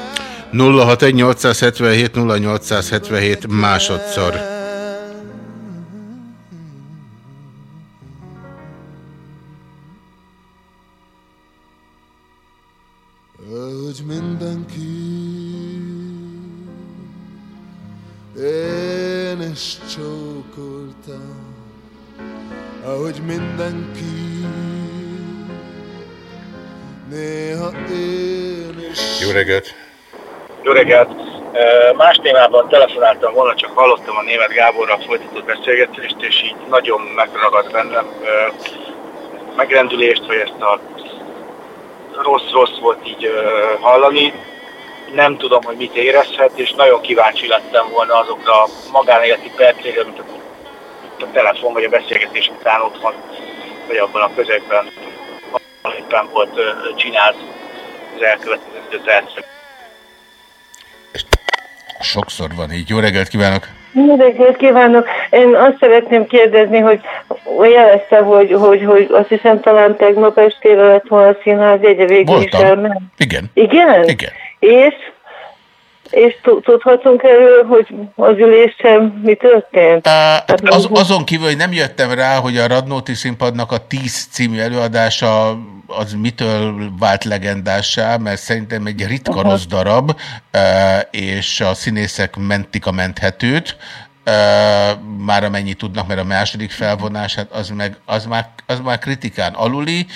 061 877 0877 másodszor. Jó reggelt! Jó reggelt! Más témában telefonáltam volna, csak hallottam a német Gáborral folytatott beszélgetést, és így nagyon megragad bennem megrendülést, hogy ezt a rossz-rossz volt így hallani. Nem tudom, hogy mit érezhet, és nagyon kíváncsi lettem volna azokra a magánéleti percére, mint a, a telefon vagy a beszélgetés után otthon, vagy abban a közegben, ahol éppen volt csinált az elkövetkező percek. Sokszor van így. Jó reggelt kívánok! Jó reggelt kívánok! Én azt szeretném kérdezni, hogy jelezte, hogy, hogy, hogy azt hiszem talán tegnap estére lett volna a színház jegye végül is elment. Igen. Igen? Igen. És? És tu- tudhatunk erről, hogy az ülésen mi történt? Az, azon kívül, hogy nem jöttem rá, hogy a Radnóti színpadnak a 10 című előadása az mitől vált legendássá, mert szerintem egy ritka Aha. rossz darab, eh, és a színészek mentik a menthetőt, már amennyit tudnak, mert a második felvonás, hát az, meg, az, már, az már kritikán aluli,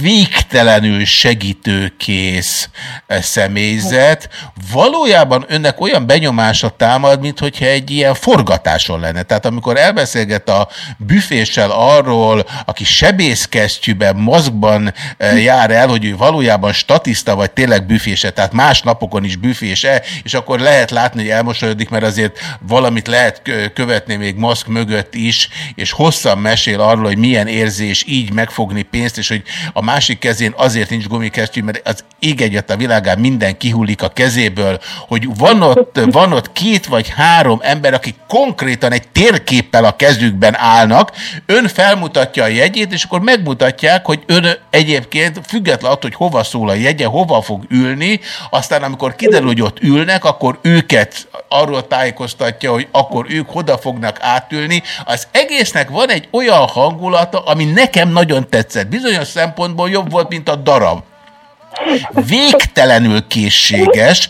végtelenül segítőkész személyzet. Valójában önnek olyan benyomása támad, mint hogyha egy ilyen forgatáson lenne. Tehát amikor elbeszélget a büféssel arról, aki sebészkesztyűben, maszkban eh, jár el, hogy ő valójában statiszta, vagy tényleg büfése, tehát más napokon is büfése, és akkor lehet látni, hogy elmosolyodik, mert azért valamit lehet kö- követni még maszk mögött is, és hosszan mesél arról, hogy milyen érzés így megfogni pénzt, és hogy a másik kezén azért nincs gumikesztyű, mert az ég egyet a világán minden kihullik a kezéből, hogy van ott, van ott két vagy három ember, akik konkrétan egy térképpel a kezükben állnak, ön felmutatja a jegyét, és akkor megmutatják, hogy ön egyébként független attól, hogy hova szól a jegye, hova fog ülni, aztán amikor kiderül, hogy ott ülnek, akkor őket arról tájékoztatja, hogy akkor ők hoda fognak átülni. Az egésznek van egy olyan hangulata, ami nekem nagyon tetszett. Bizonyos szempontból jobb volt, mint a darab végtelenül készséges,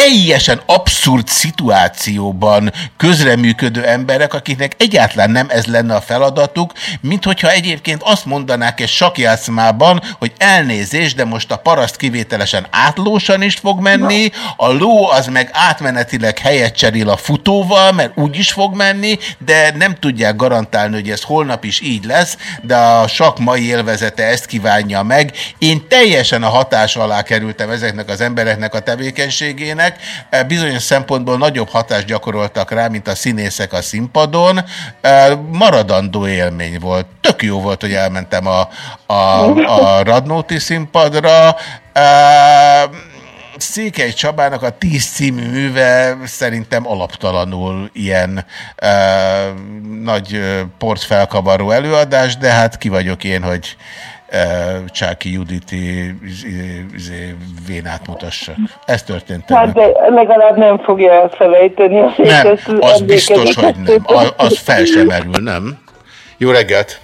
teljesen abszurd szituációban közreműködő emberek, akiknek egyáltalán nem ez lenne a feladatuk, mint hogyha egyébként azt mondanák egy sakjátszmában, hogy elnézés, de most a paraszt kivételesen átlósan is fog menni, a ló az meg átmenetileg helyet cserél a futóval, mert úgy is fog menni, de nem tudják garantálni, hogy ez holnap is így lesz, de a sak mai élvezete ezt kívánja meg. Én teljesen a hatás alá kerültem ezeknek az embereknek a tevékenységének, bizonyos szempontból nagyobb hatást gyakoroltak rá, mint a színészek a színpadon. Maradandó élmény volt. Tök jó volt, hogy elmentem a, a, a Radnóti színpadra. Székely Csabának a tíz című műve szerintem alaptalanul ilyen uh, nagy portfelkavaró előadás, de hát ki vagyok én, hogy Csáki Juditi izé, izé, vénát mutassak. Ez történt. Hát de legalább nem fogja elfelejteni. a Nem, az biztos, hogy nem. Az fel sem merül, nem? Jó reggelt!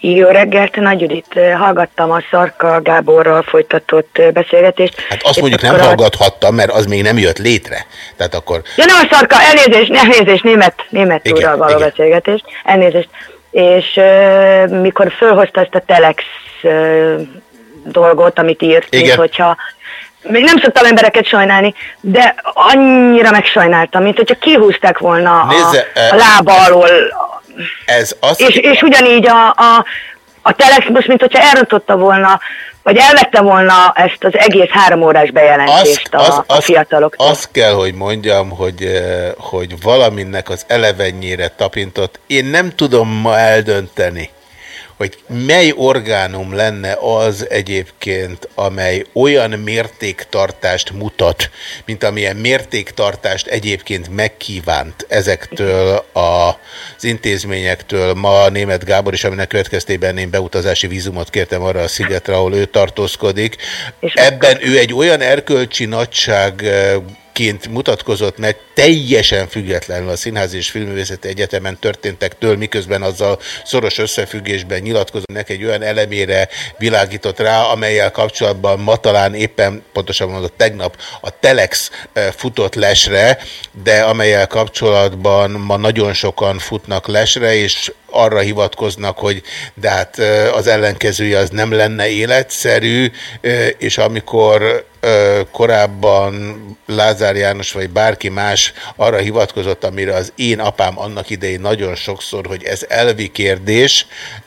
Jó reggelt, Nagy Judit. Hallgattam a Szarka Gáborral folytatott beszélgetést. Hát azt mondjuk nem hallgathattam, mert az még nem jött létre. Tehát akkor Ja, nem a Szarka, elnézést, elnézést, német, német Igen, úrral való igen. beszélgetést. Elnézést. És uh, mikor fölhozta ezt a Telex uh, dolgot, amit írt, Igen. hogyha még nem szoktam embereket sajnálni, de annyira megsajnáltam, mint hogyha kihúzták volna a, Nézze, eh, a lába alól ez az... és, és ugyanígy a, a, a Telex most, mint hogyha elrontotta volna, vagy elvette volna ezt az egész három órás bejelentést a, a fiataloktól. Azt kell, hogy mondjam, hogy, eh, hogy valaminnek az elevennyire tapintott. Én nem tudom ma eldönteni, hogy mely orgánum lenne az egyébként, amely olyan mértéktartást mutat, mint amilyen mértéktartást egyébként megkívánt ezektől az intézményektől. Ma német Gábor is, aminek következtében én beutazási vízumot kértem arra a szigetre, ahol ő tartózkodik. Ebben ő egy olyan erkölcsi nagyság ként mutatkozott meg teljesen függetlenül a Színház és Filmművészeti Egyetemen történtektől, miközben azzal szoros összefüggésben nyilatkoznak egy olyan elemére világított rá, amelyel kapcsolatban ma talán éppen, pontosan mondott tegnap, a Telex futott lesre, de amelyel kapcsolatban ma nagyon sokan futnak lesre, és arra hivatkoznak, hogy de hát az ellenkezője az nem lenne életszerű, és amikor korábban Lázár János vagy bárki más arra hivatkozott, amire az én apám annak idején nagyon sokszor, hogy ez elvi kérdés,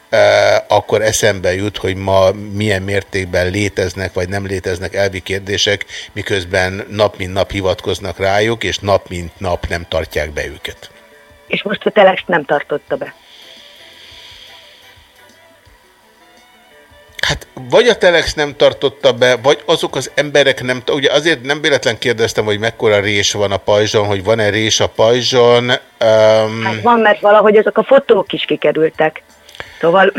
ö, akkor eszembe jut, hogy ma milyen mértékben léteznek vagy nem léteznek elvi kérdések, miközben nap mint nap hivatkoznak rájuk, és nap mint nap nem tartják be őket. És most a Telex nem tartotta be. Hát vagy a Telex nem tartotta be, vagy azok az emberek nem... Ugye azért nem véletlen kérdeztem, hogy mekkora rés van a pajzson, hogy van-e rés a pajzson. Um, Hát van, mert valahogy ezek a fotók is kikerültek. Szóval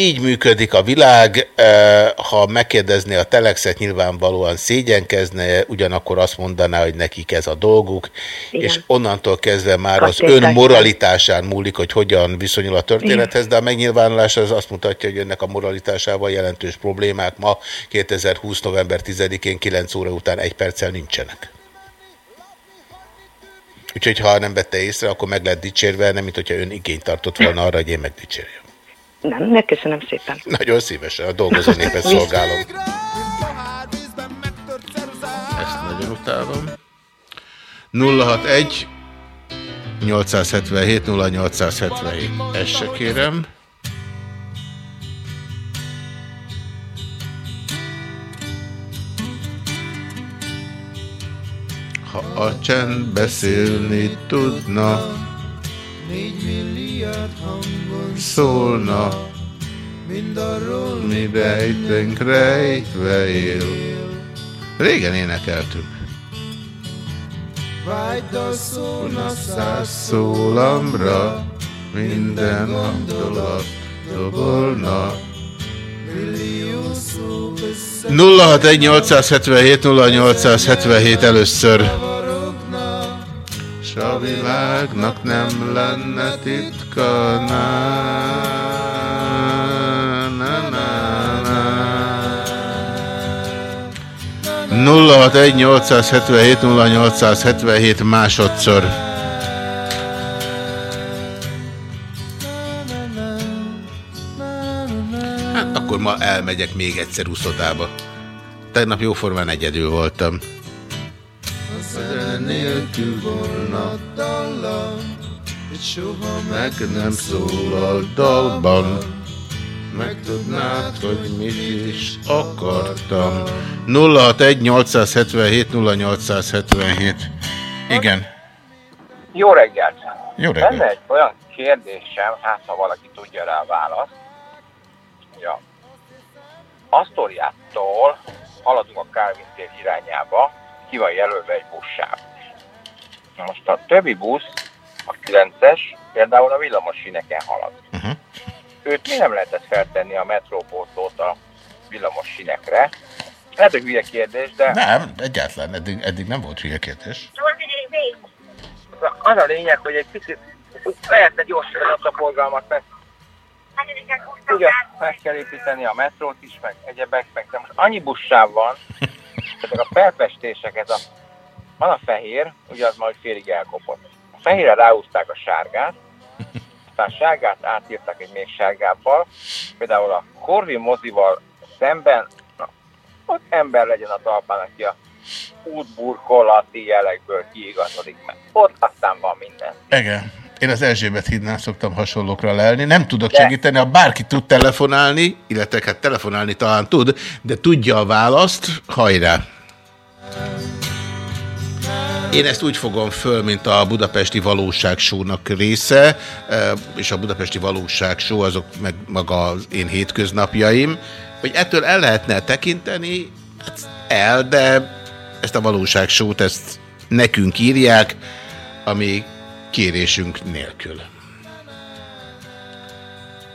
így működik a világ, ha megkérdezné a Telexet, nyilvánvalóan szégyenkezne, ugyanakkor azt mondaná, hogy nekik ez a dolguk, Igen. és onnantól kezdve már az ön moralitásán múlik, hogy hogyan viszonyul a történethez, de a megnyilvánulás az azt mutatja, hogy önnek a moralitásával jelentős problémák ma 2020. november 10-én 9 óra után egy perccel nincsenek. Úgyhogy ha nem vette észre, akkor meg lehet dicsérve, nem mint hogyha ön igényt tartott volna arra, hogy én megdicsérjem. Nem, megköszönöm szépen. Nagyon szívesen, a dolgozó népet szolgálom. Ezt nagyon utálom. 061 877 0877. Ezt se kérem. Ha a csend beszélni tudna, Négy milliárd hangon szólna, mindarról, mi rejtünk rejtve él. Régen énekeltük. vágydal szólna Száz szólamra minden gondolat dobolna. millió szó össze 061 0877 először. A világnak nem lenne titka. Na, na, na, na. 061 877 0877 másodszor. Hát elmegyek még egyszer uszodába. Tegnap jóformán egyedül voltam. Zene nélkül volna dallam És soha Meg nem szólal dalban, megtudnád, hogy mit is akartam. 061 877 0877. Igen. Jó reggelt! Jó reggelt. Lenne egy olyan kérdésem, hát ha valaki tudja rá a választ, hogy a Asztoriától haladunk a tér irányába, ki van jelölve egy buszsáv. Na Most a többi busz, a 9-es, például a villamos síneken halad. Uh-huh. Őt mi nem lehetett feltenni a metrópótlót a villamos sínekre? Lehet, hogy hülye kérdés, de... Nem, egyáltalán eddig, eddig nem volt hülye kérdés. Az a lényeg, hogy egy picit lehetne gyorsítani azt a forgalmat, mert ugye meg kell építeni a metrót is, meg egyebek, meg de most annyi buszsáv van, ezek a felfestéseket, a, van a fehér, ugye az majd félig elkopott. A fehérre ráhúzták a sárgát, aztán a sárgát átírták egy még sárgábbal, például a Corvin mozival szemben, na, ott ember legyen a talpán, aki a útburkolati jelekből kiigazodik meg. Ott aztán van minden. Igen. Én az Erzsébet hídnál szoktam hasonlókra lelni. Nem tudok De- segíteni, ha bárki tud telefonálni, illetve hát telefonálni talán tud, de tudja a választ, hajrá! Én ezt úgy fogom föl, mint a Budapesti Valóságsónak része, eh, és a Budapesti Valóságsó azok meg maga az én hétköznapjaim, hogy ettől el lehetne tekinteni, hát el, de ezt a valóságsót, ezt nekünk írják, ami kérésünk nélkül.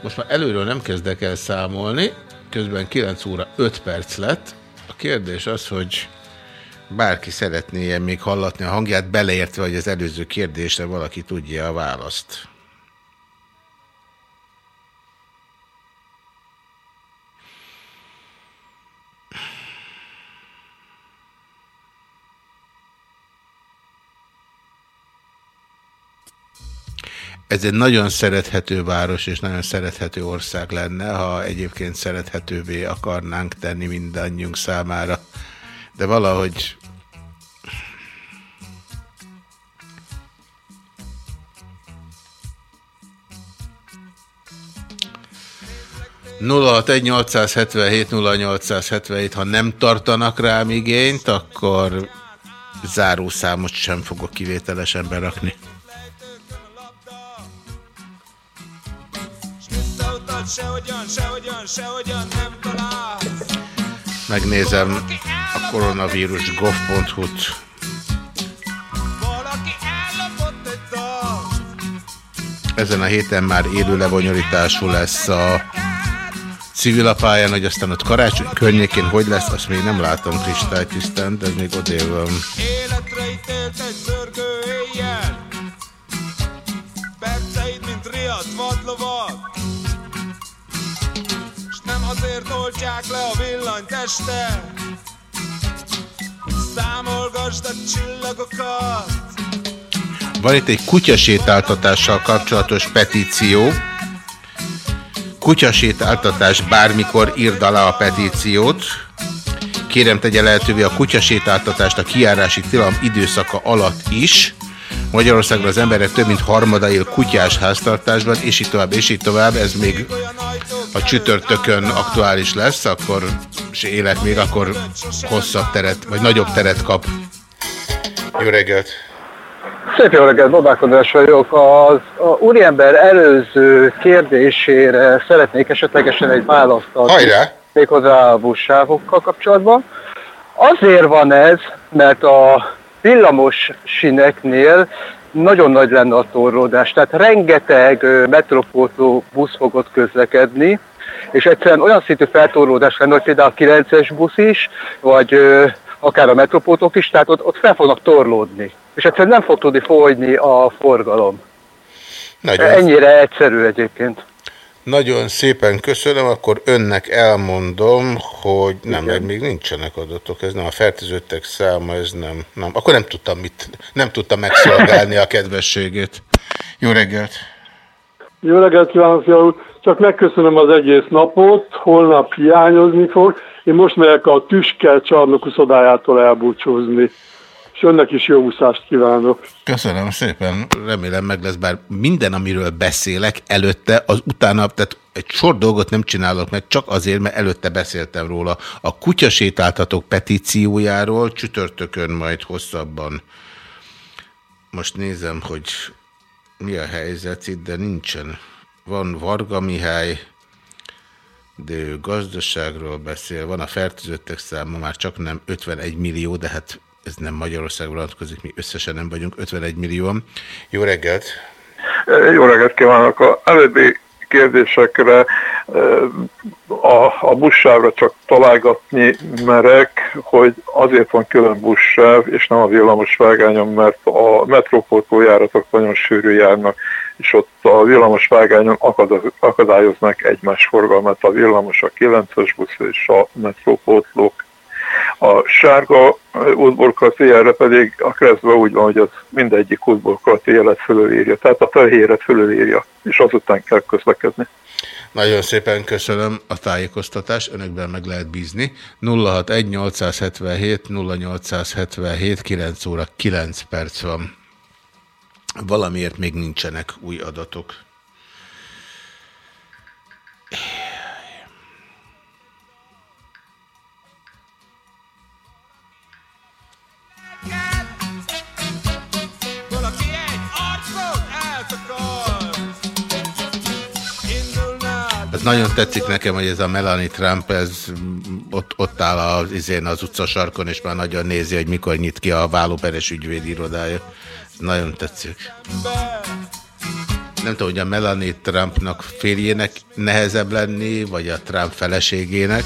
Most már előről nem kezdek el számolni, közben 9 óra 5 perc lett. A kérdés az, hogy Bárki szeretné ilyen még hallatni a hangját, beleértve, hogy az előző kérdésre valaki tudja a választ. Ez egy nagyon szerethető város és nagyon szerethető ország lenne, ha egyébként szerethetővé akarnánk tenni mindannyiunk számára. De valahogy nulla 877 0877, ha nem tartanak rám igényt, akkor zárószámot sem fogok kivételesen berakni. Sehogyan, sehogyan, sehogyan nem talál. Megnézem a egy dal. Ezen a héten már élő lebonyolítású lesz a civilapályán, hogy aztán ott karácsony környékén hogy lesz, azt még nem látom kristálytisztán, de ez még odél van. Életre ítélt egy oltják le a villanyt este. Számolgasd a csillagokat. Van itt egy kutyasétáltatással kapcsolatos petíció. Kutyasétáltatás bármikor írd alá a petíciót. Kérem tegye lehetővé a kutyasétáltatást a kiárási tilalom időszaka alatt is. Magyarországon az emberek több mint harmada él kutyás háztartásban, és így tovább, és így tovább. Ez még a csütörtökön aktuális lesz, akkor és élek még, akkor hosszabb teret, vagy nagyobb teret kap. Jó reggelt! Szép jó reggelt, Babák András vagyok. Az a úriember előző kérdésére szeretnék esetlegesen egy választ adni. Hajrá! Méghozzá a buszsávokkal kapcsolatban. Azért van ez, mert a villamos sineknél nagyon nagy lenne a torlódás. Tehát rengeteg metropótló busz fogott közlekedni, és egyszerűen olyan szintű feltorlódás lenne, hogy például a 9-es busz is, vagy akár a metropótok is, tehát ott, ott fel fognak torlódni. És egyszerűen nem fog tudni folyni a forgalom. Nagyon, Ennyire egyszerű egyébként. Nagyon szépen köszönöm, akkor önnek elmondom, hogy nem, meg még nincsenek adatok, ez nem a fertőzöttek száma, ez nem, nem. Akkor nem tudtam mit, nem tudtam megszolgálni a kedvességét. Jó reggelt! Jó reggelt kívánok, Fia úr! Csak megköszönöm az egész napot, holnap hiányozni fog. Én most megyek a Tüske csarnok uszodájától elbúcsúzni. Önnek is jó úszást kívánok. Köszönöm szépen, remélem meg lesz, bár minden, amiről beszélek előtte, az utána, tehát egy sor dolgot nem csinálok meg, csak azért, mert előtte beszéltem róla. A kutyasétáltatók petíciójáról csütörtökön majd hosszabban. Most nézem, hogy mi a helyzet itt, de nincsen. Van Varga Mihály, de ő gazdaságról beszél, van a fertőzöttek száma, már csak nem 51 millió, de hát ez nem Magyarországra vonatkozik, mi összesen nem vagyunk 51 millióan. Jó reggelt! Jó reggelt kívánok! A előbbi kérdésekre a, a buszsávra csak találgatni merek, hogy azért van külön buszsáv, és nem a villamos vágányon, mert a metrópótó járatok nagyon sűrű járnak, és ott a villamos vágányon akad- akadályoznak egymás forgalmat, a villamos, a 9-es busz és a metrópótlók. A sárga útborkati jelre pedig a keresztben úgy van, hogy az mindegyik útborkati jelet fölülírja, tehát a fehéret fölülírja, és azután kell közlekedni. Nagyon szépen köszönöm a tájékoztatást, önökben meg lehet bízni. 061 877 0877 9 óra 9 perc van. Valamiért még nincsenek új adatok. Valaki nagyon tetszik nekem, hogy ez a Melanie Trump, ez ott, ott áll az, izén az utcasarkon, és már nagyon nézi, hogy mikor nyit ki a vállóperes ügyvéd irodája. Ez nagyon tetszik. Nem tudom, hogy a Melanie Trumpnak férjének nehezebb lenni, vagy a Trump feleségének.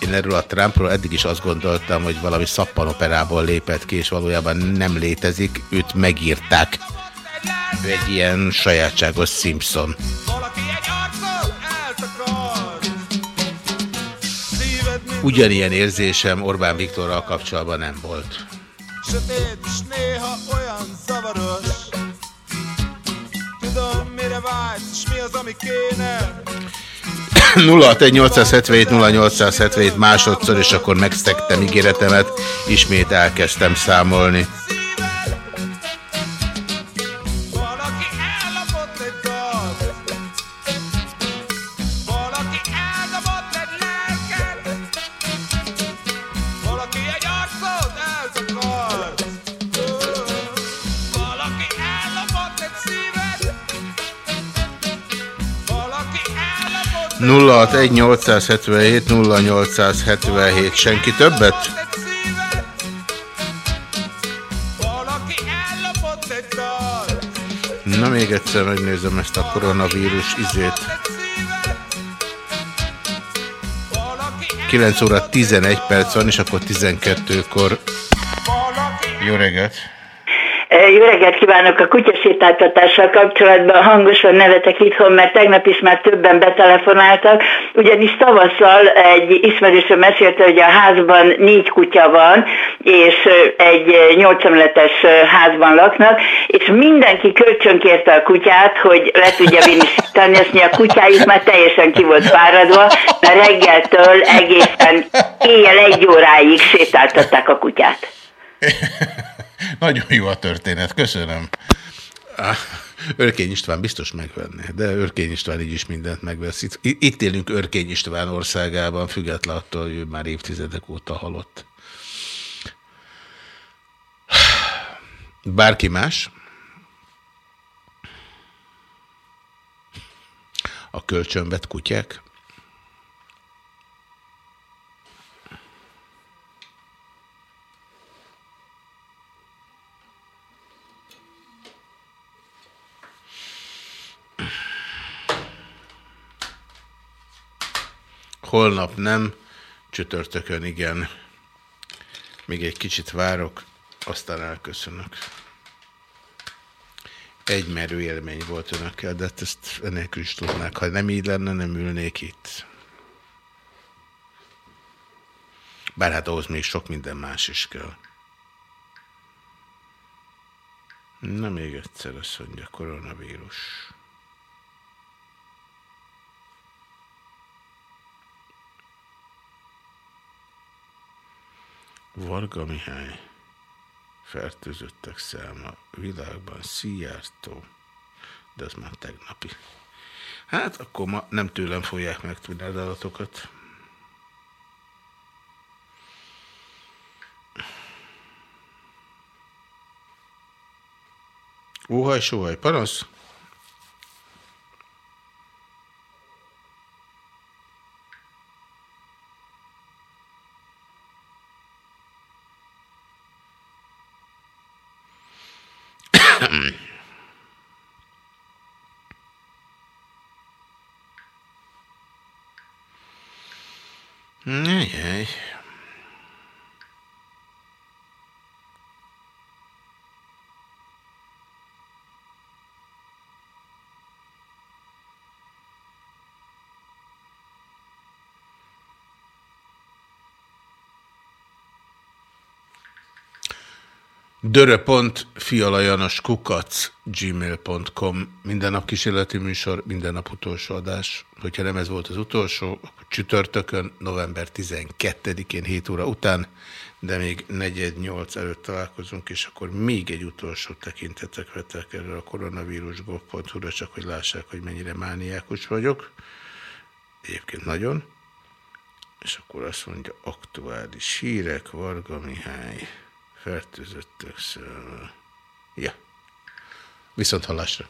Én én erről a Trumpról eddig is azt gondoltam, hogy valami szappanoperából lépett ki, és valójában nem létezik, őt megírták. Ő egy ilyen sajátságos Simpson. Ugyanilyen érzésem Orbán Viktorral kapcsolatban nem volt. Sötét és néha olyan zavaros Tudom mire vágysz és mi az ami kéne 061 0877 másodszor, és akkor megszektem ígéretemet, ismét elkezdtem számolni. 061 877 0877 senki többet? Na még egyszer megnézem ezt a koronavírus izét. 9 óra 11 perc van, és akkor 12-kor. Jó reggelt! Jó reggelt kívánok! A kutyasétáltatással kapcsolatban hangosan nevetek itthon, mert tegnap is már többen betelefonáltak, ugyanis tavasszal egy ismerősöm mesélte, hogy a házban négy kutya van, és egy nyolc emeletes házban laknak, és mindenki kölcsönkérte a kutyát, hogy le tudja vinni sétálni, a kutyájuk már teljesen ki volt fáradva, mert reggeltől egészen éjjel egy óráig sétáltatták a kutyát. Nagyon jó a történet, köszönöm. Örkény István biztos megvenné, de Örkény István így is mindent megvesz. Itt, itt élünk Örkény István országában, független attól, hogy ő már évtizedek óta halott. Bárki más? A kölcsönvet kutyák? Holnap nem, csütörtökön igen. Még egy kicsit várok, aztán elköszönök. Egy merő élmény volt önökkel, de hát ezt enélkül is tudnák. Ha nem így lenne, nem ülnék itt. Bár hát ahhoz még sok minden más is kell. Na még egyszer azt mondja, koronavírus. Varga Mihály fertőzöttek száma világban Szijjártó, de az már tegnapi. Hát akkor ma nem tőlem fogják megtudni az adatokat. Óhaj, sóhaj, parasz? Kukac gmail.com Minden nap kísérleti műsor, minden nap utolsó adás. Hogyha nem ez volt az utolsó, akkor csütörtökön, november 12-én 7 óra után, de még 4-8 előtt találkozunk, és akkor még egy utolsó tekintetek vettek erre a koronavírus.gov.hu-ra, csak hogy lássák, hogy mennyire mániákus vagyok. Egyébként nagyon. És akkor azt mondja, aktuális hírek, Varga Mihály fertőzöttek szől. Ja. Viszont hallásra.